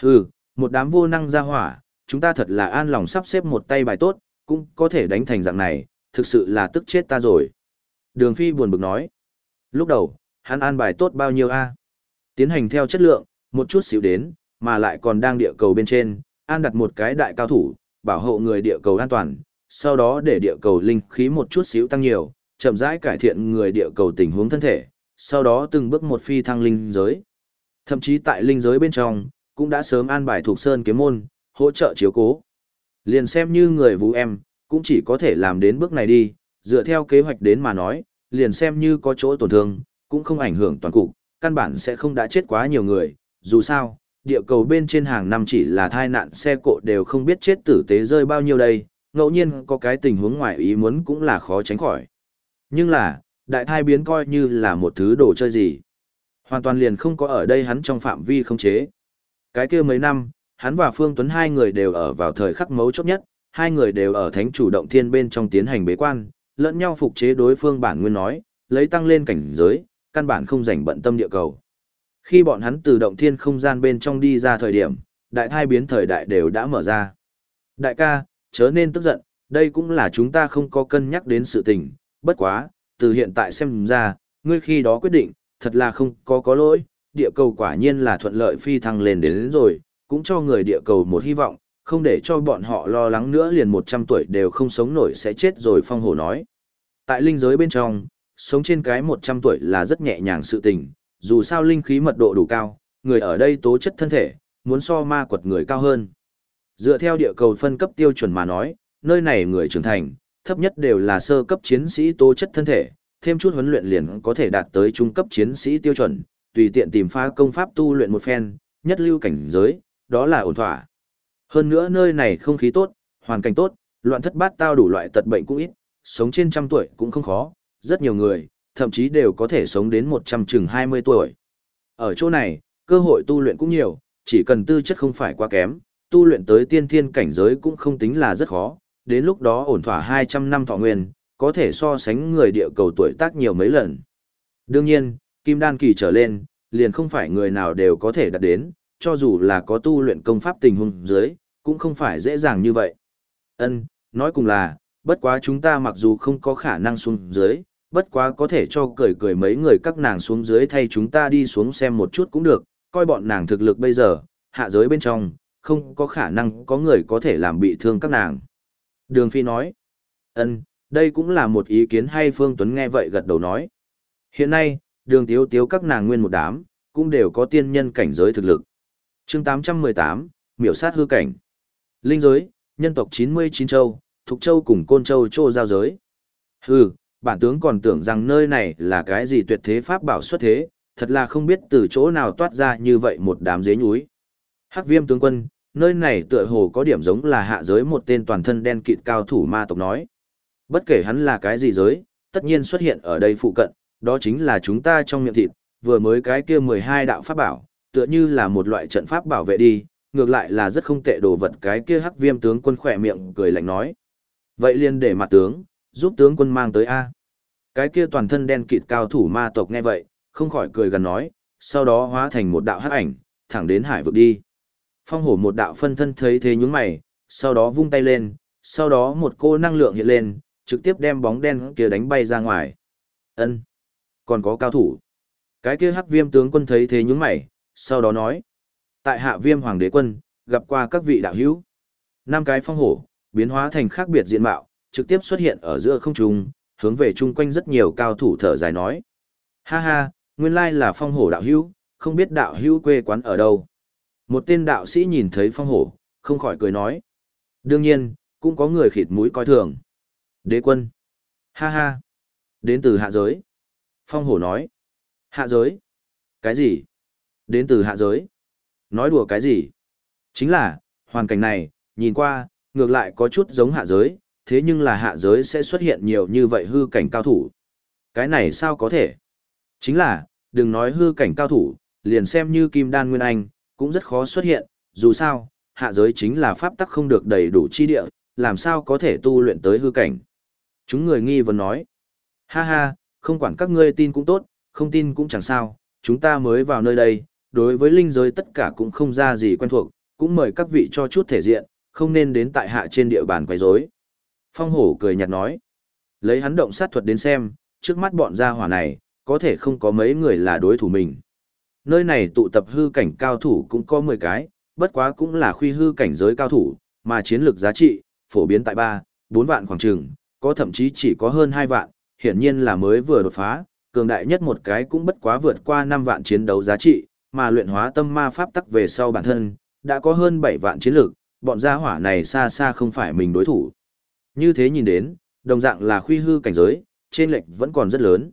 Hừ, một đám vô năng ra hỏa, chúng ta thật là an lòng sắp xếp một tay bài tốt, cũng có thể đánh thành dạng này, thực sự là tức chết ta rồi. Đường Phi buồn bực nói. Lúc đầu, hắn an bài tốt bao nhiêu a? Tiến hành theo chất lượng, một chút xíu đến, mà lại còn đang địa cầu bên trên, an đặt một cái đại cao thủ, bảo hộ người địa cầu an toàn, sau đó để địa cầu linh khí một chút xíu tăng nhiều, chậm rãi cải thiện người địa cầu tình huống thân thể, sau đó từng bước một phi thăng linh giới. Thậm chí tại linh giới bên trong, cũng đã sớm an bài thuộc sơn kiếm môn, hỗ trợ chiếu cố. Liền xem như người vũ em, cũng chỉ có thể làm đến bước này đi, dựa theo kế hoạch đến mà nói, liền xem như có chỗ tổn thương, cũng không ảnh hưởng toàn cục, căn bản sẽ không đã chết quá nhiều người, dù sao, địa cầu bên trên hàng năm chỉ là thai nạn xe cộ đều không biết chết tử tế rơi bao nhiêu đây, ngẫu nhiên có cái tình huống ngoài ý muốn cũng là khó tránh khỏi. Nhưng là, đại thai biến coi như là một thứ đồ chơi gì. Hoàn toàn liền không có ở đây hắn trong phạm vi không chế. Cái kia mấy năm, hắn và Phương Tuấn hai người đều ở vào thời khắc mấu chốt nhất, hai người đều ở thánh chủ động thiên bên trong tiến hành bế quan, lẫn nhau phục chế đối phương bản nguyên nói, lấy tăng lên cảnh giới, căn bản không rảnh bận tâm địa cầu. Khi bọn hắn từ động thiên không gian bên trong đi ra thời điểm, đại thai biến thời đại đều đã mở ra. Đại ca, chớ nên tức giận, đây cũng là chúng ta không có cân nhắc đến sự tình, bất quá, từ hiện tại xem ra, ngươi khi đó quyết định, thật là không có có lỗi, địa cầu quả nhiên là thuận lợi phi thăng lên đến, đến rồi, cũng cho người địa cầu một hy vọng, không để cho bọn họ lo lắng nữa liền 100 tuổi đều không sống nổi sẽ chết rồi phong hổ nói. Tại linh giới bên trong, sống trên cái 100 tuổi là rất nhẹ nhàng sự tình, dù sao linh khí mật độ đủ cao, người ở đây tố chất thân thể, muốn so ma quật người cao hơn. Dựa theo địa cầu phân cấp tiêu chuẩn mà nói, nơi này người trưởng thành, thấp nhất đều là sơ cấp chiến sĩ tố chất thân thể, thêm chút huấn luyện liền có thể đạt tới trung cấp chiến sĩ tiêu chuẩn, tùy tiện tìm phá công pháp tu luyện một phen, nhất lưu cảnh giới, đó là ổn thỏa. Hơn nữa nơi này không khí tốt, hoàn cảnh tốt, loạn thất bát tao đủ loại tật bệnh cũng ít, sống trên trăm tuổi cũng không khó, rất nhiều người, thậm chí đều có thể sống đến một trăm chừng hai mươi tuổi. Ở chỗ này, cơ hội tu luyện cũng nhiều, chỉ cần tư chất không phải quá kém, tu luyện tới tiên thiên cảnh giới cũng không tính là rất khó, đến lúc đó ổn thỏa 200 năm thọ nguyên, có thể so sánh người địa cầu tuổi tác nhiều mấy lần. Đương nhiên, kim đan kỳ trở lên, liền không phải người nào đều có thể đạt đến, cho dù là có tu luyện công pháp tình huống dưới, cũng không phải dễ dàng như vậy. Ân, nói cùng là, bất quá chúng ta mặc dù không có khả năng xuống dưới, bất quá có thể cho cười cười mấy người các nàng xuống dưới thay chúng ta đi xuống xem một chút cũng được, coi bọn nàng thực lực bây giờ, hạ giới bên trong, không có khả năng có người có thể làm bị thương các nàng. Đường Phi nói, ân, đây cũng là một ý kiến hay Phương Tuấn nghe vậy gật đầu nói. Hiện nay, đường tiếu tiếu các nàng nguyên một đám, cũng đều có tiên nhân cảnh giới thực lực chương 818, miểu sát hư cảnh. Linh giới, nhân tộc 99 châu, Thục Châu cùng Côn Châu Châu giao giới. Hừ, bản tướng còn tưởng rằng nơi này là cái gì tuyệt thế pháp bảo xuất thế, thật là không biết từ chỗ nào toát ra như vậy một đám dế nhúi. Hắc viêm tướng quân, nơi này tựa hồ có điểm giống là hạ giới một tên toàn thân đen kịt cao thủ ma tộc nói. Bất kể hắn là cái gì giới, tất nhiên xuất hiện ở đây phụ cận, đó chính là chúng ta trong miệng thịt, vừa mới cái kia 12 đạo pháp bảo, tựa như là một loại trận pháp bảo vệ đi, ngược lại là rất không tệ đồ vật cái kia hắc viêm tướng quân khỏe miệng cười lạnh nói. Vậy liền để mặt tướng, giúp tướng quân mang tới A. Cái kia toàn thân đen kịt cao thủ ma tộc nghe vậy, không khỏi cười gần nói, sau đó hóa thành một đạo hắc ảnh, thẳng đến hải vực đi. Phong hổ một đạo phân thân thấy thế nhướng mày, sau đó vung tay lên, sau đó một cô năng lượng hiện lên, trực tiếp đem bóng đen kia đánh bay ra ngoài. Ân, còn có cao thủ. Cái kia hắc viêm tướng quân thấy thế nhướng mày, sau đó nói. Tại hạ viêm hoàng đế quân, gặp qua các vị đạo hữu. Năm cái phong hổ, biến hóa thành khác biệt diện mạo, trực tiếp xuất hiện ở giữa không trung, hướng về chung quanh rất nhiều cao thủ thở dài nói. Ha ha, nguyên lai là phong hổ đạo hữu, không biết đạo hữu quê quán ở đâu. Một tên đạo sĩ nhìn thấy phong hổ, không khỏi cười nói. Đương nhiên, cũng có người khịt mũi coi thường. Đế quân. Ha ha. Đến từ hạ giới. Phong hổ nói. Hạ giới. Cái gì? Đến từ hạ giới. Nói đùa cái gì? Chính là, hoàn cảnh này, nhìn qua, ngược lại có chút giống hạ giới, thế nhưng là hạ giới sẽ xuất hiện nhiều như vậy hư cảnh cao thủ. Cái này sao có thể? Chính là, đừng nói hư cảnh cao thủ, liền xem như kim đan nguyên anh, cũng rất khó xuất hiện, dù sao, hạ giới chính là pháp tắc không được đầy đủ chi địa, làm sao có thể tu luyện tới hư cảnh. Chúng người nghi vấn nói, ha ha, không quản các ngươi tin cũng tốt, không tin cũng chẳng sao, chúng ta mới vào nơi đây, đối với linh giới tất cả cũng không ra gì quen thuộc, cũng mời các vị cho chút thể diện, không nên đến tại hạ trên địa bàn quấy rối. Phong hổ cười nhạt nói, lấy hắn động sát thuật đến xem, trước mắt bọn gia hỏa này, có thể không có mấy người là đối thủ mình. Nơi này tụ tập hư cảnh cao thủ cũng có 10 cái, bất quá cũng là khuy hư cảnh giới cao thủ, mà chiến lược giá trị, phổ biến tại 3, 4 vạn khoảng trường, có thậm chí chỉ có hơn 2 vạn, hiển nhiên là mới vừa đột phá, cường đại nhất một cái cũng bất quá vượt qua 5 vạn chiến đấu giá trị, mà luyện hóa tâm ma pháp tắc về sau bản thân, đã có hơn 7 vạn chiến lực, bọn gia hỏa này xa xa không phải mình đối thủ. Như thế nhìn đến, đồng dạng là khuy hư cảnh giới, trên lệch vẫn còn rất lớn.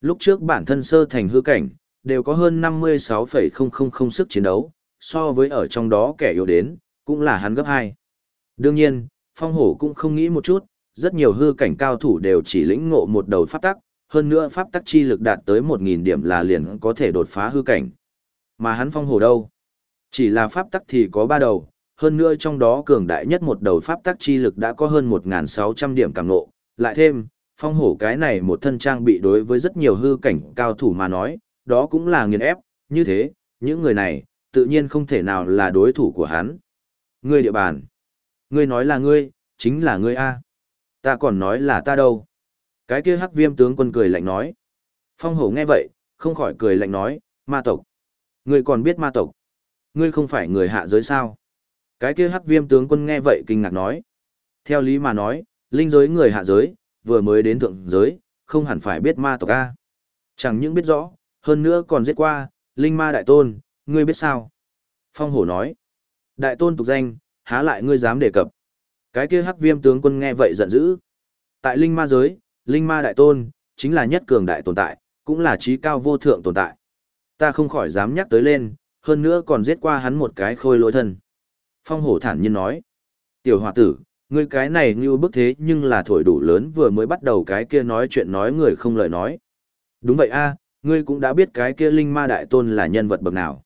Lúc trước bản thân sơ thành hư cảnh, đều có hơn 56,000 sức chiến đấu, so với ở trong đó kẻ yếu đến, cũng là hắn gấp 2. Đương nhiên, phong hổ cũng không nghĩ một chút, rất nhiều hư cảnh cao thủ đều chỉ lĩnh ngộ một đầu pháp tắc, hơn nữa pháp tắc chi lực đạt tới 1.000 điểm là liền có thể đột phá hư cảnh. Mà hắn phong hổ đâu? Chỉ là pháp tắc thì có ba đầu, hơn nữa trong đó cường đại nhất một đầu pháp tắc chi lực đã có hơn 1.600 điểm càng ngộ, lại thêm, phong hổ cái này một thân trang bị đối với rất nhiều hư cảnh cao thủ mà nói, đó cũng là nghiền ép, như thế, những người này, tự nhiên không thể nào là đối thủ của hắn. Ngươi địa bàn. Ngươi nói là ngươi, chính là ngươi A. Ta còn nói là ta đâu. Cái kia hắc viêm tướng quân cười lạnh nói. Phong hổ nghe vậy, không khỏi cười lạnh nói, ma tộc. Ngươi còn biết ma tộc. Ngươi không phải người hạ giới sao. Cái kia hắc viêm tướng quân nghe vậy kinh ngạc nói. Theo lý mà nói, linh giới người hạ giới, vừa mới đến thượng giới, không hẳn phải biết ma tộc A. Chẳng những biết rõ, hơn nữa còn giết qua, linh ma đại tôn, ngươi biết sao? Phong hổ nói. Đại tôn tục danh, há lại ngươi dám đề cập. Cái kia hắc viêm tướng quân nghe vậy giận dữ. Tại linh ma giới, linh ma đại tôn, chính là nhất cường đại tồn tại, cũng là trí cao vô thượng tồn tại. Ta không khỏi dám nhắc tới lên, hơn nữa còn giết qua hắn một cái khôi lỗi thân. Phong hổ thản nhiên nói. Tiểu hòa tử, ngươi cái này như bức thế nhưng là thổi đủ lớn vừa mới bắt đầu cái kia nói chuyện nói người không lời nói. Đúng vậy a, ngươi cũng đã biết cái kia linh ma đại tôn là nhân vật bậc nào.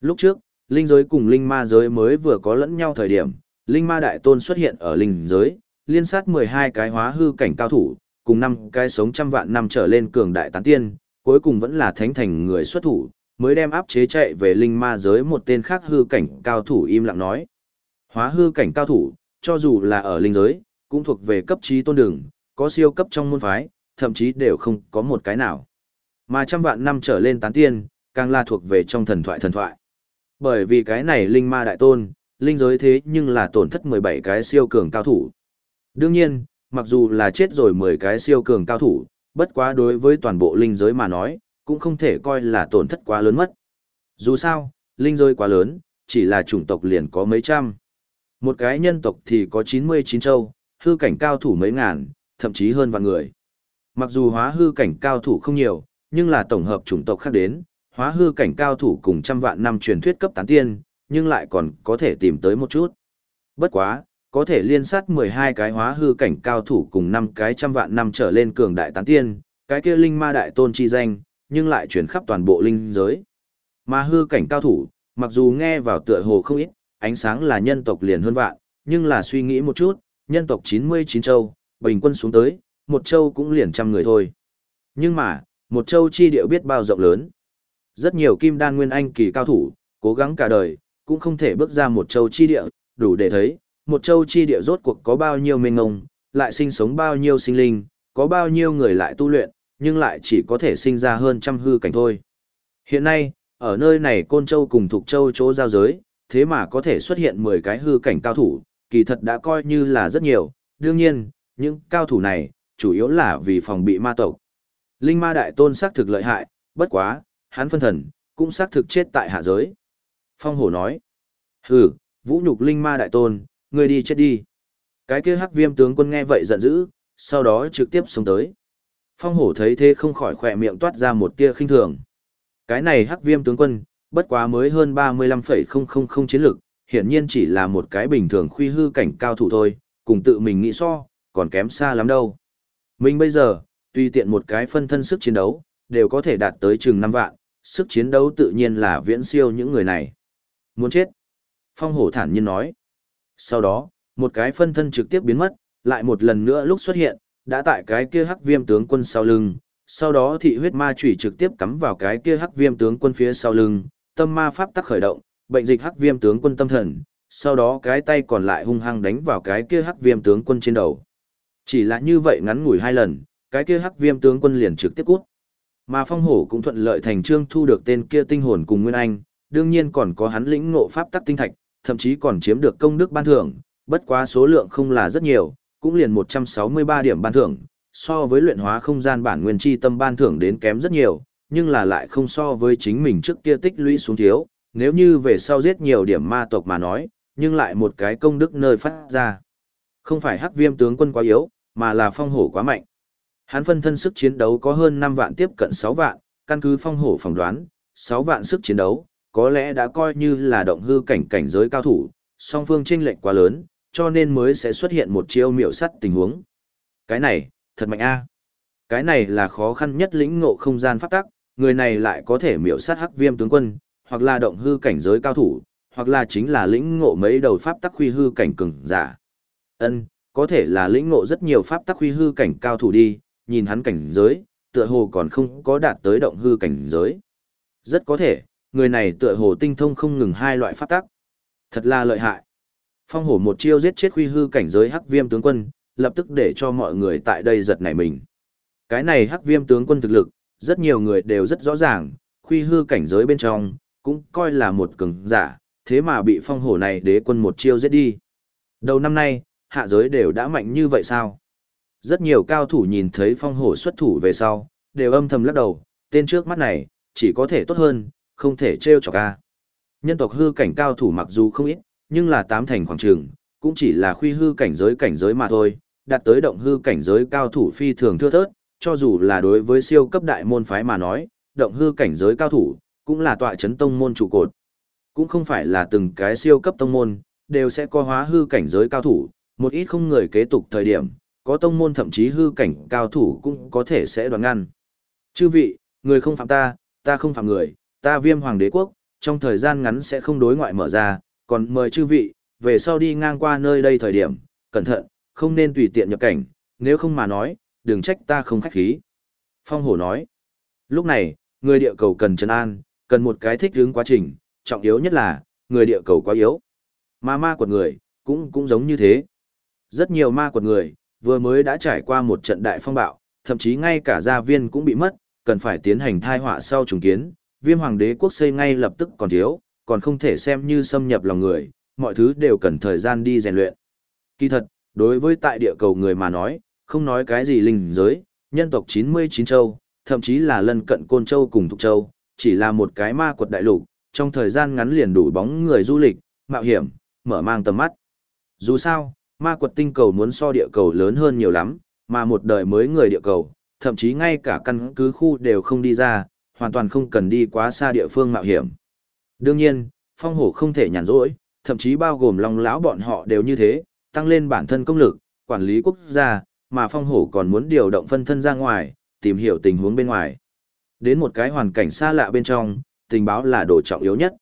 Lúc trước, linh giới cùng linh ma giới mới vừa có lẫn nhau thời điểm, linh ma đại tôn xuất hiện ở linh giới, liên sát 12 cái hóa hư cảnh cao thủ, cùng năm cái sống trăm vạn năm trở lên cường đại tán tiên, cuối cùng vẫn là thánh thành người xuất thủ, mới đem áp chế chạy về linh ma giới một tên khác hư cảnh cao thủ im lặng nói. Hóa hư cảnh cao thủ, cho dù là ở linh giới, cũng thuộc về cấp trí tôn đường, có siêu cấp trong môn phái, thậm chí đều không có một cái nào. Mà trăm vạn năm trở lên tán tiên, càng là thuộc về trong thần thoại thần thoại. Bởi vì cái này linh ma đại tôn, linh giới thế nhưng là tổn thất 17 cái siêu cường cao thủ. Đương nhiên, mặc dù là chết rồi 10 cái siêu cường cao thủ, bất quá đối với toàn bộ linh giới mà nói, cũng không thể coi là tổn thất quá lớn mất. Dù sao, linh giới quá lớn, chỉ là chủng tộc liền có mấy trăm. Một cái nhân tộc thì có 99 châu, hư cảnh cao thủ mấy ngàn, thậm chí hơn vạn người. Mặc dù hóa hư cảnh cao thủ không nhiều, nhưng là tổng hợp chủng tộc khác đến, hóa hư cảnh cao thủ cùng trăm vạn năm truyền thuyết cấp tán tiên, nhưng lại còn có thể tìm tới một chút. Bất quá, có thể liên sát 12 cái hóa hư cảnh cao thủ cùng 5 cái trăm vạn năm trở lên cường đại tán tiên, cái kia linh ma đại tôn chi danh, nhưng lại chuyển khắp toàn bộ linh giới. Mà hư cảnh cao thủ, mặc dù nghe vào tựa hồ không ít, ánh sáng là nhân tộc liền hơn vạn, nhưng là suy nghĩ một chút, nhân tộc 99 châu, bình quân xuống tới, một châu cũng liền trăm người thôi. Nhưng mà, một châu chi điệu biết bao rộng lớn. Rất nhiều kim đan nguyên anh kỳ cao thủ, cố gắng cả đời, cũng không thể bước ra một châu chi địa, đủ để thấy, một châu chi địa rốt cuộc có bao nhiêu mênh ngông, lại sinh sống bao nhiêu sinh linh, có bao nhiêu người lại tu luyện, nhưng lại chỉ có thể sinh ra hơn trăm hư cảnh thôi. Hiện nay, ở nơi này Côn Châu cùng Thục Châu chỗ giao giới, thế mà có thể xuất hiện 10 cái hư cảnh cao thủ, kỳ thật đã coi như là rất nhiều, đương nhiên, những cao thủ này, chủ yếu là vì phòng bị ma tộc. Linh ma đại tôn xác thực lợi hại, bất quá, hắn phân thần, cũng xác thực chết tại hạ giới. Phong hổ nói, hừ, vũ nhục linh ma đại tôn, ngươi đi chết đi. Cái kia hắc viêm tướng quân nghe vậy giận dữ, sau đó trực tiếp xuống tới. Phong hổ thấy thế không khỏi khỏe miệng toát ra một tia khinh thường. Cái này hắc viêm tướng quân, bất quá mới hơn 35,000 chiến lực, hiển nhiên chỉ là một cái bình thường khuy hư cảnh cao thủ thôi, cùng tự mình nghĩ so, còn kém xa lắm đâu. Mình bây giờ, tuy tiện một cái phân thân sức chiến đấu, đều có thể đạt tới chừng 5 vạn, sức chiến đấu tự nhiên là viễn siêu những người này. Muốn chết. Phong hổ thản nhiên nói. Sau đó, một cái phân thân trực tiếp biến mất, lại một lần nữa lúc xuất hiện, đã tại cái kia hắc viêm tướng quân sau lưng. Sau đó thị huyết ma chủy trực tiếp cắm vào cái kia hắc viêm tướng quân phía sau lưng, tâm ma pháp tắc khởi động, bệnh dịch hắc viêm tướng quân tâm thần, sau đó cái tay còn lại hung hăng đánh vào cái kia hắc viêm tướng quân trên đầu. Chỉ là như vậy ngắn ngủi hai lần, cái kia hắc viêm tướng quân liền trực tiếp cút. Mà phong hổ cũng thuận lợi thành trương thu được tên kia tinh hồn cùng Nguyên Anh, đương nhiên còn có hắn lĩnh ngộ pháp tắc tinh thạch, thậm chí còn chiếm được công đức ban thưởng, bất quá số lượng không là rất nhiều, cũng liền 163 điểm ban thưởng, so với luyện hóa không gian bản nguyên chi tâm ban thưởng đến kém rất nhiều, nhưng là lại không so với chính mình trước kia tích lũy xuống thiếu, nếu như về sau giết nhiều điểm ma tộc mà nói, nhưng lại một cái công đức nơi phát ra. Không phải hắc viêm tướng quân quá yếu, mà là phong hổ quá mạnh. Hắn phân thân sức chiến đấu có hơn 5 vạn tiếp cận 6 vạn, căn cứ phong hổ phỏng đoán, 6 vạn sức chiến đấu, có lẽ đã coi như là động hư cảnh cảnh giới cao thủ, song phương chênh lệch quá lớn, cho nên mới sẽ xuất hiện một chiêu miểu sắt tình huống. Cái này, thật mạnh a. Cái này là khó khăn nhất lĩnh ngộ không gian pháp tắc, người này lại có thể miểu sát hắc viêm tướng quân, hoặc là động hư cảnh giới cao thủ, hoặc là chính là lĩnh ngộ mấy đầu pháp tắc huy hư cảnh cường giả. Ân, có thể là lĩnh ngộ rất nhiều pháp tắc huy hư cảnh cao thủ đi, nhìn hắn cảnh giới, tựa hồ còn không có đạt tới động hư cảnh giới. Rất có thể, người này tựa hồ tinh thông không ngừng hai loại pháp tắc. Thật là lợi hại. Phong hổ một chiêu giết chết huy hư cảnh giới hắc viêm tướng quân, lập tức để cho mọi người tại đây giật nảy mình. Cái này hắc viêm tướng quân thực lực, rất nhiều người đều rất rõ ràng, khuy hư cảnh giới bên trong, cũng coi là một cường giả, thế mà bị phong hổ này đế quân một chiêu giết đi. Đầu năm nay, hạ giới đều đã mạnh như vậy sao? Rất nhiều cao thủ nhìn thấy phong hổ xuất thủ về sau, đều âm thầm lắc đầu, tên trước mắt này, chỉ có thể tốt hơn, không thể trêu chọc ca. Nhân tộc hư cảnh cao thủ mặc dù không ít, nhưng là tám thành khoảng trường, cũng chỉ là khuy hư cảnh giới cảnh giới mà thôi, đạt tới động hư cảnh giới cao thủ phi thường thưa thớt, cho dù là đối với siêu cấp đại môn phái mà nói, động hư cảnh giới cao thủ, cũng là tọa chấn tông môn trụ cột. Cũng không phải là từng cái siêu cấp tông môn, đều sẽ có hóa hư cảnh giới cao thủ, một ít không người kế tục thời điểm, có tông môn thậm chí hư cảnh cao thủ cũng có thể sẽ đoán ngăn. Chư vị, người không phạm ta, ta không phạm người, ta viêm hoàng đế quốc, trong thời gian ngắn sẽ không đối ngoại mở ra, còn mời chư vị, về sau đi ngang qua nơi đây thời điểm, cẩn thận, không nên tùy tiện nhập cảnh, nếu không mà nói, đừng trách ta không khách khí. Phong hổ nói, lúc này, người địa cầu cần trấn an, cần một cái thích hướng quá trình, trọng yếu nhất là, người địa cầu quá yếu. Ma ma quật người, cũng cũng giống như thế. Rất nhiều ma quật người, vừa mới đã trải qua một trận đại phong bạo, thậm chí ngay cả gia viên cũng bị mất, cần phải tiến hành thai họa sau trùng kiến, viêm hoàng đế quốc xây ngay lập tức còn thiếu, còn không thể xem như xâm nhập lòng người, mọi thứ đều cần thời gian đi rèn luyện. Kỳ thật, đối với tại địa cầu người mà nói, không nói cái gì linh giới, nhân tộc 99 châu, thậm chí là lân cận Côn Châu cùng Thục Châu, chỉ là một cái ma quật đại lục, trong thời gian ngắn liền đủ bóng người du lịch, mạo hiểm, mở mang tầm mắt. Dù sao, ma quật tinh cầu muốn so địa cầu lớn hơn nhiều lắm, mà một đời mới người địa cầu, thậm chí ngay cả căn cứ khu đều không đi ra, hoàn toàn không cần đi quá xa địa phương mạo hiểm. Đương nhiên, phong hổ không thể nhàn rỗi, thậm chí bao gồm long lão bọn họ đều như thế, tăng lên bản thân công lực, quản lý quốc gia, mà phong hổ còn muốn điều động phân thân ra ngoài, tìm hiểu tình huống bên ngoài. Đến một cái hoàn cảnh xa lạ bên trong, tình báo là đồ trọng yếu nhất.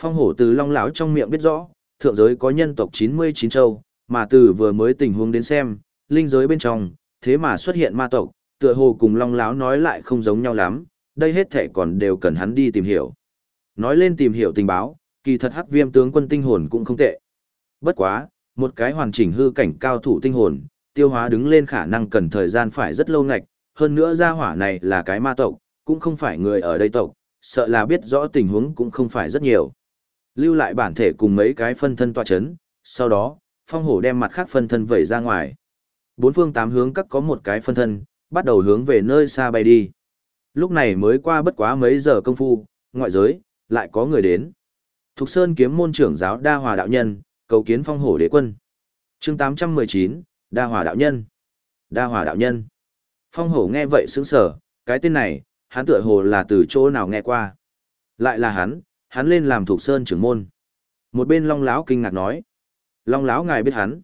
Phong hổ từ long lão trong miệng biết rõ, thượng giới có nhân tộc 99 châu, mà từ vừa mới tình huống đến xem, linh giới bên trong, thế mà xuất hiện ma tộc, tựa hồ cùng long lão nói lại không giống nhau lắm, đây hết thể còn đều cần hắn đi tìm hiểu. Nói lên tìm hiểu tình báo, kỳ thật hắc viêm tướng quân tinh hồn cũng không tệ. Bất quá, một cái hoàn chỉnh hư cảnh cao thủ tinh hồn, tiêu hóa đứng lên khả năng cần thời gian phải rất lâu ngạch, hơn nữa gia hỏa này là cái ma tộc, cũng không phải người ở đây tộc, sợ là biết rõ tình huống cũng không phải rất nhiều. Lưu lại bản thể cùng mấy cái phân thân tọa chấn, sau đó, phong hổ đem mặt khác phân thân vẩy ra ngoài. Bốn phương tám hướng các có một cái phân thân, bắt đầu hướng về nơi xa bay đi. Lúc này mới qua bất quá mấy giờ công phu, ngoại giới, lại có người đến. Thục Sơn kiếm môn trưởng giáo Đa Hòa đạo nhân, cầu kiến phong hổ đế quân. chương 819, Đa Hòa đạo nhân. Đa Hòa đạo nhân. Phong hổ nghe vậy sững sở, cái tên này, hắn tựa hồ là từ chỗ nào nghe qua. Lại là hắn, hắn lên làm Thục Sơn trưởng môn. Một bên Long Lão kinh ngạc nói. Long Lão ngài biết hắn.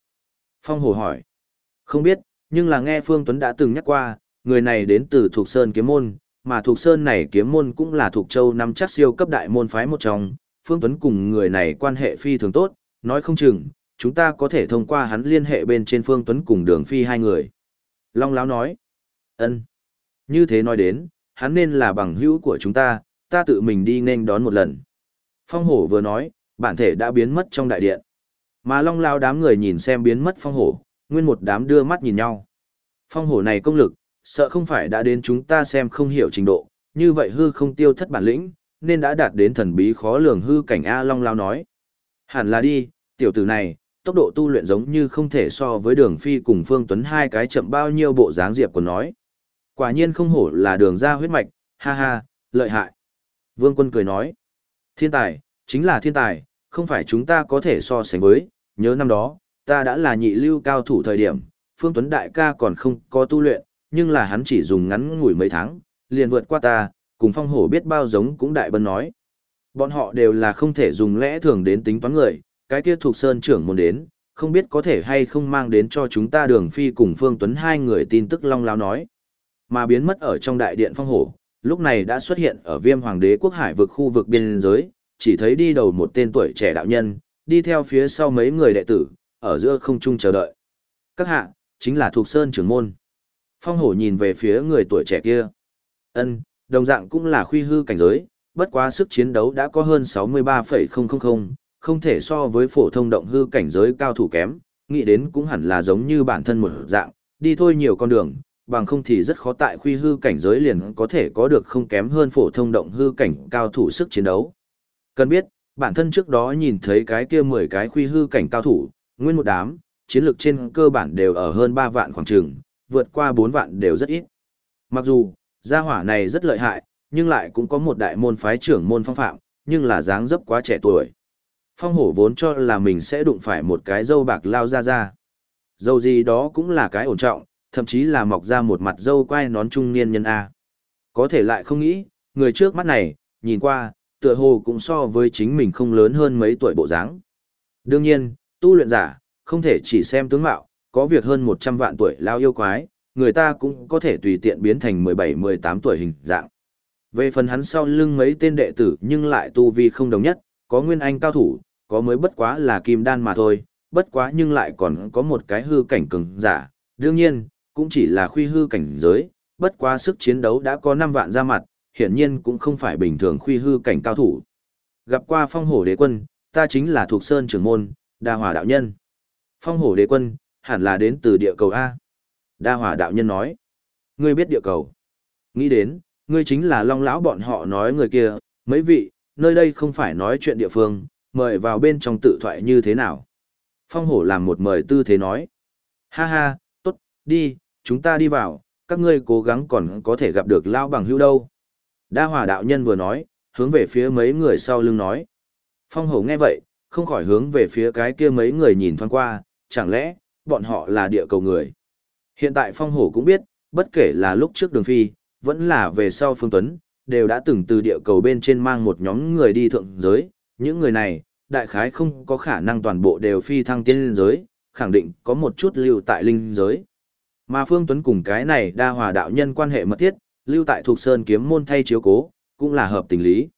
Phong hổ hỏi. Không biết, nhưng là nghe Phương Tuấn đã từng nhắc qua, người này đến từ Thục Sơn kiếm môn, mà thuộc sơn này kiếm môn cũng là thuộc châu năm chắc siêu cấp đại môn phái một trong, Phương Tuấn cùng người này quan hệ phi thường tốt, nói không chừng, chúng ta có thể thông qua hắn liên hệ bên trên Phương Tuấn cùng đường phi hai người. Long Láo nói, ân Như thế nói đến, hắn nên là bằng hữu của chúng ta, ta tự mình đi nên đón một lần. Phong hổ vừa nói, bản thể đã biến mất trong đại điện. Mà long láo đám người nhìn xem biến mất phong hổ, nguyên một đám đưa mắt nhìn nhau. Phong hổ này công lực, sợ không phải đã đến chúng ta xem không hiểu trình độ, như vậy hư không tiêu thất bản lĩnh, nên đã đạt đến thần bí khó lường hư cảnh A Long Lao nói. Hẳn là đi, tiểu tử này, tốc độ tu luyện giống như không thể so với đường phi cùng Phương Tuấn hai cái chậm bao nhiêu bộ dáng diệp của nói. Quả nhiên không hổ là đường ra huyết mạch, ha ha, lợi hại. Vương quân cười nói, thiên tài, chính là thiên tài, không phải chúng ta có thể so sánh với, nhớ năm đó, ta đã là nhị lưu cao thủ thời điểm, Phương Tuấn đại ca còn không có tu luyện, nhưng là hắn chỉ dùng ngắn ngủi mấy tháng, liền vượt qua ta, cùng phong hổ biết bao giống cũng đại bân nói. Bọn họ đều là không thể dùng lẽ thường đến tính toán người, cái kia thuộc sơn trưởng muốn đến, không biết có thể hay không mang đến cho chúng ta đường phi cùng Phương Tuấn hai người tin tức long lao nói. Mà biến mất ở trong đại điện phong hổ, lúc này đã xuất hiện ở viêm hoàng đế quốc hải vực khu vực biên giới, chỉ thấy đi đầu một tên tuổi trẻ đạo nhân, đi theo phía sau mấy người đệ tử, ở giữa không trung chờ đợi. Các hạ, chính là thuộc sơn trưởng môn. Phong hổ nhìn về phía người tuổi trẻ kia. ân đồng dạng cũng là khuy hư cảnh giới, bất quá sức chiến đấu đã có hơn 63,000, không thể so với phổ thông động hư cảnh giới cao thủ kém, nghĩ đến cũng hẳn là giống như bản thân một dạng, đi thôi nhiều con đường, bằng không thì rất khó tại khuy hư cảnh giới liền có thể có được không kém hơn phổ thông động hư cảnh cao thủ sức chiến đấu. Cần biết, bản thân trước đó nhìn thấy cái kia 10 cái khuy hư cảnh cao thủ, nguyên một đám, chiến lược trên cơ bản đều ở hơn 3 vạn khoảng trường, vượt qua 4 vạn đều rất ít. Mặc dù, gia hỏa này rất lợi hại, nhưng lại cũng có một đại môn phái trưởng môn phong phạm, nhưng là dáng dấp quá trẻ tuổi. Phong hổ vốn cho là mình sẽ đụng phải một cái dâu bạc lao ra ra. Dâu gì đó cũng là cái ổn trọng, thậm chí là mọc ra một mặt dâu quai nón trung niên nhân A. Có thể lại không nghĩ, người trước mắt này, nhìn qua, tựa hồ cũng so với chính mình không lớn hơn mấy tuổi bộ dáng. Đương nhiên, tu luyện giả, không thể chỉ xem tướng mạo, có việc hơn 100 vạn tuổi lao yêu quái, người ta cũng có thể tùy tiện biến thành 17-18 tuổi hình dạng. Về phần hắn sau lưng mấy tên đệ tử nhưng lại tu vi không đồng nhất, có nguyên anh cao thủ, có mới bất quá là kim đan mà thôi, bất quá nhưng lại còn có một cái hư cảnh cường giả, đương nhiên, cũng chỉ là khuy hư cảnh giới, bất quá sức chiến đấu đã có 5 vạn ra mặt, hiển nhiên cũng không phải bình thường khuy hư cảnh cao thủ. Gặp qua phong hổ đế quân, ta chính là thuộc sơn trưởng môn, đa hòa đạo nhân. Phong hổ đế quân, hẳn là đến từ địa cầu A. Đa hòa đạo nhân nói. Ngươi biết địa cầu. Nghĩ đến, ngươi chính là long lão bọn họ nói người kia, mấy vị, nơi đây không phải nói chuyện địa phương, mời vào bên trong tự thoại như thế nào. Phong hổ làm một mời tư thế nói. Ha ha, tốt, đi, chúng ta đi vào, các ngươi cố gắng còn có thể gặp được lão bằng hữu đâu. Đa hòa đạo nhân vừa nói, hướng về phía mấy người sau lưng nói. Phong hổ nghe vậy, không khỏi hướng về phía cái kia mấy người nhìn thoáng qua, chẳng lẽ, bọn họ là địa cầu người. Hiện tại phong hổ cũng biết, bất kể là lúc trước đường phi, vẫn là về sau phương tuấn, đều đã từng từ địa cầu bên trên mang một nhóm người đi thượng giới, những người này, đại khái không có khả năng toàn bộ đều phi thăng tiên giới, khẳng định có một chút lưu tại linh giới. Mà Phương Tuấn cùng cái này đa hòa đạo nhân quan hệ mật thiết, lưu tại thuộc sơn kiếm môn thay chiếu cố, cũng là hợp tình lý.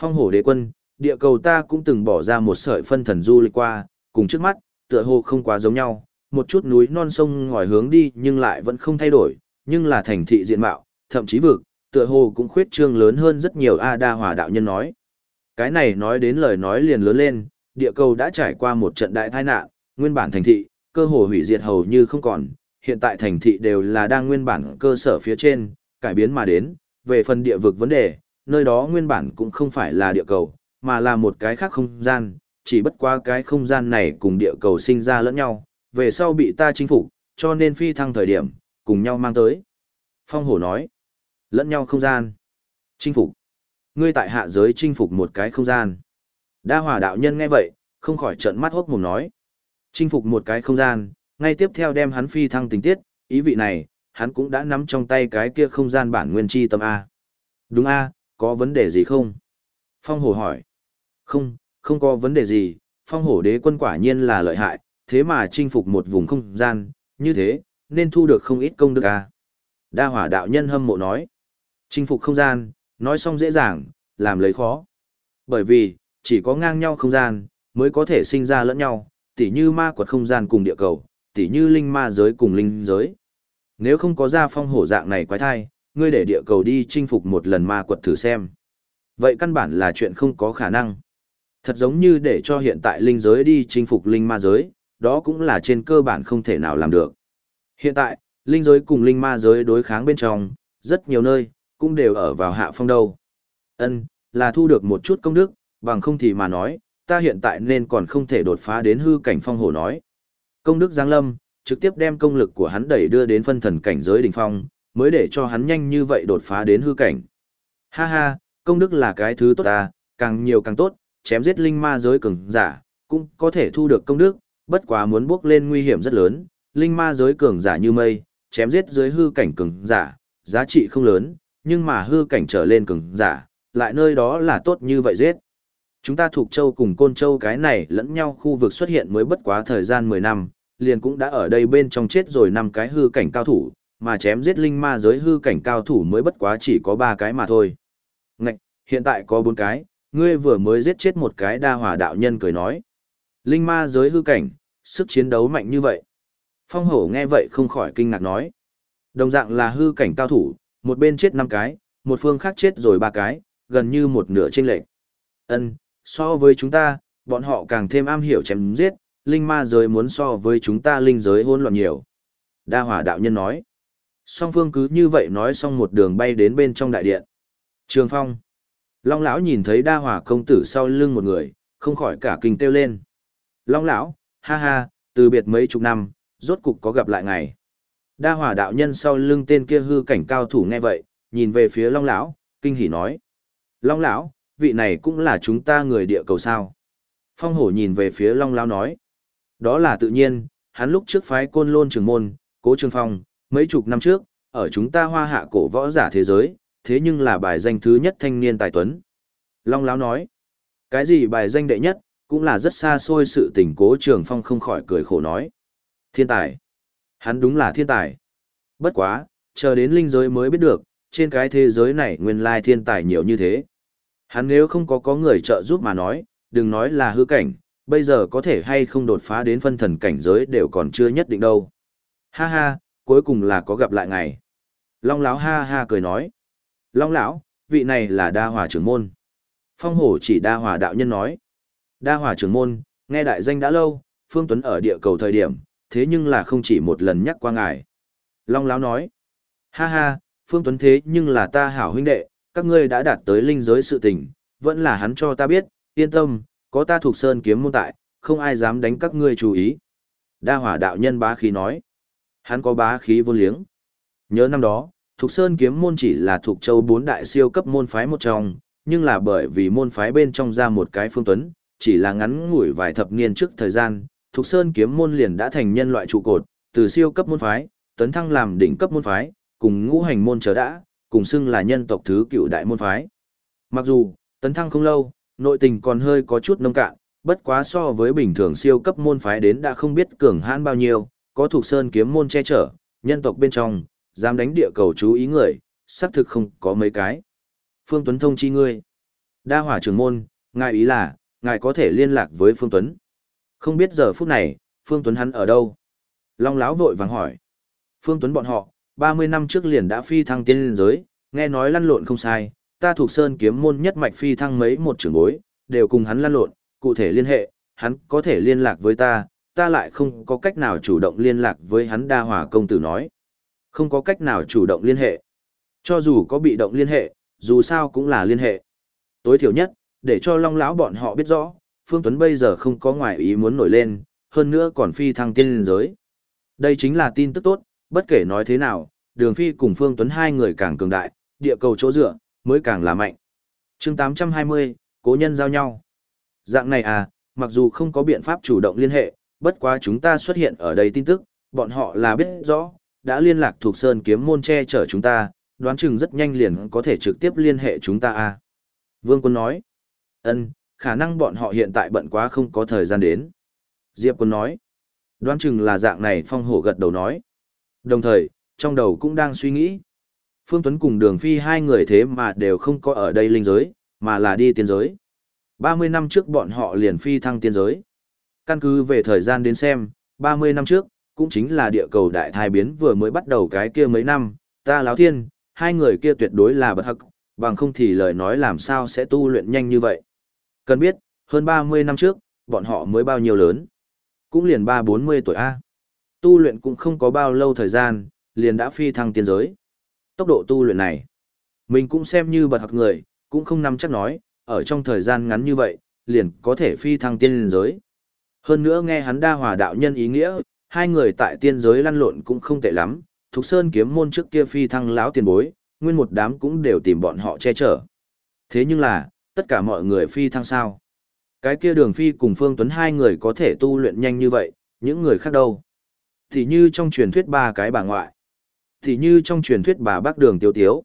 Phong hổ đế quân, địa cầu ta cũng từng bỏ ra một sợi phân thần du lịch qua, cùng trước mắt, tựa hồ không quá giống nhau, một chút núi non sông ngòi hướng đi nhưng lại vẫn không thay đổi, nhưng là thành thị diện mạo, thậm chí vực, tựa hồ cũng khuyết trương lớn hơn rất nhiều A đa hòa đạo nhân nói. Cái này nói đến lời nói liền lớn lên, địa cầu đã trải qua một trận đại tai nạn, nguyên bản thành thị, cơ hồ hủy diệt hầu như không còn, hiện tại thành thị đều là đang nguyên bản cơ sở phía trên, cải biến mà đến, về phần địa vực vấn đề, nơi đó nguyên bản cũng không phải là địa cầu, mà là một cái khác không gian, chỉ bất qua cái không gian này cùng địa cầu sinh ra lẫn nhau, về sau bị ta chinh phục, cho nên phi thăng thời điểm, cùng nhau mang tới. Phong hổ nói, lẫn nhau không gian, chinh phục. Ngươi tại hạ giới chinh phục một cái không gian. Đa hòa đạo nhân nghe vậy, không khỏi trợn mắt hốc mồm nói. Chinh phục một cái không gian, ngay tiếp theo đem hắn phi thăng tình tiết, ý vị này, hắn cũng đã nắm trong tay cái kia không gian bản nguyên chi tâm A. Đúng A, có vấn đề gì không? Phong hổ hỏi. Không, không có vấn đề gì, phong hổ đế quân quả nhiên là lợi hại, thế mà chinh phục một vùng không gian, như thế, nên thu được không ít công đức à? Đa hỏa đạo nhân hâm mộ nói. Chinh phục không gian, nói xong dễ dàng, làm lấy khó. Bởi vì, chỉ có ngang nhau không gian, mới có thể sinh ra lẫn nhau, tỉ như ma quật không gian cùng địa cầu, tỉ như linh ma giới cùng linh giới. Nếu không có ra phong hổ dạng này quái thai, ngươi để địa cầu đi chinh phục một lần ma quật thử xem. Vậy căn bản là chuyện không có khả năng. Thật giống như để cho hiện tại linh giới đi chinh phục linh ma giới, đó cũng là trên cơ bản không thể nào làm được. Hiện tại, linh giới cùng linh ma giới đối kháng bên trong, rất nhiều nơi, cũng đều ở vào hạ phong đâu. Ân, là thu được một chút công đức, bằng không thì mà nói, ta hiện tại nên còn không thể đột phá đến hư cảnh phong hổ nói. Công đức giáng lâm, trực tiếp đem công lực của hắn đẩy đưa đến phân thần cảnh giới đỉnh phong, mới để cho hắn nhanh như vậy đột phá đến hư cảnh. Ha ha, công đức là cái thứ tốt ta, càng nhiều càng tốt, chém giết linh ma giới cường giả, cũng có thể thu được công đức, bất quá muốn bước lên nguy hiểm rất lớn, linh ma giới cường giả như mây, chém giết dưới hư cảnh cường giả, giá trị không lớn, nhưng mà hư cảnh trở lên cường giả, lại nơi đó là tốt như vậy giết. Chúng ta thuộc châu cùng côn châu cái này lẫn nhau khu vực xuất hiện mới bất quá thời gian 10 năm, liền cũng đã ở đây bên trong chết rồi năm cái hư cảnh cao thủ, mà chém giết linh ma giới hư cảnh cao thủ mới bất quá chỉ có 3 cái mà thôi. Ngạch, hiện tại có 4 cái, ngươi vừa mới giết chết một cái đa hòa đạo nhân cười nói. Linh ma giới hư cảnh, sức chiến đấu mạnh như vậy. Phong hổ nghe vậy không khỏi kinh ngạc nói. Đồng dạng là hư cảnh cao thủ, một bên chết năm cái, một phương khác chết rồi ba cái, gần như một nửa trên lệnh. Ân, so với chúng ta, bọn họ càng thêm am hiểu chém giết, linh ma giới muốn so với chúng ta linh giới hỗn loạn nhiều. Đa hỏa đạo nhân nói. Song phương cứ như vậy nói xong một đường bay đến bên trong đại điện. Trường phong. Long lão nhìn thấy đa hỏa công tử sau lưng một người, không khỏi cả kinh kêu lên. Long lão, ha ha, từ biệt mấy chục năm, rốt cục có gặp lại ngày. Đa hỏa đạo nhân sau lưng tên kia hư cảnh cao thủ nghe vậy, nhìn về phía Long lão, kinh hỉ nói: "Long lão, vị này cũng là chúng ta người địa cầu sao?" Phong hổ nhìn về phía Long lão nói: "Đó là tự nhiên, hắn lúc trước phái Côn Lôn Trường môn, Cố Trường Phong, mấy chục năm trước, ở chúng ta Hoa Hạ cổ võ giả thế giới, thế nhưng là bài danh thứ nhất thanh niên tài tuấn." Long lão nói: "Cái gì bài danh đệ nhất, cũng là rất xa xôi sự tình Cố Trường Phong không khỏi cười khổ nói: "Thiên tài." Hắn đúng là thiên tài. Bất quá, chờ đến linh giới mới biết được, trên cái thế giới này nguyên lai thiên tài nhiều như thế. Hắn nếu không có có người trợ giúp mà nói, đừng nói là hư cảnh, bây giờ có thể hay không đột phá đến phân thần cảnh giới đều còn chưa nhất định đâu. Ha ha, cuối cùng là có gặp lại ngày. Long lão ha ha cười nói. Long lão, vị này là đa hòa trưởng môn. Phong hổ chỉ đa hòa đạo nhân nói. Đa hòa trưởng môn, nghe đại danh đã lâu, Phương Tuấn ở địa cầu thời điểm, thế nhưng là không chỉ một lần nhắc qua ngài. Long láo nói, ha ha, Phương Tuấn thế nhưng là ta hảo huynh đệ, các ngươi đã đạt tới linh giới sự tình, vẫn là hắn cho ta biết, yên tâm, có ta thuộc sơn kiếm môn tại, không ai dám đánh các ngươi chú ý. Đa hỏa đạo nhân bá khí nói, hắn có bá khí vô liếng. Nhớ năm đó, thuộc sơn kiếm môn chỉ là thuộc châu bốn đại siêu cấp môn phái một trong, nhưng là bởi vì môn phái bên trong ra một cái Phương Tuấn, chỉ là ngắn ngủi vài thập niên trước thời gian, Thục Sơn kiếm môn liền đã thành nhân loại trụ cột, từ siêu cấp môn phái, tấn thăng làm đỉnh cấp môn phái, cùng ngũ hành môn trở đã, cùng xưng là nhân tộc thứ cựu đại môn phái. Mặc dù, tấn thăng không lâu, nội tình còn hơi có chút nông cạn, bất quá so với bình thường siêu cấp môn phái đến đã không biết cường hãn bao nhiêu, có Thục Sơn kiếm môn che chở, nhân tộc bên trong, dám đánh địa cầu chú ý người, xác thực không có mấy cái. Phương Tuấn thông chi ngươi. Đa hỏa trưởng môn, ngài ý là, ngài có thể liên lạc với Phương Tuấn. Không biết giờ phút này, Phương Tuấn hắn ở đâu? Long Lão vội vàng hỏi. Phương Tuấn bọn họ, 30 năm trước liền đã phi thăng tiên giới, nghe nói lăn lộn không sai, ta thuộc sơn kiếm môn nhất mạch phi thăng mấy một trưởng bối, đều cùng hắn lăn lộn, cụ thể liên hệ, hắn có thể liên lạc với ta, ta lại không có cách nào chủ động liên lạc với hắn đa hòa công tử nói. Không có cách nào chủ động liên hệ. Cho dù có bị động liên hệ, dù sao cũng là liên hệ. Tối thiểu nhất, để cho long lão bọn họ biết rõ, Phương Tuấn bây giờ không có ngoại ý muốn nổi lên, hơn nữa còn phi thăng tiên liên giới. Đây chính là tin tức tốt, bất kể nói thế nào, Đường Phi cùng Phương Tuấn hai người càng cường đại, địa cầu chỗ dựa, mới càng là mạnh. chương 820, cố nhân giao nhau. Dạng này à, mặc dù không có biện pháp chủ động liên hệ, bất quá chúng ta xuất hiện ở đây tin tức, bọn họ là biết rõ, đã liên lạc thuộc Sơn kiếm môn che chở chúng ta, đoán chừng rất nhanh liền có thể trực tiếp liên hệ chúng ta à. Vương Quân nói, ân khả năng bọn họ hiện tại bận quá không có thời gian đến. Diệp Quân nói. Đoán chừng là dạng này phong hổ gật đầu nói. Đồng thời, trong đầu cũng đang suy nghĩ. Phương Tuấn cùng đường phi hai người thế mà đều không có ở đây linh giới, mà là đi tiên giới. 30 năm trước bọn họ liền phi thăng tiên giới. Căn cứ về thời gian đến xem, 30 năm trước, cũng chính là địa cầu đại thai biến vừa mới bắt đầu cái kia mấy năm, ta láo thiên, hai người kia tuyệt đối là bật hắc, bằng không thì lời nói làm sao sẽ tu luyện nhanh như vậy. Cần biết, hơn 30 năm trước, bọn họ mới bao nhiêu lớn. Cũng liền 3-40 tuổi A. Tu luyện cũng không có bao lâu thời gian, liền đã phi thăng tiên giới. Tốc độ tu luyện này, mình cũng xem như bật học người, cũng không nắm chắc nói, ở trong thời gian ngắn như vậy, liền có thể phi thăng tiên giới. Hơn nữa nghe hắn đa hòa đạo nhân ý nghĩa, hai người tại tiên giới lăn lộn cũng không tệ lắm, Thục Sơn kiếm môn trước kia phi thăng lão tiền bối, nguyên một đám cũng đều tìm bọn họ che chở. Thế nhưng là, tất cả mọi người phi thăng sao. Cái kia đường phi cùng Phương Tuấn hai người có thể tu luyện nhanh như vậy, những người khác đâu. Thì như trong truyền thuyết ba cái bà ngoại. Thì như trong truyền thuyết bà bác đường tiêu tiếu.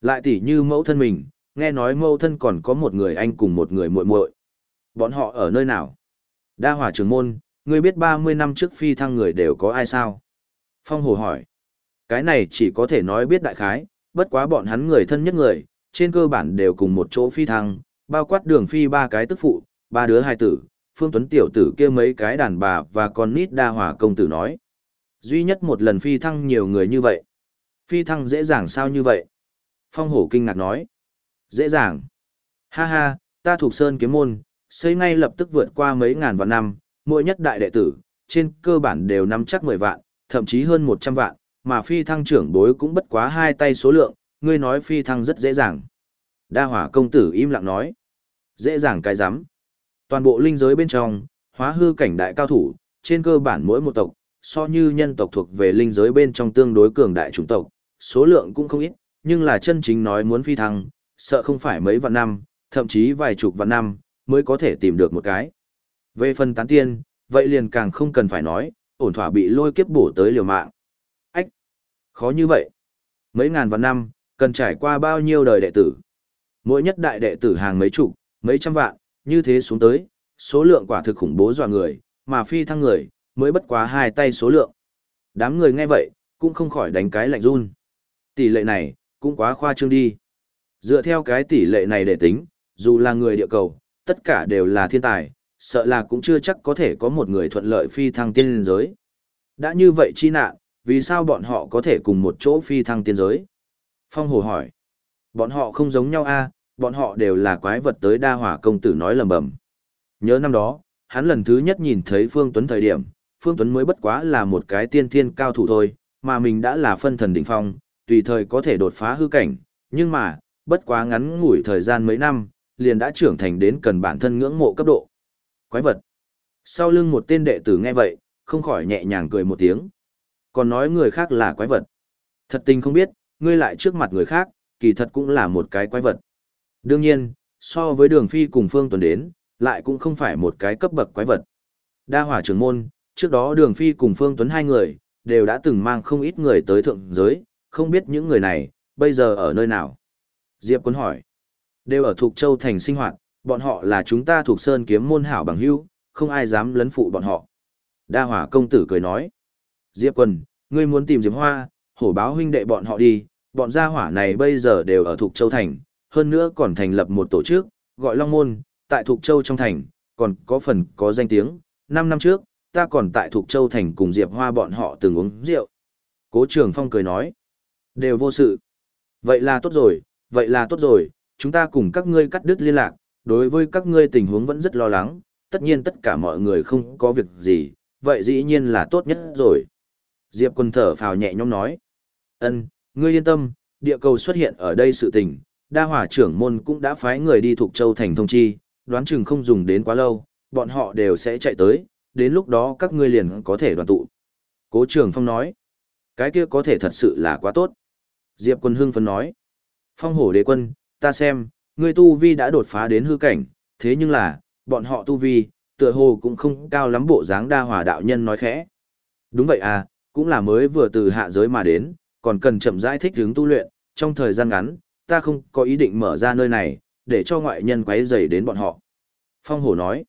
Lại tỉ như mẫu thân mình, nghe nói mẫu thân còn có một người anh cùng một người muội muội. Bọn họ ở nơi nào? Đa hỏa trường môn, ngươi biết 30 năm trước phi thăng người đều có ai sao? Phong Hồ hỏi. Cái này chỉ có thể nói biết đại khái, bất quá bọn hắn người thân nhất người, trên cơ bản đều cùng một chỗ phi thăng, bao quát đường phi ba cái tức phụ, ba đứa hai tử, Phương Tuấn tiểu tử kia mấy cái đàn bà và con nít đa hỏa công tử nói. Duy nhất một lần phi thăng nhiều người như vậy. Phi thăng dễ dàng sao như vậy? Phong hổ kinh ngạc nói. Dễ dàng. Ha ha, ta thuộc sơn kiếm môn, xây ngay lập tức vượt qua mấy ngàn vạn năm, mỗi nhất đại đệ tử, trên cơ bản đều nắm chắc 10 vạn, thậm chí hơn 100 vạn, mà phi thăng trưởng bối cũng bất quá hai tay số lượng, ngươi nói phi thăng rất dễ dàng. Đa hỏa công tử im lặng nói. Dễ dàng cái rắm Toàn bộ linh giới bên trong, hóa hư cảnh đại cao thủ, trên cơ bản mỗi một tộc, so như nhân tộc thuộc về linh giới bên trong tương đối cường đại chủng tộc, số lượng cũng không ít, nhưng là chân chính nói muốn phi thăng, sợ không phải mấy vạn năm, thậm chí vài chục vạn năm, mới có thể tìm được một cái. Về phần tán tiên, vậy liền càng không cần phải nói, ổn thỏa bị lôi kiếp bổ tới liều mạng. Ách! Khó như vậy. Mấy ngàn vạn năm, cần trải qua bao nhiêu đời đệ tử. Mỗi nhất đại đệ tử hàng mấy chục, mấy trăm vạn, như thế xuống tới, số lượng quả thực khủng bố dọa người, mà phi thăng người, mới bất quá hai tay số lượng. Đám người nghe vậy, cũng không khỏi đánh cái lạnh run. Tỷ lệ này, cũng quá khoa trương đi. Dựa theo cái tỷ lệ này để tính, dù là người địa cầu, tất cả đều là thiên tài, sợ là cũng chưa chắc có thể có một người thuận lợi phi thăng tiên giới. Đã như vậy chi nạn, vì sao bọn họ có thể cùng một chỗ phi thăng tiên giới? Phong Hồ hỏi. Bọn họ không giống nhau a, bọn họ đều là quái vật tới đa hỏa công tử nói lầm bầm. Nhớ năm đó, hắn lần thứ nhất nhìn thấy Phương Tuấn thời điểm, Phương Tuấn mới bất quá là một cái tiên thiên cao thủ thôi, mà mình đã là phân thần đỉnh phong, tùy thời có thể đột phá hư cảnh, nhưng mà, bất quá ngắn ngủi thời gian mấy năm, liền đã trưởng thành đến cần bản thân ngưỡng mộ cấp độ. Quái vật. Sau lưng một tên đệ tử nghe vậy, không khỏi nhẹ nhàng cười một tiếng. Còn nói người khác là quái vật. Thật tình không biết, ngươi lại trước mặt người khác, kỳ thật cũng là một cái quái vật. Đương nhiên, so với đường phi cùng Phương Tuấn đến, lại cũng không phải một cái cấp bậc quái vật. Đa hỏa trưởng môn, trước đó đường phi cùng Phương Tuấn hai người, đều đã từng mang không ít người tới thượng giới, không biết những người này, bây giờ ở nơi nào. Diệp Quân hỏi, đều ở thuộc Châu Thành sinh hoạt, bọn họ là chúng ta thuộc Sơn kiếm môn hảo bằng hữu, không ai dám lấn phụ bọn họ. Đa hỏa công tử cười nói, Diệp Quân, ngươi muốn tìm Diệp Hoa, hổ báo huynh đệ bọn họ đi, bọn gia hỏa này bây giờ đều ở thuộc Châu Thành, hơn nữa còn thành lập một tổ chức, gọi Long Môn, tại Thục Châu trong thành, còn có phần có danh tiếng, 5 năm trước, ta còn tại Thục Châu thành cùng Diệp Hoa bọn họ từng uống rượu. Cố Trường Phong cười nói, đều vô sự. Vậy là tốt rồi, vậy là tốt rồi, chúng ta cùng các ngươi cắt đứt liên lạc, đối với các ngươi tình huống vẫn rất lo lắng, tất nhiên tất cả mọi người không có việc gì, vậy dĩ nhiên là tốt nhất rồi. Diệp quân thở phào nhẹ nhõm nói, ân, ngươi yên tâm, địa cầu xuất hiện ở đây sự tình, đa hỏa trưởng môn cũng đã phái người đi thuộc châu thành thông chi, đoán chừng không dùng đến quá lâu, bọn họ đều sẽ chạy tới, đến lúc đó các ngươi liền có thể đoàn tụ. Cố trường phong nói, cái kia có thể thật sự là quá tốt. Diệp quân hưng phấn nói, phong hổ đế quân, ta xem, ngươi tu vi đã đột phá đến hư cảnh, thế nhưng là, bọn họ tu vi, tựa hồ cũng không cao lắm bộ dáng đa hỏa đạo nhân nói khẽ. Đúng vậy à, cũng là mới vừa từ hạ giới mà đến, còn cần chậm rãi thích hướng tu luyện, trong thời gian ngắn, ta không có ý định mở ra nơi này, để cho ngoại nhân quấy rầy đến bọn họ. Phong hổ nói,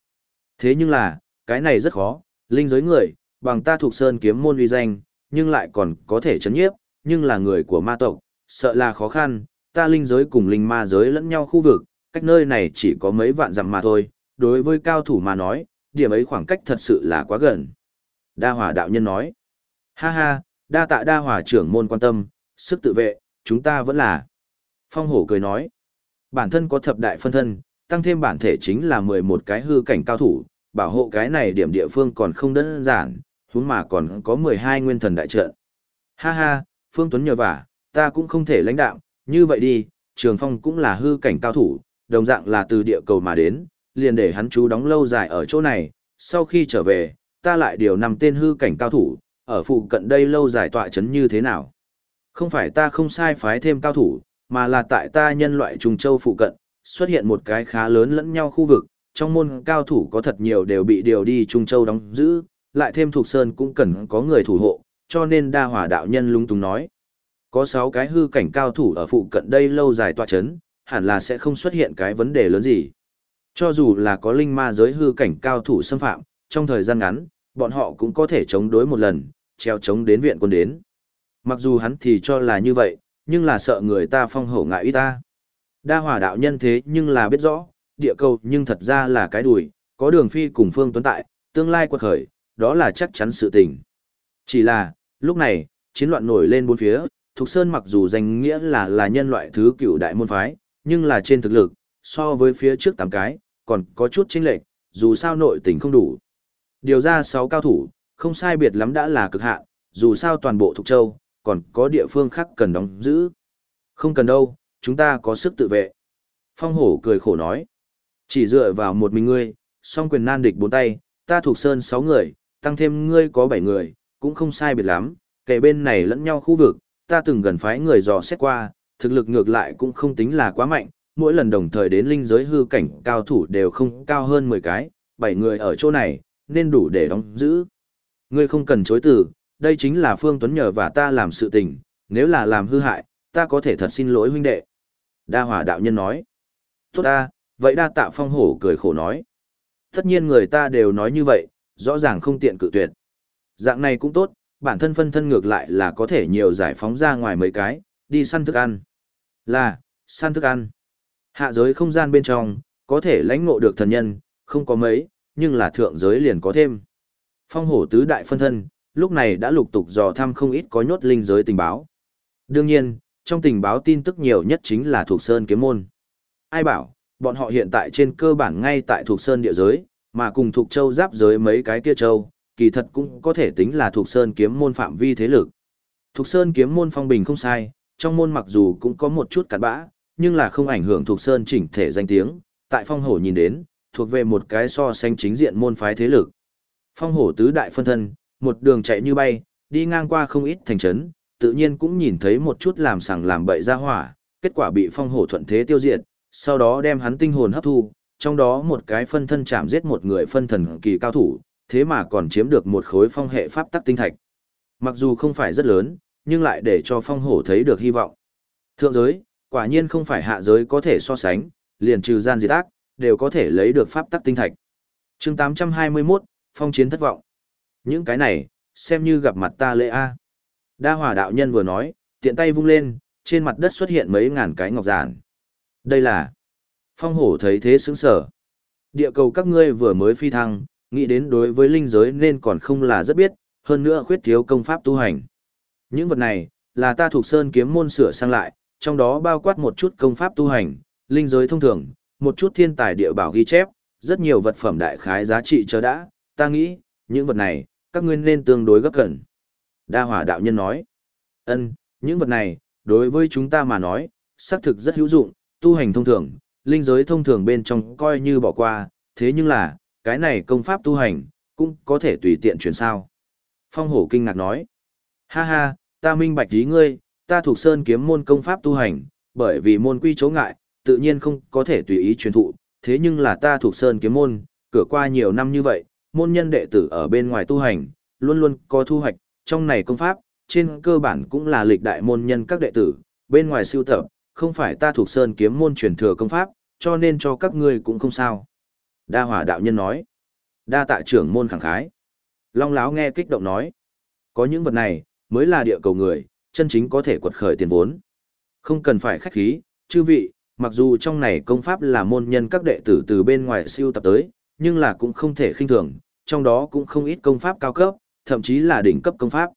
thế nhưng là, cái này rất khó, linh giới người, bằng ta thuộc sơn kiếm môn uy danh, nhưng lại còn có thể chấn nhiếp, nhưng là người của ma tộc, sợ là khó khăn, ta linh giới cùng linh ma giới lẫn nhau khu vực, cách nơi này chỉ có mấy vạn dặm mà thôi, đối với cao thủ mà nói, điểm ấy khoảng cách thật sự là quá gần. Đa hòa đạo nhân nói, ha ha, đa tạ đa hòa trưởng môn quan tâm, sức tự vệ, chúng ta vẫn là. Phong hổ cười nói, bản thân có thập đại phân thân, tăng thêm bản thể chính là 11 cái hư cảnh cao thủ, bảo hộ cái này điểm địa phương còn không đơn giản, huống mà còn có 12 nguyên thần đại trận. Ha ha, Phương Tuấn nhờ vả, ta cũng không thể lãnh đạo, như vậy đi, Trường Phong cũng là hư cảnh cao thủ, đồng dạng là từ địa cầu mà đến, liền để hắn chú đóng lâu dài ở chỗ này, sau khi trở về, ta lại điều năm tên hư cảnh cao thủ, ở phụ cận đây lâu giải tọa chấn như thế nào. Không phải ta không sai phái thêm cao thủ, mà là tại ta nhân loại trùng châu phụ cận, xuất hiện một cái khá lớn lẫn nhau khu vực, trong môn cao thủ có thật nhiều đều bị điều đi trùng Châu đóng giữ, lại thêm thuộc sơn cũng cần có người thủ hộ, cho nên đa hỏa đạo nhân lung tung nói. có 6 cái hư cảnh cao thủ ở phụ cận đây lâu dài tọa chấn, hẳn là sẽ không xuất hiện cái vấn đề lớn gì. Cho dù là có linh ma giới hư cảnh cao thủ xâm phạm, trong thời gian ngắn, bọn họ cũng có thể chống đối một lần, treo chống đến viện quân đến. Mặc dù hắn thì cho là như vậy, nhưng là sợ người ta phong hổ ngại ý ta. Đa hòa đạo nhân thế nhưng là biết rõ, địa cầu nhưng thật ra là cái đùi, có đường phi cùng phương tuấn tại, tương lai quật khởi, đó là chắc chắn sự tình. Chỉ là, lúc này, chiến loạn nổi lên bốn phía, Thục Sơn mặc dù danh nghĩa là là nhân loại thứ cựu đại môn phái, nhưng là trên thực lực, so với phía trước tám cái, còn có chút chênh lệch, dù sao nội tình không đủ. Điều ra 6 cao thủ, không sai biệt lắm đã là cực hạn, dù sao toàn bộ Thục Châu, còn có địa phương khác cần đóng giữ. Không cần đâu, chúng ta có sức tự vệ. Phong hổ cười khổ nói. Chỉ dựa vào một mình ngươi, song quyền nan địch bốn tay, ta thuộc sơn 6 người, tăng thêm ngươi có 7 người, cũng không sai biệt lắm, kể bên này lẫn nhau khu vực, ta từng gần phái người dò xét qua, thực lực ngược lại cũng không tính là quá mạnh, mỗi lần đồng thời đến linh giới hư cảnh cao thủ đều không cao hơn 10 cái, 7 người ở chỗ này, nên đủ để đóng giữ. Ngươi không cần chối từ, đây chính là Phương Tuấn nhờ và ta làm sự tình, nếu là làm hư hại, ta có thể thật xin lỗi huynh đệ. Đa hỏa đạo nhân nói. Tốt ta, vậy đa tạ phong hổ cười khổ nói. Tất nhiên người ta đều nói như vậy, rõ ràng không tiện cự tuyệt. Dạng này cũng tốt, bản thân phân thân ngược lại là có thể nhiều giải phóng ra ngoài mấy cái, đi săn thức ăn. Là, săn thức ăn. Hạ giới không gian bên trong, có thể lãnh ngộ được thần nhân, không có mấy, nhưng là thượng giới liền có thêm. Phong hổ tứ đại phân thân, lúc này đã lục tục dò thăm không ít có nhốt linh giới tình báo. Đương nhiên, trong tình báo tin tức nhiều nhất chính là thuộc Sơn Kiếm Môn. Ai bảo, bọn họ hiện tại trên cơ bản ngay tại thuộc Sơn địa giới, mà cùng thuộc châu giáp giới mấy cái kia châu, kỳ thật cũng có thể tính là thuộc Sơn Kiếm Môn phạm vi thế lực. Thuộc Sơn Kiếm Môn phong bình không sai, trong môn mặc dù cũng có một chút cặn bã, nhưng là không ảnh hưởng thuộc Sơn chỉnh thể danh tiếng, tại phong hổ nhìn đến, thuộc về một cái so sánh chính diện môn phái thế lực. Phong hổ tứ đại phân thân, một đường chạy như bay, đi ngang qua không ít thành trấn, tự nhiên cũng nhìn thấy một chút làm sảng làm bậy ra hỏa, kết quả bị phong hổ thuận thế tiêu diệt, sau đó đem hắn tinh hồn hấp thu, trong đó một cái phân thân chạm giết một người phân thần kỳ cao thủ, thế mà còn chiếm được một khối phong hệ pháp tắc tinh thạch. Mặc dù không phải rất lớn, nhưng lại để cho phong hổ thấy được hy vọng. Thượng giới, quả nhiên không phải hạ giới có thể so sánh, liền trừ gian diệt ác, đều có thể lấy được pháp tắc tinh thạch. chương 821, phong chiến thất vọng. Những cái này, xem như gặp mặt ta lễ A. Đa hòa đạo nhân vừa nói, tiện tay vung lên, trên mặt đất xuất hiện mấy ngàn cái ngọc giản. Đây là... Phong hổ thấy thế sững sở. Địa cầu các ngươi vừa mới phi thăng, nghĩ đến đối với linh giới nên còn không là rất biết, hơn nữa khuyết thiếu công pháp tu hành. Những vật này, là ta thuộc sơn kiếm môn sửa sang lại, trong đó bao quát một chút công pháp tu hành, linh giới thông thường, một chút thiên tài địa bảo ghi chép, rất nhiều vật phẩm đại khái giá trị chờ đã, ta nghĩ, những vật này, các ngươi nên tương đối gấp cẩn. Đa hỏa đạo nhân nói, ân, những vật này, đối với chúng ta mà nói, xác thực rất hữu dụng, tu hành thông thường, linh giới thông thường bên trong coi như bỏ qua, thế nhưng là, cái này công pháp tu hành, cũng có thể tùy tiện chuyển sao. Phong hổ kinh ngạc nói, ha ha, ta minh bạch ý ngươi, ta thuộc sơn kiếm môn công pháp tu hành, bởi vì môn quy chỗ ngại, tự nhiên không có thể tùy ý truyền thụ, thế nhưng là ta thuộc sơn kiếm môn, cửa qua nhiều năm như vậy, môn nhân đệ tử ở bên ngoài tu hành, luôn luôn có thu hoạch, trong này công pháp, trên cơ bản cũng là lịch đại môn nhân các đệ tử, bên ngoài siêu tập, không phải ta thuộc sơn kiếm môn truyền thừa công pháp, cho nên cho các ngươi cũng không sao. Đa hỏa đạo nhân nói, đa tạ trưởng môn khẳng khái. Long láo nghe kích động nói, có những vật này, mới là địa cầu người, chân chính có thể quật khởi tiền vốn. Không cần phải khách khí, chư vị, mặc dù trong này công pháp là môn nhân các đệ tử từ bên ngoài siêu tập tới, nhưng là cũng không thể khinh thường, trong đó cũng không ít công pháp cao cấp, thậm chí là đỉnh cấp công pháp.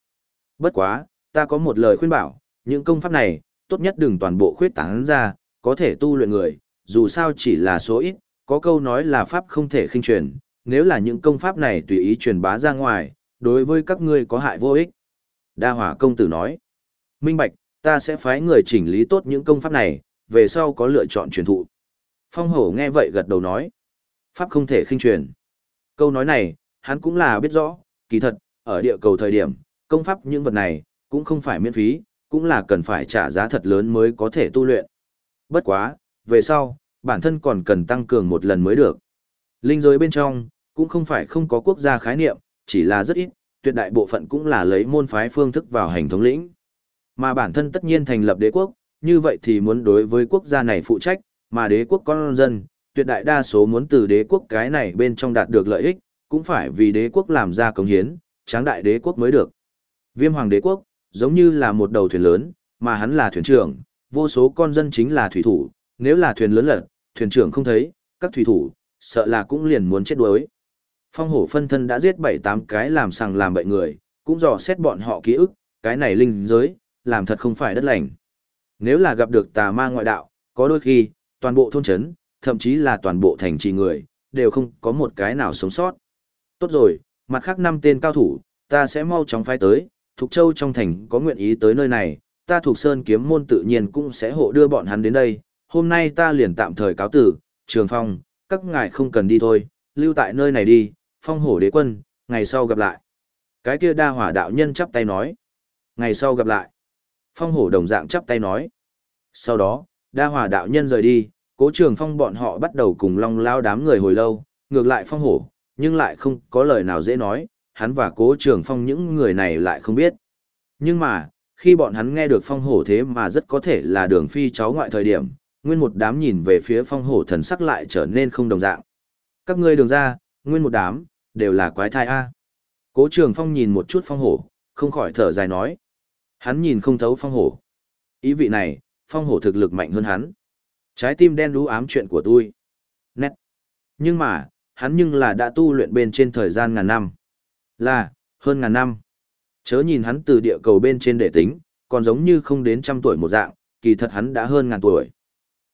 Bất quá, ta có một lời khuyên bảo, những công pháp này, tốt nhất đừng toàn bộ khuyết tán ra, có thể tu luyện người, dù sao chỉ là số ít, có câu nói là pháp không thể khinh truyền, nếu là những công pháp này tùy ý truyền bá ra ngoài, đối với các ngươi có hại vô ích. Đa hỏa công tử nói, minh bạch, ta sẽ phái người chỉnh lý tốt những công pháp này, về sau có lựa chọn truyền thụ. Phong hổ nghe vậy gật đầu nói, pháp không thể khinh truyền. Câu nói này, hắn cũng là biết rõ, kỳ thật, ở địa cầu thời điểm, công pháp những vật này, cũng không phải miễn phí, cũng là cần phải trả giá thật lớn mới có thể tu luyện. Bất quá, về sau, bản thân còn cần tăng cường một lần mới được. Linh giới bên trong, cũng không phải không có quốc gia khái niệm, chỉ là rất ít, tuyệt đại bộ phận cũng là lấy môn phái phương thức vào hành thống lĩnh. Mà bản thân tất nhiên thành lập đế quốc, như vậy thì muốn đối với quốc gia này phụ trách, mà đế quốc con dân, tuyệt đại đa số muốn từ đế quốc cái này bên trong đạt được lợi ích, cũng phải vì đế quốc làm ra công hiến, tráng đại đế quốc mới được. Viêm hoàng đế quốc, giống như là một đầu thuyền lớn, mà hắn là thuyền trưởng, vô số con dân chính là thủy thủ, nếu là thuyền lớn lật, thuyền trưởng không thấy, các thủy thủ, sợ là cũng liền muốn chết đuối. Phong hổ phân thân đã giết 7-8 cái làm sằng làm bậy người, cũng dò xét bọn họ ký ức, cái này linh giới, làm thật không phải đất lành. Nếu là gặp được tà ma ngoại đạo, có đôi khi, toàn bộ thôn chấn, thậm chí là toàn bộ thành trì người, đều không có một cái nào sống sót. Tốt rồi, mặt khác năm tên cao thủ, ta sẽ mau chóng phái tới, Thục Châu trong thành có nguyện ý tới nơi này, ta thuộc Sơn kiếm môn tự nhiên cũng sẽ hộ đưa bọn hắn đến đây. Hôm nay ta liền tạm thời cáo tử, Trường Phong, các ngài không cần đi thôi, lưu tại nơi này đi, phong hổ đế quân, ngày sau gặp lại. Cái kia đa hỏa đạo nhân chắp tay nói. Ngày sau gặp lại. Phong hổ đồng dạng chắp tay nói. Sau đó, đa Hòa đạo nhân rời đi, cố trường phong bọn họ bắt đầu cùng long lao đám người hồi lâu, ngược lại phong hổ, nhưng lại không có lời nào dễ nói, hắn và cố trường phong những người này lại không biết. Nhưng mà, khi bọn hắn nghe được phong hổ thế mà rất có thể là đường phi cháu ngoại thời điểm, nguyên một đám nhìn về phía phong hổ thần sắc lại trở nên không đồng dạng. Các ngươi đường ra, nguyên một đám, đều là quái thai A. Cố trường phong nhìn một chút phong hổ, không khỏi thở dài nói. Hắn nhìn không thấu phong hổ. Ý vị này, phong hổ thực lực mạnh hơn hắn. Trái tim đen đú ám chuyện của tôi. Nét. Nhưng mà, hắn nhưng là đã tu luyện bên trên thời gian ngàn năm. Là, hơn ngàn năm. Chớ nhìn hắn từ địa cầu bên trên để tính, còn giống như không đến trăm tuổi một dạng, kỳ thật hắn đã hơn ngàn tuổi.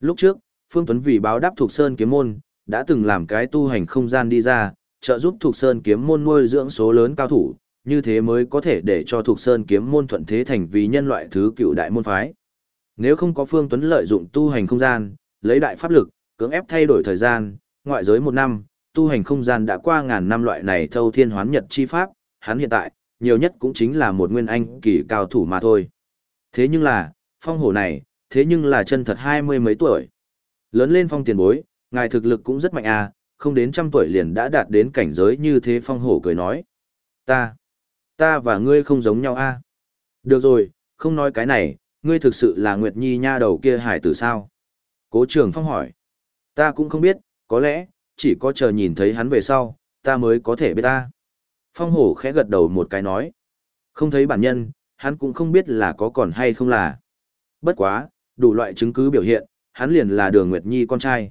Lúc trước, Phương Tuấn vì báo đáp thuộc Sơn kiếm môn, đã từng làm cái tu hành không gian đi ra, trợ giúp thuộc Sơn kiếm môn nuôi dưỡng số lớn cao thủ, như thế mới có thể để cho thuộc Sơn kiếm môn thuận thế thành vì nhân loại thứ cựu đại môn phái. Nếu không có Phương Tuấn lợi dụng tu hành không gian, lấy đại pháp lực, cưỡng ép thay đổi thời gian, ngoại giới một năm, tu hành không gian đã qua ngàn năm loại này thâu thiên hoán nhật chi pháp, hắn hiện tại, nhiều nhất cũng chính là một nguyên anh kỳ cao thủ mà thôi. Thế nhưng là, phong hổ này, thế nhưng là chân thật hai mươi mấy tuổi. Lớn lên phong tiền bối, ngài thực lực cũng rất mạnh à, không đến trăm tuổi liền đã đạt đến cảnh giới như thế phong hổ cười nói. Ta, ta và ngươi không giống nhau a à? Được rồi, không nói cái này, ngươi thực sự là Nguyệt Nhi nha đầu kia hải tử sao? Cố trường phong hỏi. Ta cũng không biết, có lẽ, chỉ có chờ nhìn thấy hắn về sau, ta mới có thể biết ta. Phong hổ khẽ gật đầu một cái nói. Không thấy bản nhân, hắn cũng không biết là có còn hay không là. Bất quá, đủ loại chứng cứ biểu hiện, hắn liền là đường Nguyệt Nhi con trai.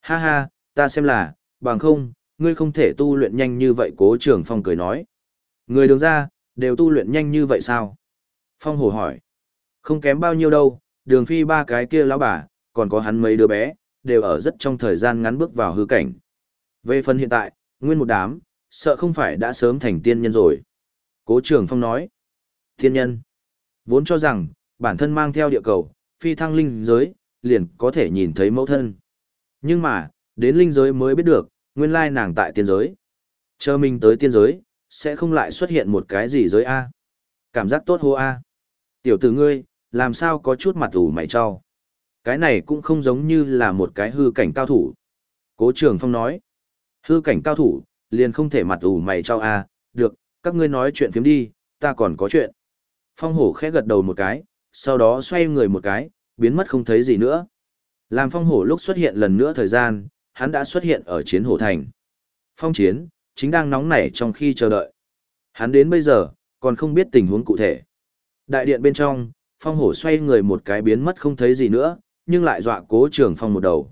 Ha ha, ta xem là, bằng không, ngươi không thể tu luyện nhanh như vậy cố trường phong cười nói. Người đường ra, đều tu luyện nhanh như vậy sao? Phong hổ hỏi. Không kém bao nhiêu đâu, đường phi ba cái kia lão bà, còn có hắn mấy đứa bé, đều ở rất trong thời gian ngắn bước vào hư cảnh. Về phần hiện tại, nguyên một đám, sợ không phải đã sớm thành tiên nhân rồi. Cố trường phong nói. Tiên nhân. Vốn cho rằng, bản thân mang theo địa cầu, phi thăng linh giới, liền có thể nhìn thấy mẫu thân. Nhưng mà, đến linh giới mới biết được, nguyên lai nàng tại tiên giới. Chờ mình tới tiên giới, sẽ không lại xuất hiện một cái gì giới A. Cảm giác tốt hô A. Tiểu tử ngươi, làm sao có chút mặt ủ mày cho. Cái này cũng không giống như là một cái hư cảnh cao thủ. Cố trường phong nói. Hư cảnh cao thủ, liền không thể mặt ủ mày cho A. Được, các ngươi nói chuyện phiếm đi, ta còn có chuyện. Phong hổ khẽ gật đầu một cái, sau đó xoay người một cái, biến mất không thấy gì nữa. Làm phong hổ lúc xuất hiện lần nữa thời gian, hắn đã xuất hiện ở chiến hổ thành. Phong chiến, chính đang nóng nảy trong khi chờ đợi. Hắn đến bây giờ, còn không biết tình huống cụ thể. Đại điện bên trong, phong hổ xoay người một cái biến mất không thấy gì nữa, nhưng lại dọa cố trường phong một đầu.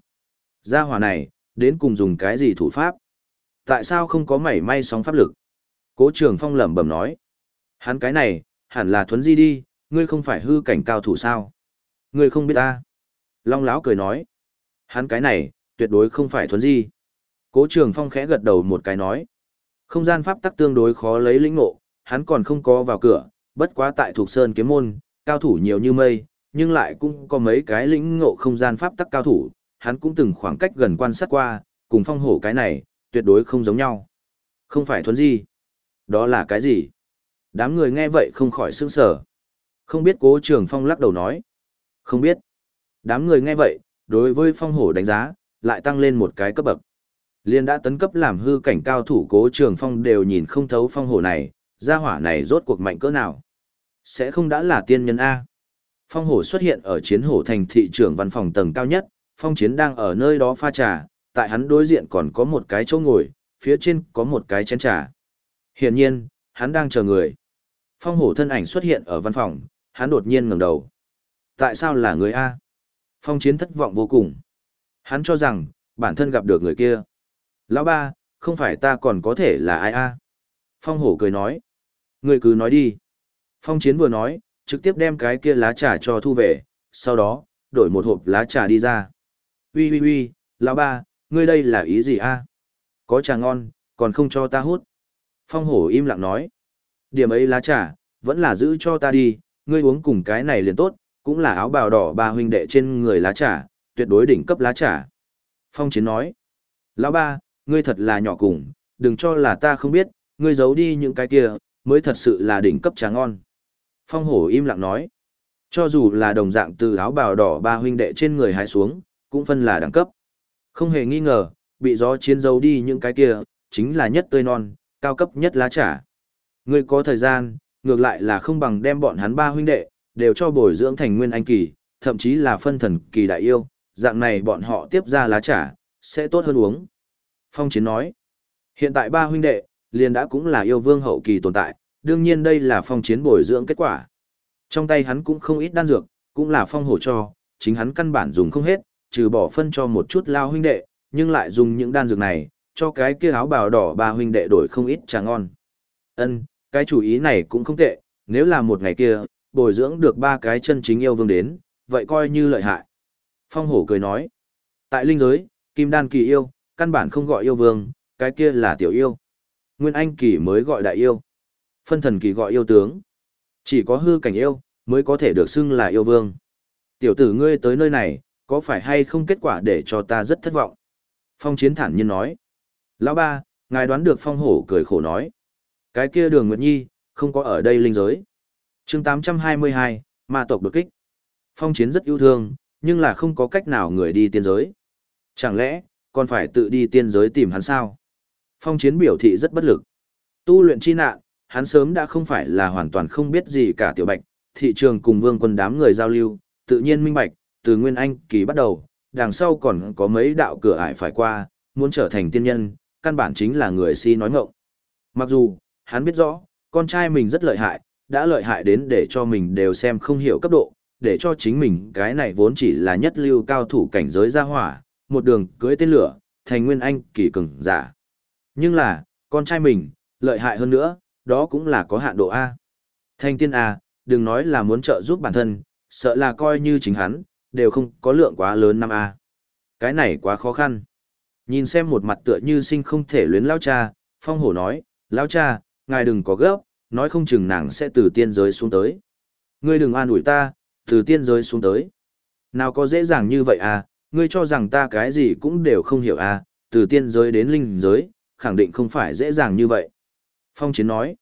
Gia hỏa này, đến cùng dùng cái gì thủ pháp? Tại sao không có mảy may sóng pháp lực? Cố trường phong lẩm bẩm nói. Hắn cái này, hẳn là thuấn di đi, ngươi không phải hư cảnh cao thủ sao? Ngươi không biết ta. Long lão cười nói. Hắn cái này, tuyệt đối không phải thuấn di. Cố trường phong khẽ gật đầu một cái nói. Không gian pháp tắc tương đối khó lấy lĩnh ngộ, hắn còn không có vào cửa, bất quá tại thuộc sơn kiếm môn, cao thủ nhiều như mây, nhưng lại cũng có mấy cái lĩnh ngộ không gian pháp tắc cao thủ, hắn cũng từng khoảng cách gần quan sát qua, cùng phong hổ cái này, tuyệt đối không giống nhau. Không phải thuấn gì? Đó là cái gì? Đám người nghe vậy không khỏi sững sờ. Không biết cố trường phong lắc đầu nói. Không biết. Đám người nghe vậy, đối với phong hổ đánh giá, lại tăng lên một cái cấp bậc. Liên đã tấn cấp làm hư cảnh cao thủ cố trường phong đều nhìn không thấu phong hổ này, gia hỏa này rốt cuộc mạnh cỡ nào. Sẽ không đã là tiên nhân A. Phong hổ xuất hiện ở chiến hổ thành thị trưởng văn phòng tầng cao nhất, phong chiến đang ở nơi đó pha trà, tại hắn đối diện còn có một cái chỗ ngồi, phía trên có một cái chén trà. Hiển nhiên, hắn đang chờ người. Phong hổ thân ảnh xuất hiện ở văn phòng, hắn đột nhiên ngẩng đầu. Tại sao là người A? Phong chiến thất vọng vô cùng. Hắn cho rằng, bản thân gặp được người kia. Lão ba, không phải ta còn có thể là ai A? Phong hổ cười nói. Người cứ nói đi. Phong chiến vừa nói, trực tiếp đem cái kia lá trà cho thu về, sau đó, đổi một hộp lá trà đi ra. Ui ui ui, lão ba, ngươi đây là ý gì a? Có trà ngon, còn không cho ta hút. Phong hổ im lặng nói. Điểm ấy lá trà, vẫn là giữ cho ta đi, ngươi uống cùng cái này liền tốt, cũng là áo bào đỏ ba huynh đệ trên người lá trà, tuyệt đối đỉnh cấp lá trà. Phong chiến nói. Lão ba, ngươi thật là nhỏ cùng, đừng cho là ta không biết, ngươi giấu đi những cái kia, mới thật sự là đỉnh cấp trà ngon. Phong hổ im lặng nói. Cho dù là đồng dạng từ áo bào đỏ ba huynh đệ trên người hái xuống, cũng phân là đẳng cấp. Không hề nghi ngờ, bị gió chiến giấu đi những cái kia, chính là nhất tươi non, cao cấp nhất lá trà. Ngươi có thời gian, ngược lại là không bằng đem bọn hắn ba huynh đệ, đều cho bồi dưỡng thành nguyên anh kỳ, thậm chí là phân thần kỳ đại yêu, dạng này bọn họ tiếp ra lá trà, sẽ tốt hơn uống. Phong Chiến nói, hiện tại ba huynh đệ, liền đã cũng là yêu vương hậu kỳ tồn tại, đương nhiên đây là phong chiến bồi dưỡng kết quả. Trong tay hắn cũng không ít đan dược, cũng là phong hổ cho, chính hắn căn bản dùng không hết, trừ bỏ phân cho một chút lao huynh đệ, nhưng lại dùng những đan dược này, cho cái kia áo bào đỏ ba huynh đệ đổi không ít trà ngon. Ân, cái chủ ý này cũng không tệ, nếu là một ngày kia, bồi dưỡng được ba cái chân chính yêu vương đến, vậy coi như lợi hại. Phong hổ cười nói, tại linh giới, kim đan kỳ yêu, căn bản không gọi yêu vương, cái kia là tiểu yêu. Nguyên anh kỳ mới gọi đại yêu. Phân thần kỳ gọi yêu tướng. Chỉ có hư cảnh yêu, mới có thể được xưng là yêu vương. Tiểu tử ngươi tới nơi này, có phải hay không kết quả để cho ta rất thất vọng? Phong chiến thản nhiên nói. Lão ba, ngài đoán được phong hổ cười khổ nói. Cái kia đường Nguyệt Nhi, không có ở đây linh giới. chương 822, ma tộc đột kích. Phong chiến rất yêu thương, nhưng là không có cách nào người đi tiên giới. Chẳng lẽ, còn phải tự đi tiên giới tìm hắn sao? Phong chiến biểu thị rất bất lực. Tu luyện chi nạn, hắn sớm đã không phải là hoàn toàn không biết gì cả tiểu bạch, thị trường cùng vương quân đám người giao lưu, tự nhiên minh bạch, từ nguyên anh kỳ bắt đầu, đằng sau còn có mấy đạo cửa ải phải qua, muốn trở thành tiên nhân, căn bản chính là người si nói ngọng. Mặc dù, hắn biết rõ, con trai mình rất lợi hại, đã lợi hại đến để cho mình đều xem không hiểu cấp độ, để cho chính mình cái này vốn chỉ là nhất lưu cao thủ cảnh giới gia hỏa, một đường cưới tên lửa, thành nguyên anh kỳ cường giả. Nhưng là, con trai mình, lợi hại hơn nữa, đó cũng là có hạn độ A. Thanh tiên A, đừng nói là muốn trợ giúp bản thân, sợ là coi như chính hắn, đều không có lượng quá lớn năm A. Cái này quá khó khăn. Nhìn xem một mặt tựa như sinh không thể luyến lao cha, phong hổ nói, lao cha, ngài đừng có gấp, nói không chừng nàng sẽ từ tiên giới xuống tới. Ngươi đừng an ủi ta, từ tiên giới xuống tới. Nào có dễ dàng như vậy à, ngươi cho rằng ta cái gì cũng đều không hiểu à, từ tiên giới đến linh giới, khẳng định không phải dễ dàng như vậy. Phong Chiến nói,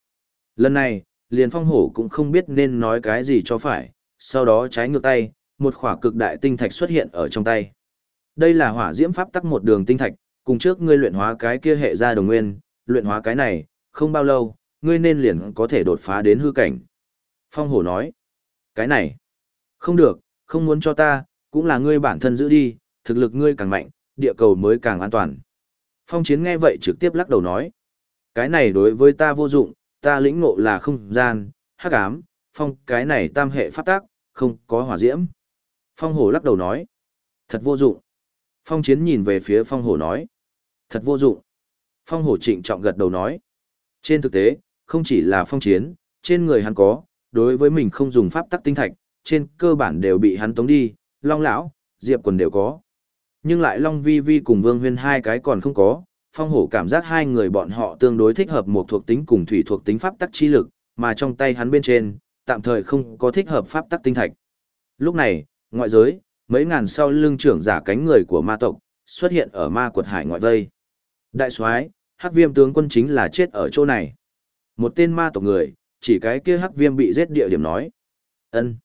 lần này, liền phong hổ cũng không biết nên nói cái gì cho phải, sau đó trái ngược tay, một khỏa cực đại tinh thạch xuất hiện ở trong tay. Đây là hỏa diễm pháp tắc một đường tinh thạch, cùng trước ngươi luyện hóa cái kia hệ ra đồng nguyên, luyện hóa cái này, không bao lâu, ngươi nên liền có thể đột phá đến hư cảnh. Phong hổ nói, cái này, không được, không muốn cho ta, cũng là ngươi bản thân giữ đi, thực lực ngươi càng mạnh, địa cầu mới càng an toàn. Phong chiến nghe vậy trực tiếp lắc đầu nói, cái này đối với ta vô dụng, ta lĩnh ngộ là không gian, hắc ám, phong cái này tam hệ pháp tác, không có hỏa diễm. Phong hổ lắc đầu nói, thật vô dụng. Phong chiến nhìn về phía phong hổ nói, thật vô dụng. Phong hổ trịnh trọng gật đầu nói, trên thực tế, không chỉ là phong chiến, trên người hắn có, đối với mình không dùng pháp tắc tinh thạch, trên cơ bản đều bị hắn tống đi, long lão, diệp quần đều có. Nhưng lại long vi vi cùng vương huyên hai cái còn không có, phong hổ cảm giác hai người bọn họ tương đối thích hợp một thuộc tính cùng thủy thuộc tính pháp tắc chi lực, mà trong tay hắn bên trên, tạm thời không có thích hợp pháp tắc tinh thạch. Lúc này, ngoại giới, mấy ngàn sau lưng trưởng giả cánh người của ma tộc, xuất hiện ở ma quật hải ngoại vây. Đại soái, hắc viêm tướng quân chính là chết ở chỗ này. Một tên ma tộc người, chỉ cái kia hắc viêm bị giết địa điểm nói. ân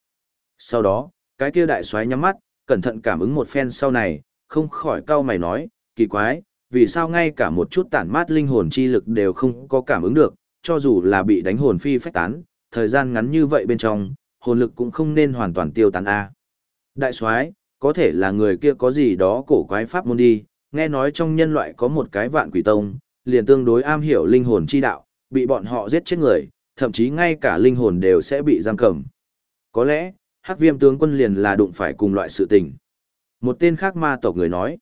Sau đó, cái kia đại soái nhắm mắt, cẩn thận cảm ứng một phen sau này, không khỏi cau mày nói, kỳ quái, vì sao ngay cả một chút tản mát linh hồn chi lực đều không có cảm ứng được, cho dù là bị đánh hồn phi phách tán, thời gian ngắn như vậy bên trong, hồn lực cũng không nên hoàn toàn tiêu tán a. Đại soái, có thể là người kia có gì đó cổ quái pháp môn đi, nghe nói trong nhân loại có một cái vạn quỷ tông, liền tương đối am hiểu linh hồn chi đạo, bị bọn họ giết chết người, thậm chí ngay cả linh hồn đều sẽ bị giam cầm. Có lẽ, hắc viêm tướng quân liền là đụng phải cùng loại sự tình. Một tên khác ma tộc người nói,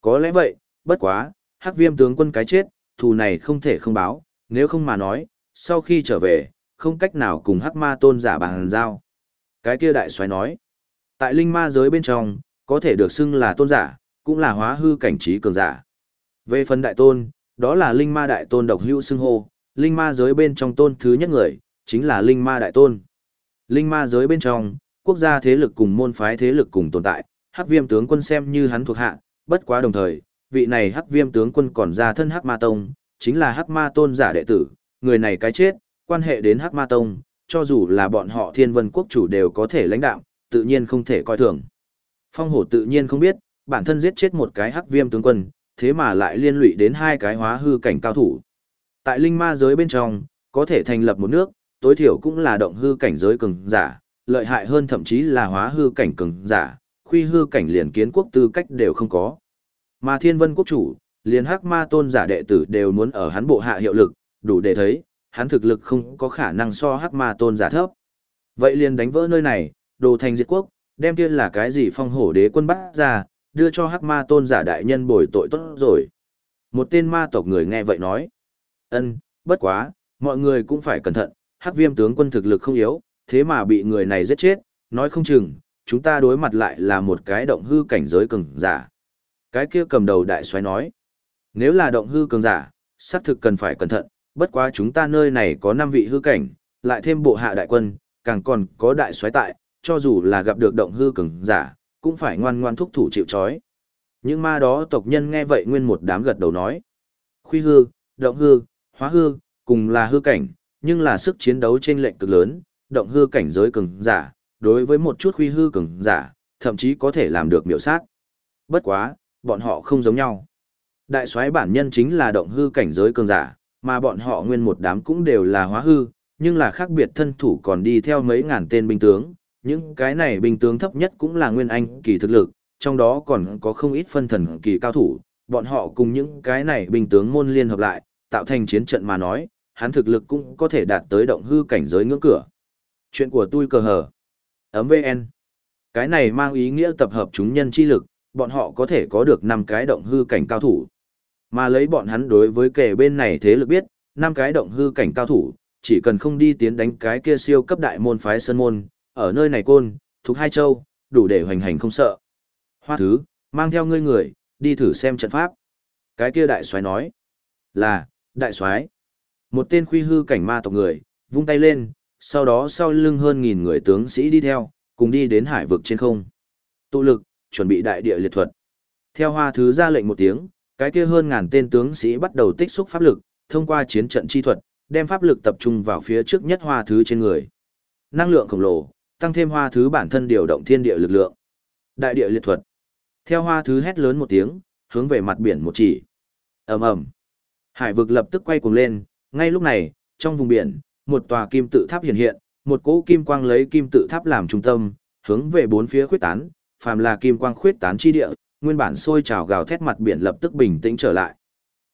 có lẽ vậy, bất quá, hắc viêm tướng quân cái chết, thù này không thể không báo, nếu không mà nói, sau khi trở về, không cách nào cùng hắc ma tôn giả bằng giao. Cái kia đại xoay nói, tại linh ma giới bên trong, có thể được xưng là tôn giả, cũng là hóa hư cảnh trí cường giả. Về phần đại tôn, đó là linh ma đại tôn độc hữu xưng hô, linh ma giới bên trong tôn thứ nhất người, chính là linh ma đại tôn. Linh ma giới bên trong, quốc gia thế lực cùng môn phái thế lực cùng tồn tại, hắc viêm tướng quân xem như hắn thuộc hạ, bất quá đồng thời, vị này hắc viêm tướng quân còn ra thân hắc ma tông, chính là hắc ma tôn giả đệ tử, người này cái chết, quan hệ đến hắc ma tông, cho dù là bọn họ thiên vân quốc chủ đều có thể lãnh đạo, tự nhiên không thể coi thường. Phong hổ tự nhiên không biết, bản thân giết chết một cái hắc viêm tướng quân, thế mà lại liên lụy đến hai cái hóa hư cảnh cao thủ. Tại linh ma giới bên trong, có thể thành lập một nước, tối thiểu cũng là động hư cảnh giới cường giả, lợi hại hơn thậm chí là hóa hư cảnh cường giả, khuy hư cảnh liền kiến quốc tư cách đều không có. Mà thiên vân quốc chủ, liền hắc ma tôn giả đệ tử đều muốn ở hắn bộ hạ hiệu lực, đủ để thấy, hắn thực lực không có khả năng so hắc ma tôn giả thấp. Vậy liền đánh vỡ nơi này, đồ thành diệt quốc, đem kia là cái gì phong hổ đế quân bắt ra, đưa cho hắc ma tôn giả đại nhân bồi tội tốt rồi. Một tên ma tộc người nghe vậy nói, ân, bất quá, mọi người cũng phải cẩn thận, hắc viêm tướng quân thực lực không yếu, thế mà bị người này giết chết, nói không chừng, chúng ta đối mặt lại là một cái động hư cảnh giới cường giả. Cái kia cầm đầu đại xoáy nói, nếu là động hư cường giả, xác thực cần phải cẩn thận, bất quá chúng ta nơi này có 5 vị hư cảnh, lại thêm bộ hạ đại quân, càng còn có đại xoáy tại, cho dù là gặp được động hư cường giả, cũng phải ngoan ngoan thúc thủ chịu trói. Những ma đó tộc nhân nghe vậy nguyên một đám gật đầu nói. Khuy hư, động hư, hóa hư, cùng là hư cảnh, nhưng là sức chiến đấu trên lệnh cực lớn, động hư cảnh giới cường giả, đối với một chút khuy hư cường giả, thậm chí có thể làm được miểu sát. Bất quá, bọn họ không giống nhau. Đại soái bản nhân chính là động hư cảnh giới cường giả, mà bọn họ nguyên một đám cũng đều là hóa hư, nhưng là khác biệt thân thủ còn đi theo mấy ngàn tên binh tướng, những cái này binh tướng thấp nhất cũng là nguyên anh kỳ thực lực, trong đó còn có không ít phân thần kỳ cao thủ, bọn họ cùng những cái này binh tướng môn liên hợp lại, tạo thành chiến trận mà nói, hắn thực lực cũng có thể đạt tới động hư cảnh giới ngưỡng cửa. Chuyện của tôi cờ hở. Ấm VN. Cái này mang ý nghĩa tập hợp chúng nhân chi lực, bọn họ có thể có được 5 cái động hư cảnh cao thủ. Mà lấy bọn hắn đối với kẻ bên này thế lực biết, 5 cái động hư cảnh cao thủ, chỉ cần không đi tiến đánh cái kia siêu cấp đại môn phái sơn môn, ở nơi này côn, thuộc hai châu, đủ để hoành hành không sợ. Hoa thứ, mang theo ngươi người, đi thử xem trận pháp. Cái kia đại soái nói, là, đại soái. Một tên khuy hư cảnh ma tộc người, vung tay lên, sau đó sau lưng hơn nghìn người tướng sĩ đi theo, cùng đi đến hải vực trên không. Tụ lực, chuẩn bị đại địa liệt thuật. Theo hoa thứ ra lệnh một tiếng, cái kia hơn ngàn tên tướng sĩ bắt đầu tích xúc pháp lực, thông qua chiến trận chi thuật, đem pháp lực tập trung vào phía trước nhất hoa thứ trên người. Năng lượng khổng lồ, tăng thêm hoa thứ bản thân điều động thiên địa lực lượng. Đại địa liệt thuật. Theo hoa thứ hét lớn một tiếng, hướng về mặt biển một chỉ. ầm ầm, Hải vực lập tức quay cuồng lên, ngay lúc này, trong vùng biển, một tòa kim tự tháp hiện hiện, một cỗ kim quang lấy kim tự tháp làm trung tâm, hướng về bốn phía khuyết tán, phàm là kim quang khuyết tán chi địa, nguyên bản sôi trào gào thét mặt biển lập tức bình tĩnh trở lại.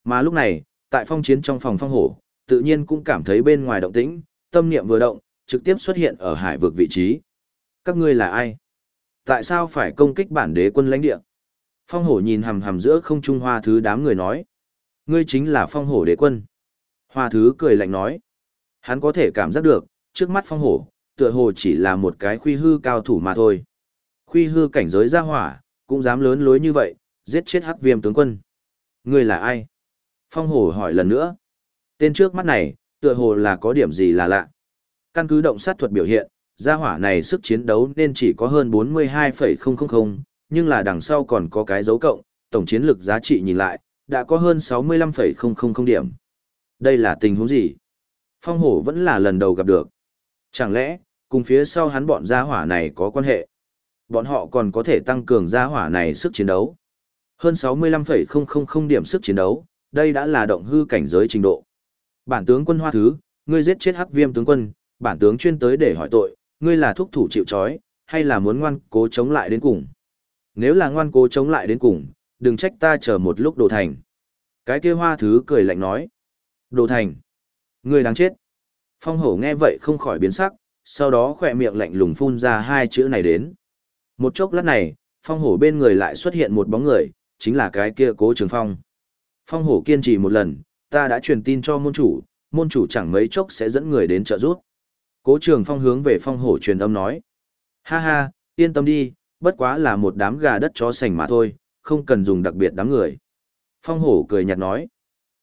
Mà lúc này, tại phong chiến trong phòng phong hổ, tự nhiên cũng cảm thấy bên ngoài động tĩnh, tâm niệm vừa động, trực tiếp xuất hiện ở hải vực vị trí. Các ngươi là ai? Tại sao phải công kích bản đế quân lãnh địa? Phong hổ nhìn hầm hầm giữa không trung hoa thứ đám người nói. Ngươi chính là phong hổ đế quân. Hoa thứ cười lạnh nói. Hắn có thể cảm giác được, trước mắt phong hổ, tựa hồ chỉ là một cái khuy hư cao thủ mà thôi. Khuy hư cảnh giới ra hỏa, cũng dám lớn lối như vậy, giết chết hắc viêm tướng quân. Ngươi là ai? Phong hổ hỏi lần nữa. Tên trước mắt này, tựa hồ là có điểm gì là lạ. Căn cứ động sát thuật biểu hiện, gia hỏa này sức chiến đấu nên chỉ có hơn 42,000, nhưng là đằng sau còn có cái dấu cộng, tổng chiến lực giá trị nhìn lại, đã có hơn 65,000 điểm. Đây là tình huống gì? Phong hổ vẫn là lần đầu gặp được. Chẳng lẽ, cùng phía sau hắn bọn gia hỏa này có quan hệ? Bọn họ còn có thể tăng cường gia hỏa này sức chiến đấu. Hơn 65,000 điểm sức chiến đấu, đây đã là động hư cảnh giới trình độ. Bản tướng quân hoa thứ, ngươi giết chết hắc viêm tướng quân, bản tướng chuyên tới để hỏi tội, ngươi là thúc thủ chịu trói, hay là muốn ngoan cố chống lại đến cùng? Nếu là ngoan cố chống lại đến cùng, đừng trách ta chờ một lúc đồ thành. Cái kia hoa thứ cười lạnh nói. Đồ thành. Người đáng chết. Phong hổ nghe vậy không khỏi biến sắc, sau đó khỏe miệng lạnh lùng phun ra hai chữ này đến. Một chốc lát này, phong hổ bên người lại xuất hiện một bóng người, chính là cái kia cố trường phong. Phong hổ kiên trì một lần, ta đã truyền tin cho môn chủ, môn chủ chẳng mấy chốc sẽ dẫn người đến trợ giúp. Cố trường phong hướng về phong hổ truyền âm nói. Ha ha, yên tâm đi, bất quá là một đám gà đất chó sành mà thôi, không cần dùng đặc biệt đám người. Phong hổ cười nhạt nói.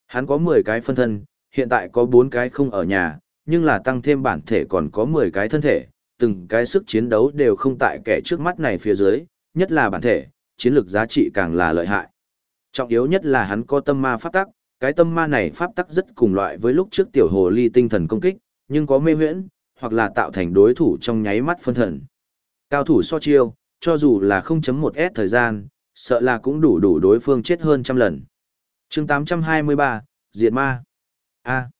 Hắn có 10 cái phân thân, hiện tại có 4 cái không ở nhà, nhưng là tăng thêm bản thể còn có 10 cái thân thể, từng cái sức chiến đấu đều không tại kẻ trước mắt này phía dưới, nhất là bản thể, chiến lược giá trị càng là lợi hại. Trọng yếu nhất là hắn có tâm ma pháp tắc, cái tâm ma này pháp tắc rất cùng loại với lúc trước tiểu hồ ly tinh thần công kích, nhưng có mê huyễn, hoặc là tạo thành đối thủ trong nháy mắt phân thần. Cao thủ so chiêu, cho dù là 0.1s thời gian, sợ là cũng đủ đủ đối phương chết hơn trăm lần. chương 823, Diệt Ma a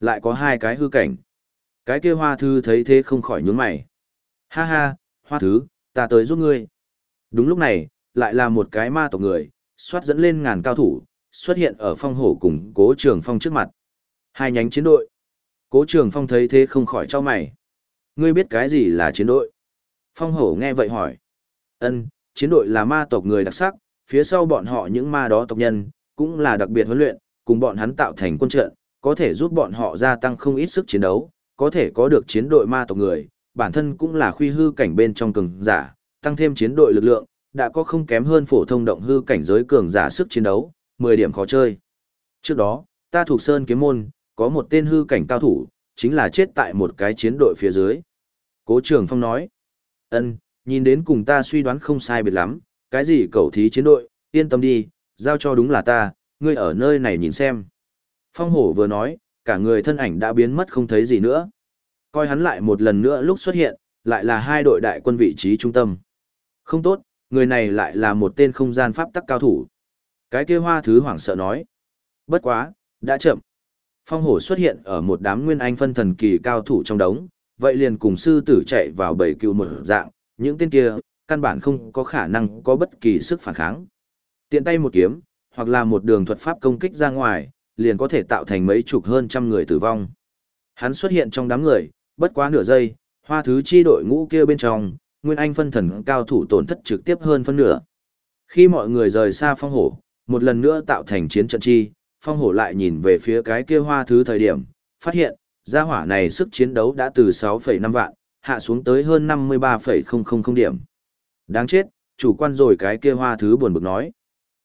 lại có hai cái hư cảnh. Cái kia hoa thư thấy thế không khỏi nhướng mày. Ha ha, hoa thứ, ta tới giúp ngươi. Đúng lúc này, lại là một cái ma tộc người, xoát dẫn lên ngàn cao thủ, xuất hiện ở phong hổ cùng cố trường phong trước mặt. Hai nhánh chiến đội. Cố trường phong thấy thế không khỏi cho mày. Ngươi biết cái gì là chiến đội? Phong hổ nghe vậy hỏi. Ân, chiến đội là ma tộc người đặc sắc, phía sau bọn họ những ma đó tộc nhân, cũng là đặc biệt huấn luyện, cùng bọn hắn tạo thành quân trận, có thể giúp bọn họ gia tăng không ít sức chiến đấu, có thể có được chiến đội ma tộc người, bản thân cũng là khuy hư cảnh bên trong cường giả, tăng thêm chiến đội lực lượng, đã có không kém hơn phổ thông động hư cảnh giới cường giả sức chiến đấu, 10 điểm khó chơi. Trước đó, ta thuộc Sơn Kiếm Môn, có một tên hư cảnh cao thủ, chính là chết tại một cái chiến đội phía dưới. Cố Trường Phong nói, ân, nhìn đến cùng ta suy đoán không sai biệt lắm, cái gì cầu thí chiến đội, yên tâm đi, giao cho đúng là ta, ngươi ở nơi này nhìn xem. Phong hổ vừa nói, cả người thân ảnh đã biến mất không thấy gì nữa. Coi hắn lại một lần nữa lúc xuất hiện, lại là hai đội đại quân vị trí trung tâm. Không tốt, người này lại là một tên không gian pháp tắc cao thủ. Cái kia hoa thứ hoảng sợ nói. Bất quá, đã chậm. Phong hổ xuất hiện ở một đám nguyên anh phân thần kỳ cao thủ trong đống, vậy liền cùng sư tử chạy vào bầy cựu một dạng, những tên kia, căn bản không có khả năng có bất kỳ sức phản kháng. Tiện tay một kiếm, hoặc là một đường thuật pháp công kích ra ngoài, liền có thể tạo thành mấy chục hơn trăm người tử vong. Hắn xuất hiện trong đám người, bất quá nửa giây, hoa thứ chi đội ngũ kia bên trong, Nguyên Anh phân thần cao thủ tổn thất trực tiếp hơn phân nửa. Khi mọi người rời xa phong hổ, một lần nữa tạo thành chiến trận chi, phong hổ lại nhìn về phía cái kia hoa thứ thời điểm, phát hiện, gia hỏa này sức chiến đấu đã từ 6,5 vạn, hạ xuống tới hơn 53,000 điểm. Đáng chết, chủ quan rồi cái kia hoa thứ buồn bực nói.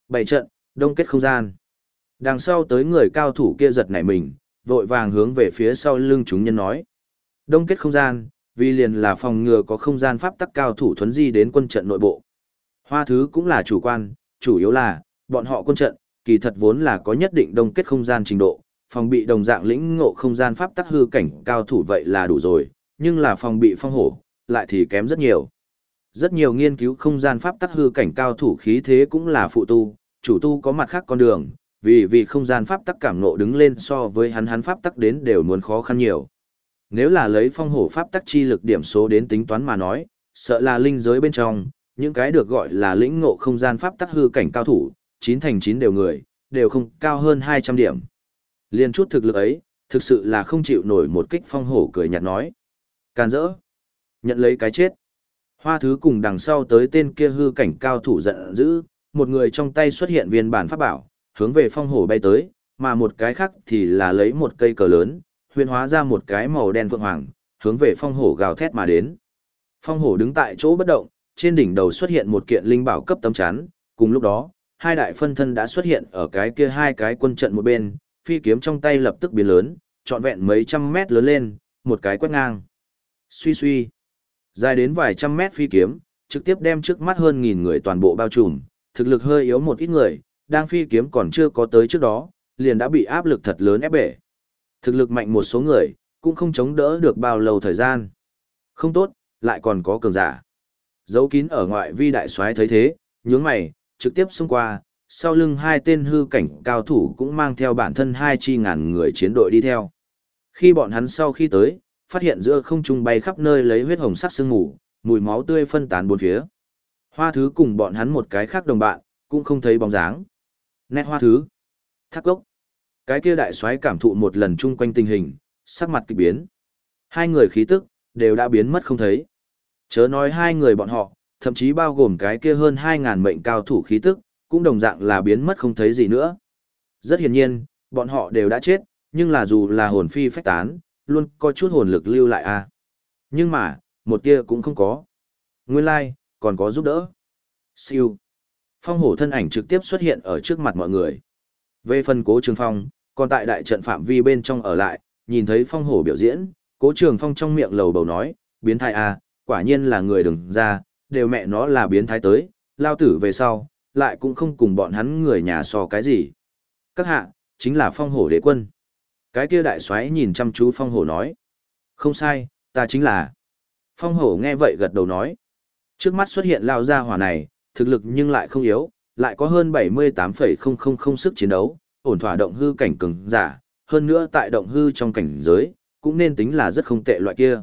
Bảy trận, đông kết không gian. Đằng sau tới người cao thủ kia giật nảy mình, vội vàng hướng về phía sau lưng chúng nhân nói. Đông kết không gian, vì liền là phòng ngừa có không gian pháp tắc cao thủ thuấn di đến quân trận nội bộ. Hoa thứ cũng là chủ quan, chủ yếu là, bọn họ quân trận, kỳ thật vốn là có nhất định đông kết không gian trình độ, phòng bị đồng dạng lĩnh ngộ không gian pháp tắc hư cảnh cao thủ vậy là đủ rồi, nhưng là phòng bị phong hổ, lại thì kém rất nhiều. Rất nhiều nghiên cứu không gian pháp tắc hư cảnh cao thủ khí thế cũng là phụ tu, chủ tu có mặt khác con đường, vì vì không gian pháp tắc cảm ngộ đứng lên so với hắn hắn pháp tắc đến đều muốn khó khăn nhiều. Nếu là lấy phong hổ pháp tắc chi lực điểm số đến tính toán mà nói, sợ là linh giới bên trong, những cái được gọi là lĩnh ngộ không gian pháp tắc hư cảnh cao thủ, chín thành chín đều người, đều không cao hơn 200 điểm. Liên chút thực lực ấy, thực sự là không chịu nổi một kích phong hổ cười nhạt nói. Càn rỡ. Nhận lấy cái chết. Hoa thứ cùng đằng sau tới tên kia hư cảnh cao thủ giận dữ, một người trong tay xuất hiện viên bản pháp bảo, hướng về phong hổ bay tới, mà một cái khác thì là lấy một cây cờ lớn, huyền hóa ra một cái màu đen vượng hoàng, hướng về phong hổ gào thét mà đến. Phong hổ đứng tại chỗ bất động, trên đỉnh đầu xuất hiện một kiện linh bảo cấp tấm chắn, cùng lúc đó, hai đại phân thân đã xuất hiện ở cái kia hai cái quân trận một bên, phi kiếm trong tay lập tức biến lớn, trọn vẹn mấy trăm mét lớn lên, một cái quét ngang. Suy suy, dài đến vài trăm mét phi kiếm, trực tiếp đem trước mắt hơn nghìn người toàn bộ bao trùm, thực lực hơi yếu một ít người, đang phi kiếm còn chưa có tới trước đó, liền đã bị áp lực thật lớn ép bể. Thực lực mạnh một số người, cũng không chống đỡ được bao lâu thời gian. Không tốt, lại còn có cường giả. Giấu kín ở ngoại vi đại soái thấy thế, nhướng mày, trực tiếp xông qua, sau lưng hai tên hư cảnh cao thủ cũng mang theo bản thân hai chi ngàn người chiến đội đi theo. Khi bọn hắn sau khi tới, phát hiện giữa không trung bay khắp nơi lấy huyết hồng sắc sương mù, mùi máu tươi phân tán bốn phía. Hoa thứ cùng bọn hắn một cái khác đồng bạn, cũng không thấy bóng dáng. Nét hoa thứ. Thác gốc. Cái kia đại soái cảm thụ một lần chung quanh tình hình, sắc mặt kỳ biến. Hai người khí tức, đều đã biến mất không thấy. Chớ nói hai người bọn họ, thậm chí bao gồm cái kia hơn 2.000 mệnh cao thủ khí tức, cũng đồng dạng là biến mất không thấy gì nữa. Rất hiển nhiên, bọn họ đều đã chết, nhưng là dù là hồn phi phách tán, luôn có chút hồn lực lưu lại à. Nhưng mà, một tia cũng không có. Nguyên lai, like, còn có giúp đỡ. Siêu. Phong hổ thân ảnh trực tiếp xuất hiện ở trước mặt mọi người. Về phần cố trường phong, còn tại đại trận phạm vi bên trong ở lại, nhìn thấy phong hổ biểu diễn, cố trường phong trong miệng lầu bầu nói, biến thái à, quả nhiên là người đừng ra, đều mẹ nó là biến thái tới, lao tử về sau, lại cũng không cùng bọn hắn người nhà so cái gì. Các hạ, chính là phong hổ đế quân. Cái kia đại soái nhìn chăm chú phong hổ nói. Không sai, ta chính là. Phong hổ nghe vậy gật đầu nói. Trước mắt xuất hiện lao ra hỏa này, thực lực nhưng lại không yếu, lại có hơn 78,000 sức chiến đấu, ổn thỏa động hư cảnh cường giả, hơn nữa tại động hư trong cảnh giới, cũng nên tính là rất không tệ loại kia.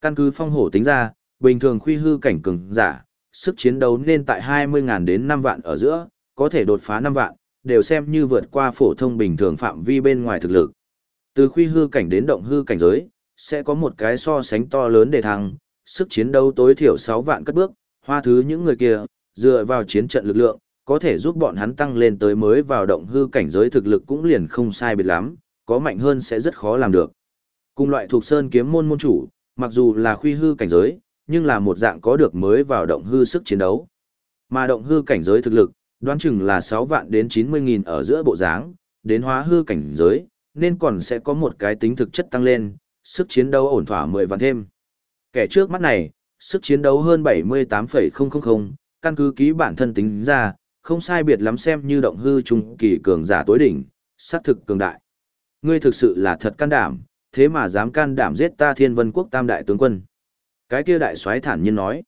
Căn cứ phong hổ tính ra, bình thường khuy hư cảnh cường giả, sức chiến đấu nên tại 20.000 đến 5 vạn ở giữa, có thể đột phá 5 vạn, đều xem như vượt qua phổ thông bình thường phạm vi bên ngoài thực lực. Từ khuy hư cảnh đến động hư cảnh giới, sẽ có một cái so sánh to lớn để thăng, sức chiến đấu tối thiểu 6 vạn cất bước, hoa thứ những người kia, dựa vào chiến trận lực lượng, có thể giúp bọn hắn tăng lên tới mới vào động hư cảnh giới thực lực cũng liền không sai biệt lắm, có mạnh hơn sẽ rất khó làm được. Cùng loại thuộc sơn kiếm môn môn chủ, mặc dù là khuy hư cảnh giới, nhưng là một dạng có được mới vào động hư sức chiến đấu. Mà động hư cảnh giới thực lực, đoán chừng là 6 vạn đến 90 nghìn ở giữa bộ dáng, đến hóa hư cảnh giới, nên còn sẽ có một cái tính thực chất tăng lên, sức chiến đấu ổn thỏa 10 vạn thêm. Kẻ trước mắt này, sức chiến đấu hơn 78,000, căn cứ ký bản thân tính ra, không sai biệt lắm xem như động hư trung kỳ cường giả tối đỉnh, sát thực cường đại. Ngươi thực sự là thật can đảm, thế mà dám can đảm giết ta thiên vân quốc tam đại tướng quân. Cái kia đại soái thản nhiên nói.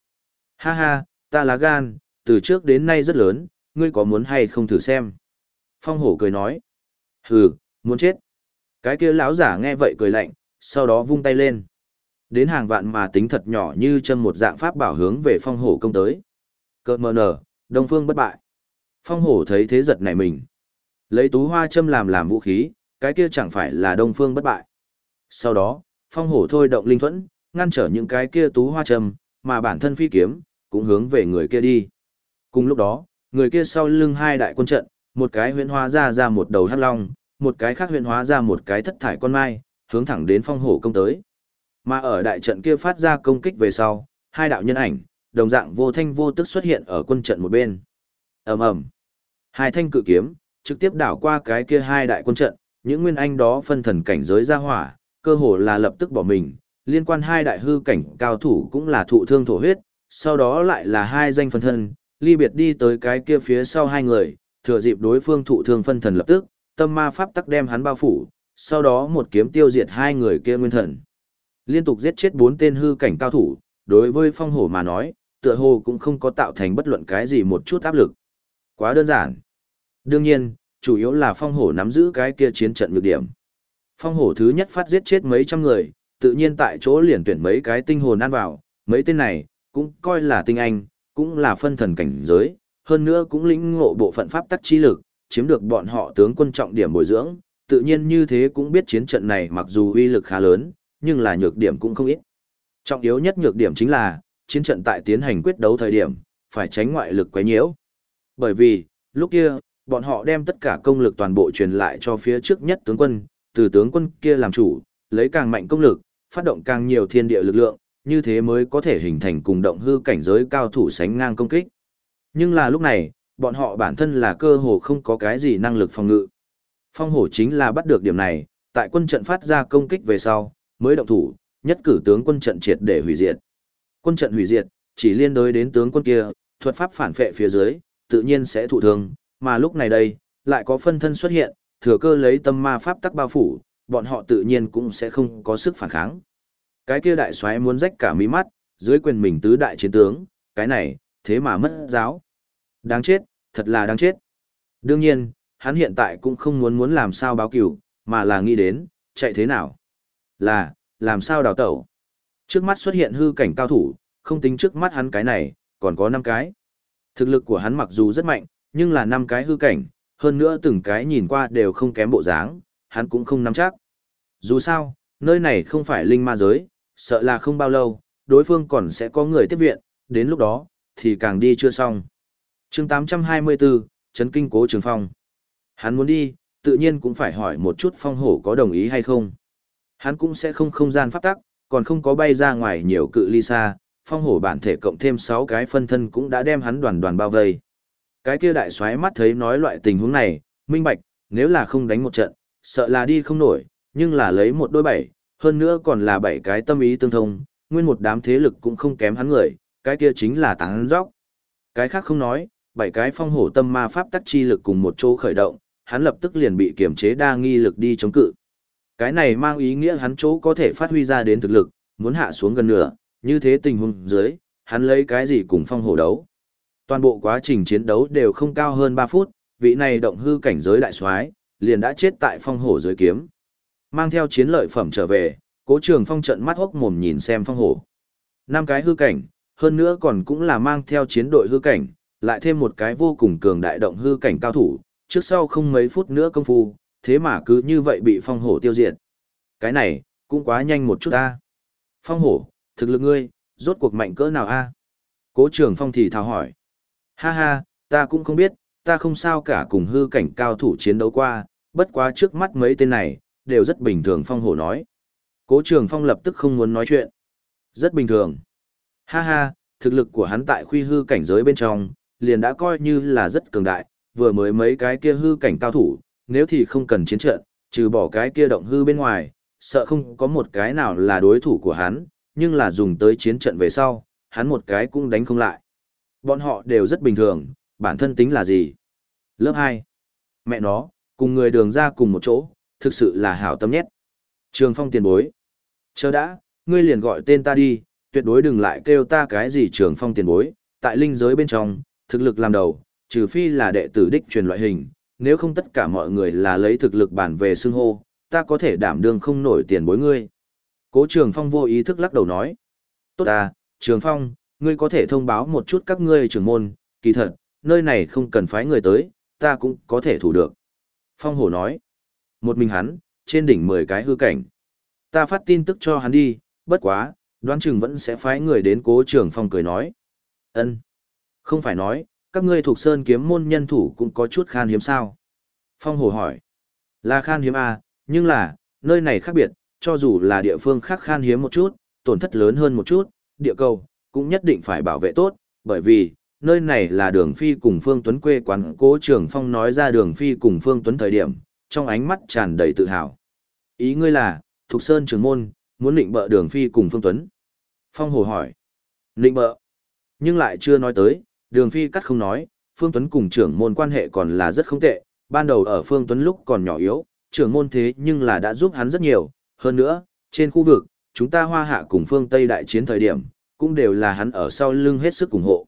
Ha ha, ta lá gan, từ trước đến nay rất lớn, ngươi có muốn hay không thử xem. Phong hổ cười nói. Hừ, muốn chết. Cái kia lão giả nghe vậy cười lạnh, sau đó vung tay lên. Đến hàng vạn mà tính thật nhỏ như châm một dạng pháp bảo hướng về phong hổ công tới. Cơ mờ nở, đông phương bất bại. Phong hổ thấy thế giật này mình. Lấy tú hoa châm làm làm vũ khí, cái kia chẳng phải là đông phương bất bại. Sau đó, phong hổ thôi động linh thuẫn, ngăn trở những cái kia tú hoa châm, mà bản thân phi kiếm, cũng hướng về người kia đi. Cùng lúc đó, người kia sau lưng hai đại quân trận, một cái huyện hóa ra ra một đầu hắc long, một cái khác huyện hóa ra một cái thất thải con mai, hướng thẳng đến phong hổ công tới. Mà ở đại trận kia phát ra công kích về sau, hai đạo nhân ảnh, đồng dạng vô thanh vô tức xuất hiện ở quân trận một bên. ầm ầm, hai thanh cự kiếm trực tiếp đảo qua cái kia hai đại quân trận, những nguyên anh đó phân thần cảnh giới ra hỏa, cơ hồ là lập tức bỏ mình, liên quan hai đại hư cảnh cao thủ cũng là thụ thương thổ huyết, sau đó lại là hai danh phân thân, ly biệt đi tới cái kia phía sau hai người, thừa dịp đối phương thụ thương phân thần lập tức, tâm ma pháp tắc đem hắn bao phủ, sau đó một kiếm tiêu diệt hai người kia nguyên thần. Liên tục giết chết bốn tên hư cảnh cao thủ, đối với phong hổ mà nói, tựa hồ cũng không có tạo thành bất luận cái gì một chút áp lực. Quá đơn giản. Đương nhiên, chủ yếu là phong hổ nắm giữ cái kia chiến trận nhược điểm. Phong hổ thứ nhất phát giết chết mấy trăm người, tự nhiên tại chỗ liền tuyển mấy cái tinh hồn ăn vào, mấy tên này, cũng coi là tinh anh, cũng là phân thần cảnh giới, hơn nữa cũng lĩnh ngộ bộ phận pháp tắc chi lực, chiếm được bọn họ tướng quân trọng điểm bồi dưỡng, tự nhiên như thế cũng biết chiến trận này mặc dù uy lực khá lớn, nhưng là nhược điểm cũng không ít. Trọng yếu nhất nhược điểm chính là, chiến trận tại tiến hành quyết đấu thời điểm, phải tránh ngoại lực quấy nhiễu. Bởi vì, lúc kia, bọn họ đem tất cả công lực toàn bộ truyền lại cho phía trước nhất tướng quân, từ tướng quân kia làm chủ, lấy càng mạnh công lực, phát động càng nhiều thiên địa lực lượng, như thế mới có thể hình thành cùng động hư cảnh giới cao thủ sánh ngang công kích. Nhưng là lúc này, bọn họ bản thân là cơ hồ không có cái gì năng lực phòng ngự. Phong hổ chính là bắt được điểm này, tại quân trận phát ra công kích về sau, mới động thủ, nhất cử tướng quân trận triệt để hủy diệt. Quân trận hủy diệt, chỉ liên đối đến tướng quân kia, thuật pháp phản phệ phía dưới, tự nhiên sẽ thụ thương, mà lúc này đây, lại có phân thân xuất hiện, thừa cơ lấy tâm ma pháp tắc bao phủ, bọn họ tự nhiên cũng sẽ không có sức phản kháng. Cái kia đại soái muốn rách cả mí mắt, dưới quyền mình tứ đại chiến tướng, cái này, thế mà mất giáo. Đáng chết, thật là đáng chết. Đương nhiên, hắn hiện tại cũng không muốn muốn làm sao báo cửu, mà là nghĩ đến, chạy thế nào. Là, làm sao đào tẩu. Trước mắt xuất hiện hư cảnh cao thủ, không tính trước mắt hắn cái này, còn có 5 cái. Thực lực của hắn mặc dù rất mạnh, nhưng là 5 cái hư cảnh, hơn nữa từng cái nhìn qua đều không kém bộ dáng, hắn cũng không nắm chắc. Dù sao, nơi này không phải linh ma giới, sợ là không bao lâu, đối phương còn sẽ có người tiếp viện, đến lúc đó, thì càng đi chưa xong. chương 824, Trấn Kinh Cố Trường Phong. Hắn muốn đi, tự nhiên cũng phải hỏi một chút phong hổ có đồng ý hay không. Hắn cũng sẽ không không gian pháp tắc, còn không có bay ra ngoài nhiều cự ly xa, phong hổ bản thể cộng thêm 6 cái phân thân cũng đã đem hắn đoàn đoàn bao vây. Cái kia đại xoáy mắt thấy nói loại tình huống này, minh bạch, nếu là không đánh một trận, sợ là đi không nổi, nhưng là lấy một đôi bảy, hơn nữa còn là bảy cái tâm ý tương thông, nguyên một đám thế lực cũng không kém hắn người, cái kia chính là táng dốc. Cái khác không nói, bảy cái phong hổ tâm ma pháp tắc chi lực cùng một chỗ khởi động, hắn lập tức liền bị kiểm chế đa nghi lực đi chống cự. Cái này mang ý nghĩa hắn chỗ có thể phát huy ra đến thực lực, muốn hạ xuống gần nửa, như thế tình huống dưới, hắn lấy cái gì cùng phong hổ đấu. Toàn bộ quá trình chiến đấu đều không cao hơn 3 phút, vị này động hư cảnh giới đại soái liền đã chết tại phong hổ dưới kiếm. Mang theo chiến lợi phẩm trở về, cố trường phong trận mắt hốc mồm nhìn xem phong hổ. năm cái hư cảnh, hơn nữa còn cũng là mang theo chiến đội hư cảnh, lại thêm một cái vô cùng cường đại động hư cảnh cao thủ, trước sau không mấy phút nữa công phu, thế mà cứ như vậy bị phong hổ tiêu diệt. Cái này, cũng quá nhanh một chút ta. Phong hổ, thực lực ngươi, rốt cuộc mạnh cỡ nào a? Cố trường phong thì thào hỏi. Ha ha, ta cũng không biết, ta không sao cả cùng hư cảnh cao thủ chiến đấu qua, bất quá trước mắt mấy tên này, đều rất bình thường phong hổ nói. Cố trường phong lập tức không muốn nói chuyện. Rất bình thường. Ha ha, thực lực của hắn tại khuy hư cảnh giới bên trong, liền đã coi như là rất cường đại, vừa mới mấy cái kia hư cảnh cao thủ, nếu thì không cần chiến trận, trừ bỏ cái kia động hư bên ngoài, sợ không có một cái nào là đối thủ của hắn, nhưng là dùng tới chiến trận về sau, hắn một cái cũng đánh không lại. Bọn họ đều rất bình thường, bản thân tính là gì? Lớp 2. Mẹ nó, cùng người đường ra cùng một chỗ, thực sự là hảo tâm nhét. Trường phong tiền bối. Chờ đã, ngươi liền gọi tên ta đi, tuyệt đối đừng lại kêu ta cái gì trường phong tiền bối, tại linh giới bên trong, thực lực làm đầu, trừ phi là đệ tử đích truyền loại hình, nếu không tất cả mọi người là lấy thực lực bản về xưng hô, ta có thể đảm đương không nổi tiền bối ngươi. Cố trường phong vô ý thức lắc đầu nói. Tốt à, trường phong, ngươi có thể thông báo một chút các ngươi trưởng môn, kỳ thật, nơi này không cần phái người tới, ta cũng có thể thủ được. Phong hổ nói. Một mình hắn, trên đỉnh 10 cái hư cảnh. Ta phát tin tức cho hắn đi, bất quá, đoán chừng vẫn sẽ phái người đến cố trường phong cười nói. ân Không phải nói, các ngươi thuộc sơn kiếm môn nhân thủ cũng có chút khan hiếm sao. Phong hồ hỏi. Là khan hiếm à, nhưng là, nơi này khác biệt, cho dù là địa phương khác khan hiếm một chút, tổn thất lớn hơn một chút, địa cầu, cũng nhất định phải bảo vệ tốt, bởi vì, nơi này là đường phi cùng Phương Tuấn quê quán cố trường phong nói ra đường phi cùng Phương Tuấn thời điểm, trong ánh mắt tràn đầy tự hào. Ý ngươi là, Thục Sơn trường môn, muốn định bợ đường phi cùng Phương Tuấn. Phong hồ hỏi. Định bợ. Nhưng lại chưa nói tới, đường phi cắt không nói, Phương Tuấn cùng trưởng môn quan hệ còn là rất không tệ, ban đầu ở Phương Tuấn lúc còn nhỏ yếu, trưởng môn thế nhưng là đã giúp hắn rất nhiều, hơn nữa, trên khu vực, chúng ta hoa hạ cùng phương Tây đại chiến thời điểm, cũng đều là hắn ở sau lưng hết sức ủng hộ.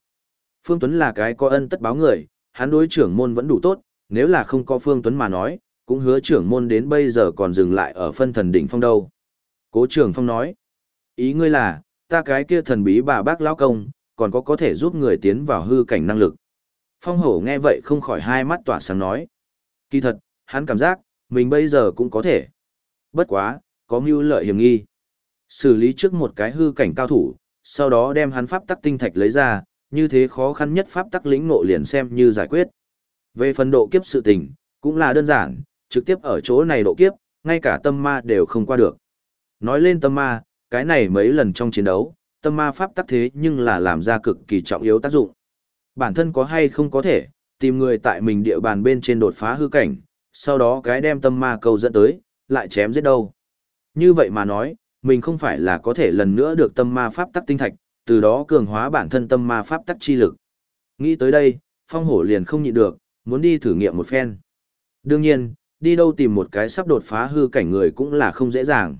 Phương Tuấn là cái có ân tất báo người, hắn đối trưởng môn vẫn đủ tốt, nếu là không có Phương Tuấn mà nói, cũng hứa trưởng môn đến bây giờ còn dừng lại ở phân thần đỉnh phong đâu. Cố trưởng phong nói, ý ngươi là, ta cái kia thần bí bà bác lão công, còn có có thể giúp người tiến vào hư cảnh năng lực. Phong hổ nghe vậy không khỏi hai mắt tỏa sáng nói. Kỳ thật, hắn cảm giác, mình bây giờ cũng có thể. Bất quá, có mưu lợi hiểm nghi. Xử lý trước một cái hư cảnh cao thủ, sau đó đem hắn pháp tắc tinh thạch lấy ra, như thế khó khăn nhất pháp tắc lĩnh ngộ liền xem như giải quyết. Về phần độ kiếp sự tình, cũng là đơn giản, trực tiếp ở chỗ này độ kiếp, ngay cả tâm ma đều không qua được. Nói lên tâm ma, cái này mấy lần trong chiến đấu, tâm ma pháp tắc thế nhưng là làm ra cực kỳ trọng yếu tác dụng. Bản thân có hay không có thể, tìm người tại mình địa bàn bên trên đột phá hư cảnh, sau đó cái đem tâm ma cầu dẫn tới, lại chém giết đâu. Như vậy mà nói, mình không phải là có thể lần nữa được tâm ma pháp tắc tinh thạch, từ đó cường hóa bản thân tâm ma pháp tắc chi lực. Nghĩ tới đây, phong hổ liền không nhịn được, muốn đi thử nghiệm một phen. Đương nhiên, đi đâu tìm một cái sắp đột phá hư cảnh người cũng là không dễ dàng.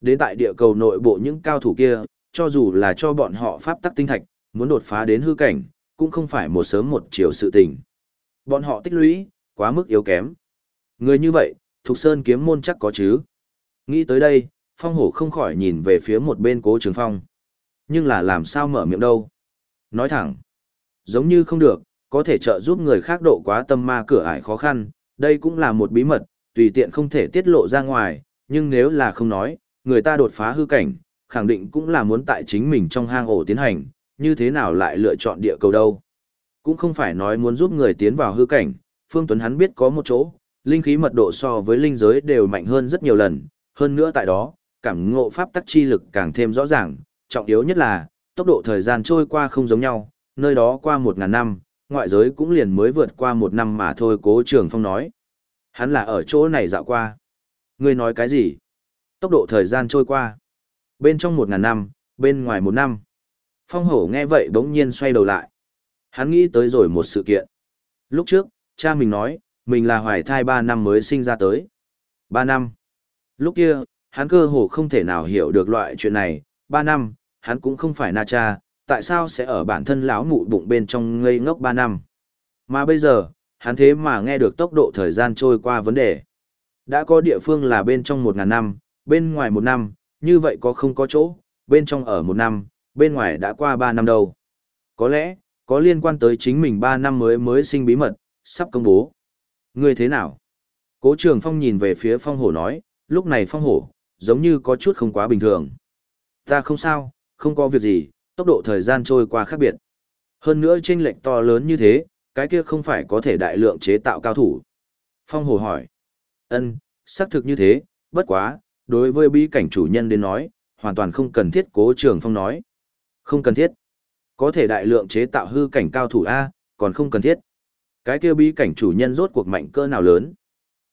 Đến tại địa cầu nội bộ những cao thủ kia, cho dù là cho bọn họ pháp tắc tinh thạch, muốn đột phá đến hư cảnh, cũng không phải một sớm một chiều sự tình. Bọn họ tích lũy, quá mức yếu kém. Người như vậy, Thục Sơn kiếm môn chắc có chứ. Nghĩ tới đây, phong hổ không khỏi nhìn về phía một bên cố trường phong. Nhưng là làm sao mở miệng đâu? Nói thẳng, giống như không được, có thể trợ giúp người khác độ quá tâm ma cửa ải khó khăn, đây cũng là một bí mật, tùy tiện không thể tiết lộ ra ngoài, nhưng nếu là không nói, người ta đột phá hư cảnh, khẳng định cũng là muốn tại chính mình trong hang ổ tiến hành, như thế nào lại lựa chọn địa cầu đâu. Cũng không phải nói muốn giúp người tiến vào hư cảnh, Phương Tuấn hắn biết có một chỗ, linh khí mật độ so với linh giới đều mạnh hơn rất nhiều lần, hơn nữa tại đó, cảm ngộ pháp tắc chi lực càng thêm rõ ràng, trọng yếu nhất là, tốc độ thời gian trôi qua không giống nhau, nơi đó qua một ngàn năm, ngoại giới cũng liền mới vượt qua một năm mà thôi cố trường phong nói. Hắn là ở chỗ này dạo qua. Ngươi nói cái gì? Tốc độ thời gian trôi qua. Bên trong một ngàn năm, bên ngoài một năm. Phong hổ nghe vậy bỗng nhiên xoay đầu lại. Hắn nghĩ tới rồi một sự kiện. Lúc trước, cha mình nói, mình là hoài thai ba năm mới sinh ra tới. Ba năm. Lúc kia, hắn cơ hồ không thể nào hiểu được loại chuyện này. Ba năm, hắn cũng không phải na cha, tại sao sẽ ở bản thân lão mụ bụng bên trong ngây ngốc ba năm. Mà bây giờ, hắn thế mà nghe được tốc độ thời gian trôi qua vấn đề. Đã có địa phương là bên trong một ngàn năm, bên ngoài một năm, như vậy có không có chỗ, bên trong ở một năm, bên ngoài đã qua ba năm đâu. Có lẽ, có liên quan tới chính mình ba năm mới mới sinh bí mật, sắp công bố. Ngươi thế nào? Cố trường phong nhìn về phía phong hổ nói, lúc này phong hổ, giống như có chút không quá bình thường. Ta không sao, không có việc gì, tốc độ thời gian trôi qua khác biệt. Hơn nữa chênh lệch to lớn như thế, cái kia không phải có thể đại lượng chế tạo cao thủ. Phong Hồ hỏi. Ân, xác thực như thế, bất quá, đối với bí cảnh chủ nhân đến nói, hoàn toàn không cần thiết cố trường phong nói. Không cần thiết. Có thể đại lượng chế tạo hư cảnh cao thủ A, còn không cần thiết. Cái kia bí cảnh chủ nhân rốt cuộc mạnh cỡ nào lớn.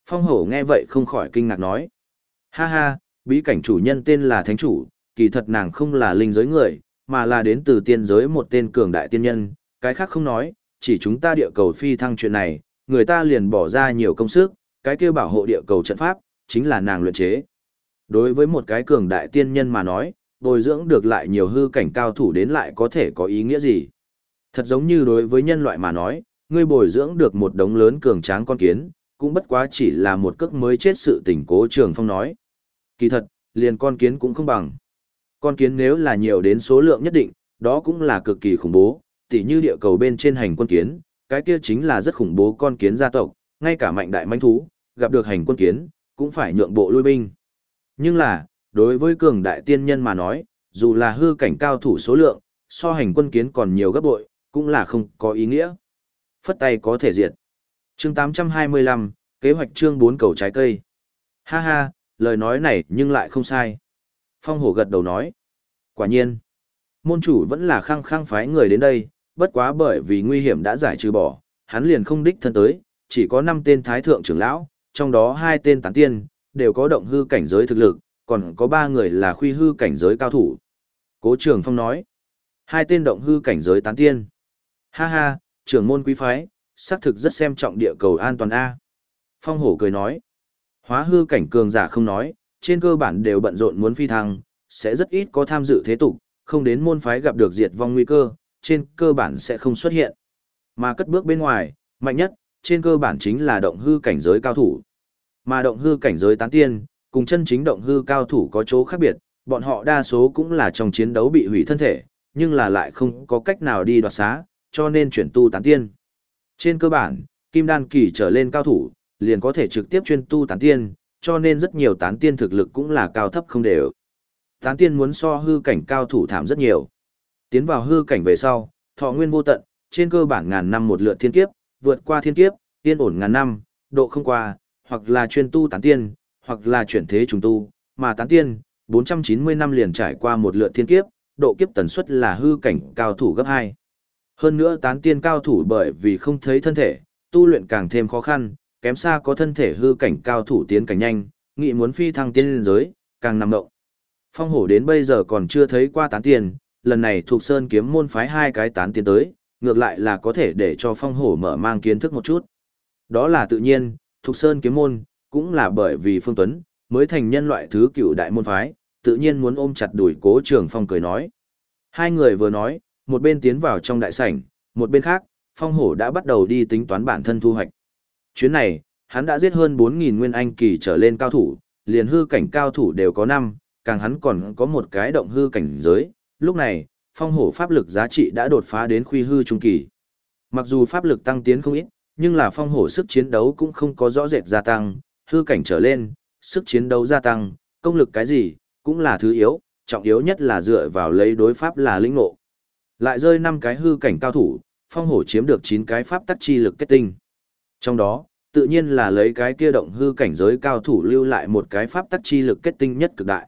Phong hổ nghe vậy không khỏi kinh ngạc nói. Ha ha, bí cảnh chủ nhân tên là Thánh Chủ, kỳ thật nàng không là linh giới người, mà là đến từ tiên giới một tên cường đại tiên nhân, cái khác không nói, chỉ chúng ta địa cầu phi thăng chuyện này, người ta liền bỏ ra nhiều công sức, cái kia bảo hộ địa cầu trận pháp, chính là nàng luyện chế. Đối với một cái cường đại tiên nhân mà nói, bồi dưỡng được lại nhiều hư cảnh cao thủ đến lại có thể có ý nghĩa gì. Thật giống như đối với nhân loại mà nói, ngươi bồi dưỡng được một đống lớn cường tráng con kiến, cũng bất quá chỉ là một cước mới chết sự tình cố trường phong nói. Kỳ thật, liền con kiến cũng không bằng. Con kiến nếu là nhiều đến số lượng nhất định, đó cũng là cực kỳ khủng bố, tỉ như địa cầu bên trên hành quân kiến, cái kia chính là rất khủng bố con kiến gia tộc, ngay cả mạnh đại manh thú, gặp được hành quân kiến, cũng phải nhượng bộ lui binh. Nhưng là, đối với cường đại tiên nhân mà nói, dù là hư cảnh cao thủ số lượng, so hành quân kiến còn nhiều gấp bội, cũng là không có ý nghĩa. Phất tay có thể diệt. Chương 825, kế hoạch chương 4 cầu trái cây. Ha ha, lời nói này nhưng lại không sai. Phong hổ gật đầu nói. Quả nhiên, môn chủ vẫn là khăng khăng phái người đến đây, bất quá bởi vì nguy hiểm đã giải trừ bỏ, hắn liền không đích thân tới, chỉ có 5 tên thái thượng trưởng lão, trong đó hai tên tán tiên, đều có động hư cảnh giới thực lực, còn có 3 người là khuy hư cảnh giới cao thủ. Cố Trường phong nói, hai tên động hư cảnh giới tán tiên. Ha ha, trưởng môn quý phái, xác thực rất xem trọng địa cầu an toàn A. Phong hổ cười nói, hóa hư cảnh cường giả không nói, trên cơ bản đều bận rộn muốn phi thăng, sẽ rất ít có tham dự thế tục, không đến môn phái gặp được diệt vong nguy cơ, trên cơ bản sẽ không xuất hiện. Mà cất bước bên ngoài, mạnh nhất, trên cơ bản chính là động hư cảnh giới cao thủ. Mà động hư cảnh giới tán tiên, cùng chân chính động hư cao thủ có chỗ khác biệt, bọn họ đa số cũng là trong chiến đấu bị hủy thân thể, nhưng là lại không có cách nào đi đoạt xá, cho nên chuyển tu tán tiên. Trên cơ bản, kim đan kỳ trở lên cao thủ, liền có thể trực tiếp chuyên tu tán tiên, cho nên rất nhiều tán tiên thực lực cũng là cao thấp không đều. Tán tiên muốn so hư cảnh cao thủ thảm rất nhiều. Tiến vào hư cảnh về sau, thọ nguyên vô tận, trên cơ bản ngàn năm một lượt thiên kiếp, vượt qua thiên kiếp, tiên ổn ngàn năm, độ không qua, hoặc là chuyên tu tán tiên, hoặc là chuyển thế trùng tu, mà tán tiên, 490 năm liền trải qua một lượt thiên kiếp, độ kiếp tần suất là hư cảnh cao thủ gấp 2. Hơn nữa tán tiên cao thủ bởi vì không thấy thân thể, tu luyện càng thêm khó khăn, kém xa có thân thể hư cảnh cao thủ tiến cảnh nhanh, nghị muốn phi thăng tiên lên giới, càng nằm động. Phong hổ đến bây giờ còn chưa thấy qua tán tiền, lần này thuộc sơn kiếm môn phái hai cái tán tiền tới, ngược lại là có thể để cho phong hổ mở mang kiến thức một chút. Đó là tự nhiên, thục sơn kiếm môn, cũng là bởi vì phương tuấn, mới thành nhân loại thứ cựu đại môn phái, tự nhiên muốn ôm chặt đuổi cố trường phong cười nói. Hai người vừa nói, một bên tiến vào trong đại sảnh, một bên khác, phong hổ đã bắt đầu đi tính toán bản thân thu hoạch. Chuyến này, hắn đã giết hơn 4.000 nguyên anh kỳ trở lên cao thủ, liền hư cảnh cao thủ đều có năm càng hắn còn có một cái động hư cảnh giới, lúc này, phong hổ pháp lực giá trị đã đột phá đến khuy hư trung kỳ. Mặc dù pháp lực tăng tiến không ít, nhưng là phong hổ sức chiến đấu cũng không có rõ rệt gia tăng, hư cảnh trở lên, sức chiến đấu gia tăng, công lực cái gì, cũng là thứ yếu, trọng yếu nhất là dựa vào lấy đối pháp là lĩnh ngộ. Lại rơi năm cái hư cảnh cao thủ, phong hổ chiếm được 9 cái pháp tắc chi lực kết tinh. Trong đó, tự nhiên là lấy cái kia động hư cảnh giới cao thủ lưu lại một cái pháp tắc chi lực kết tinh nhất cực đại.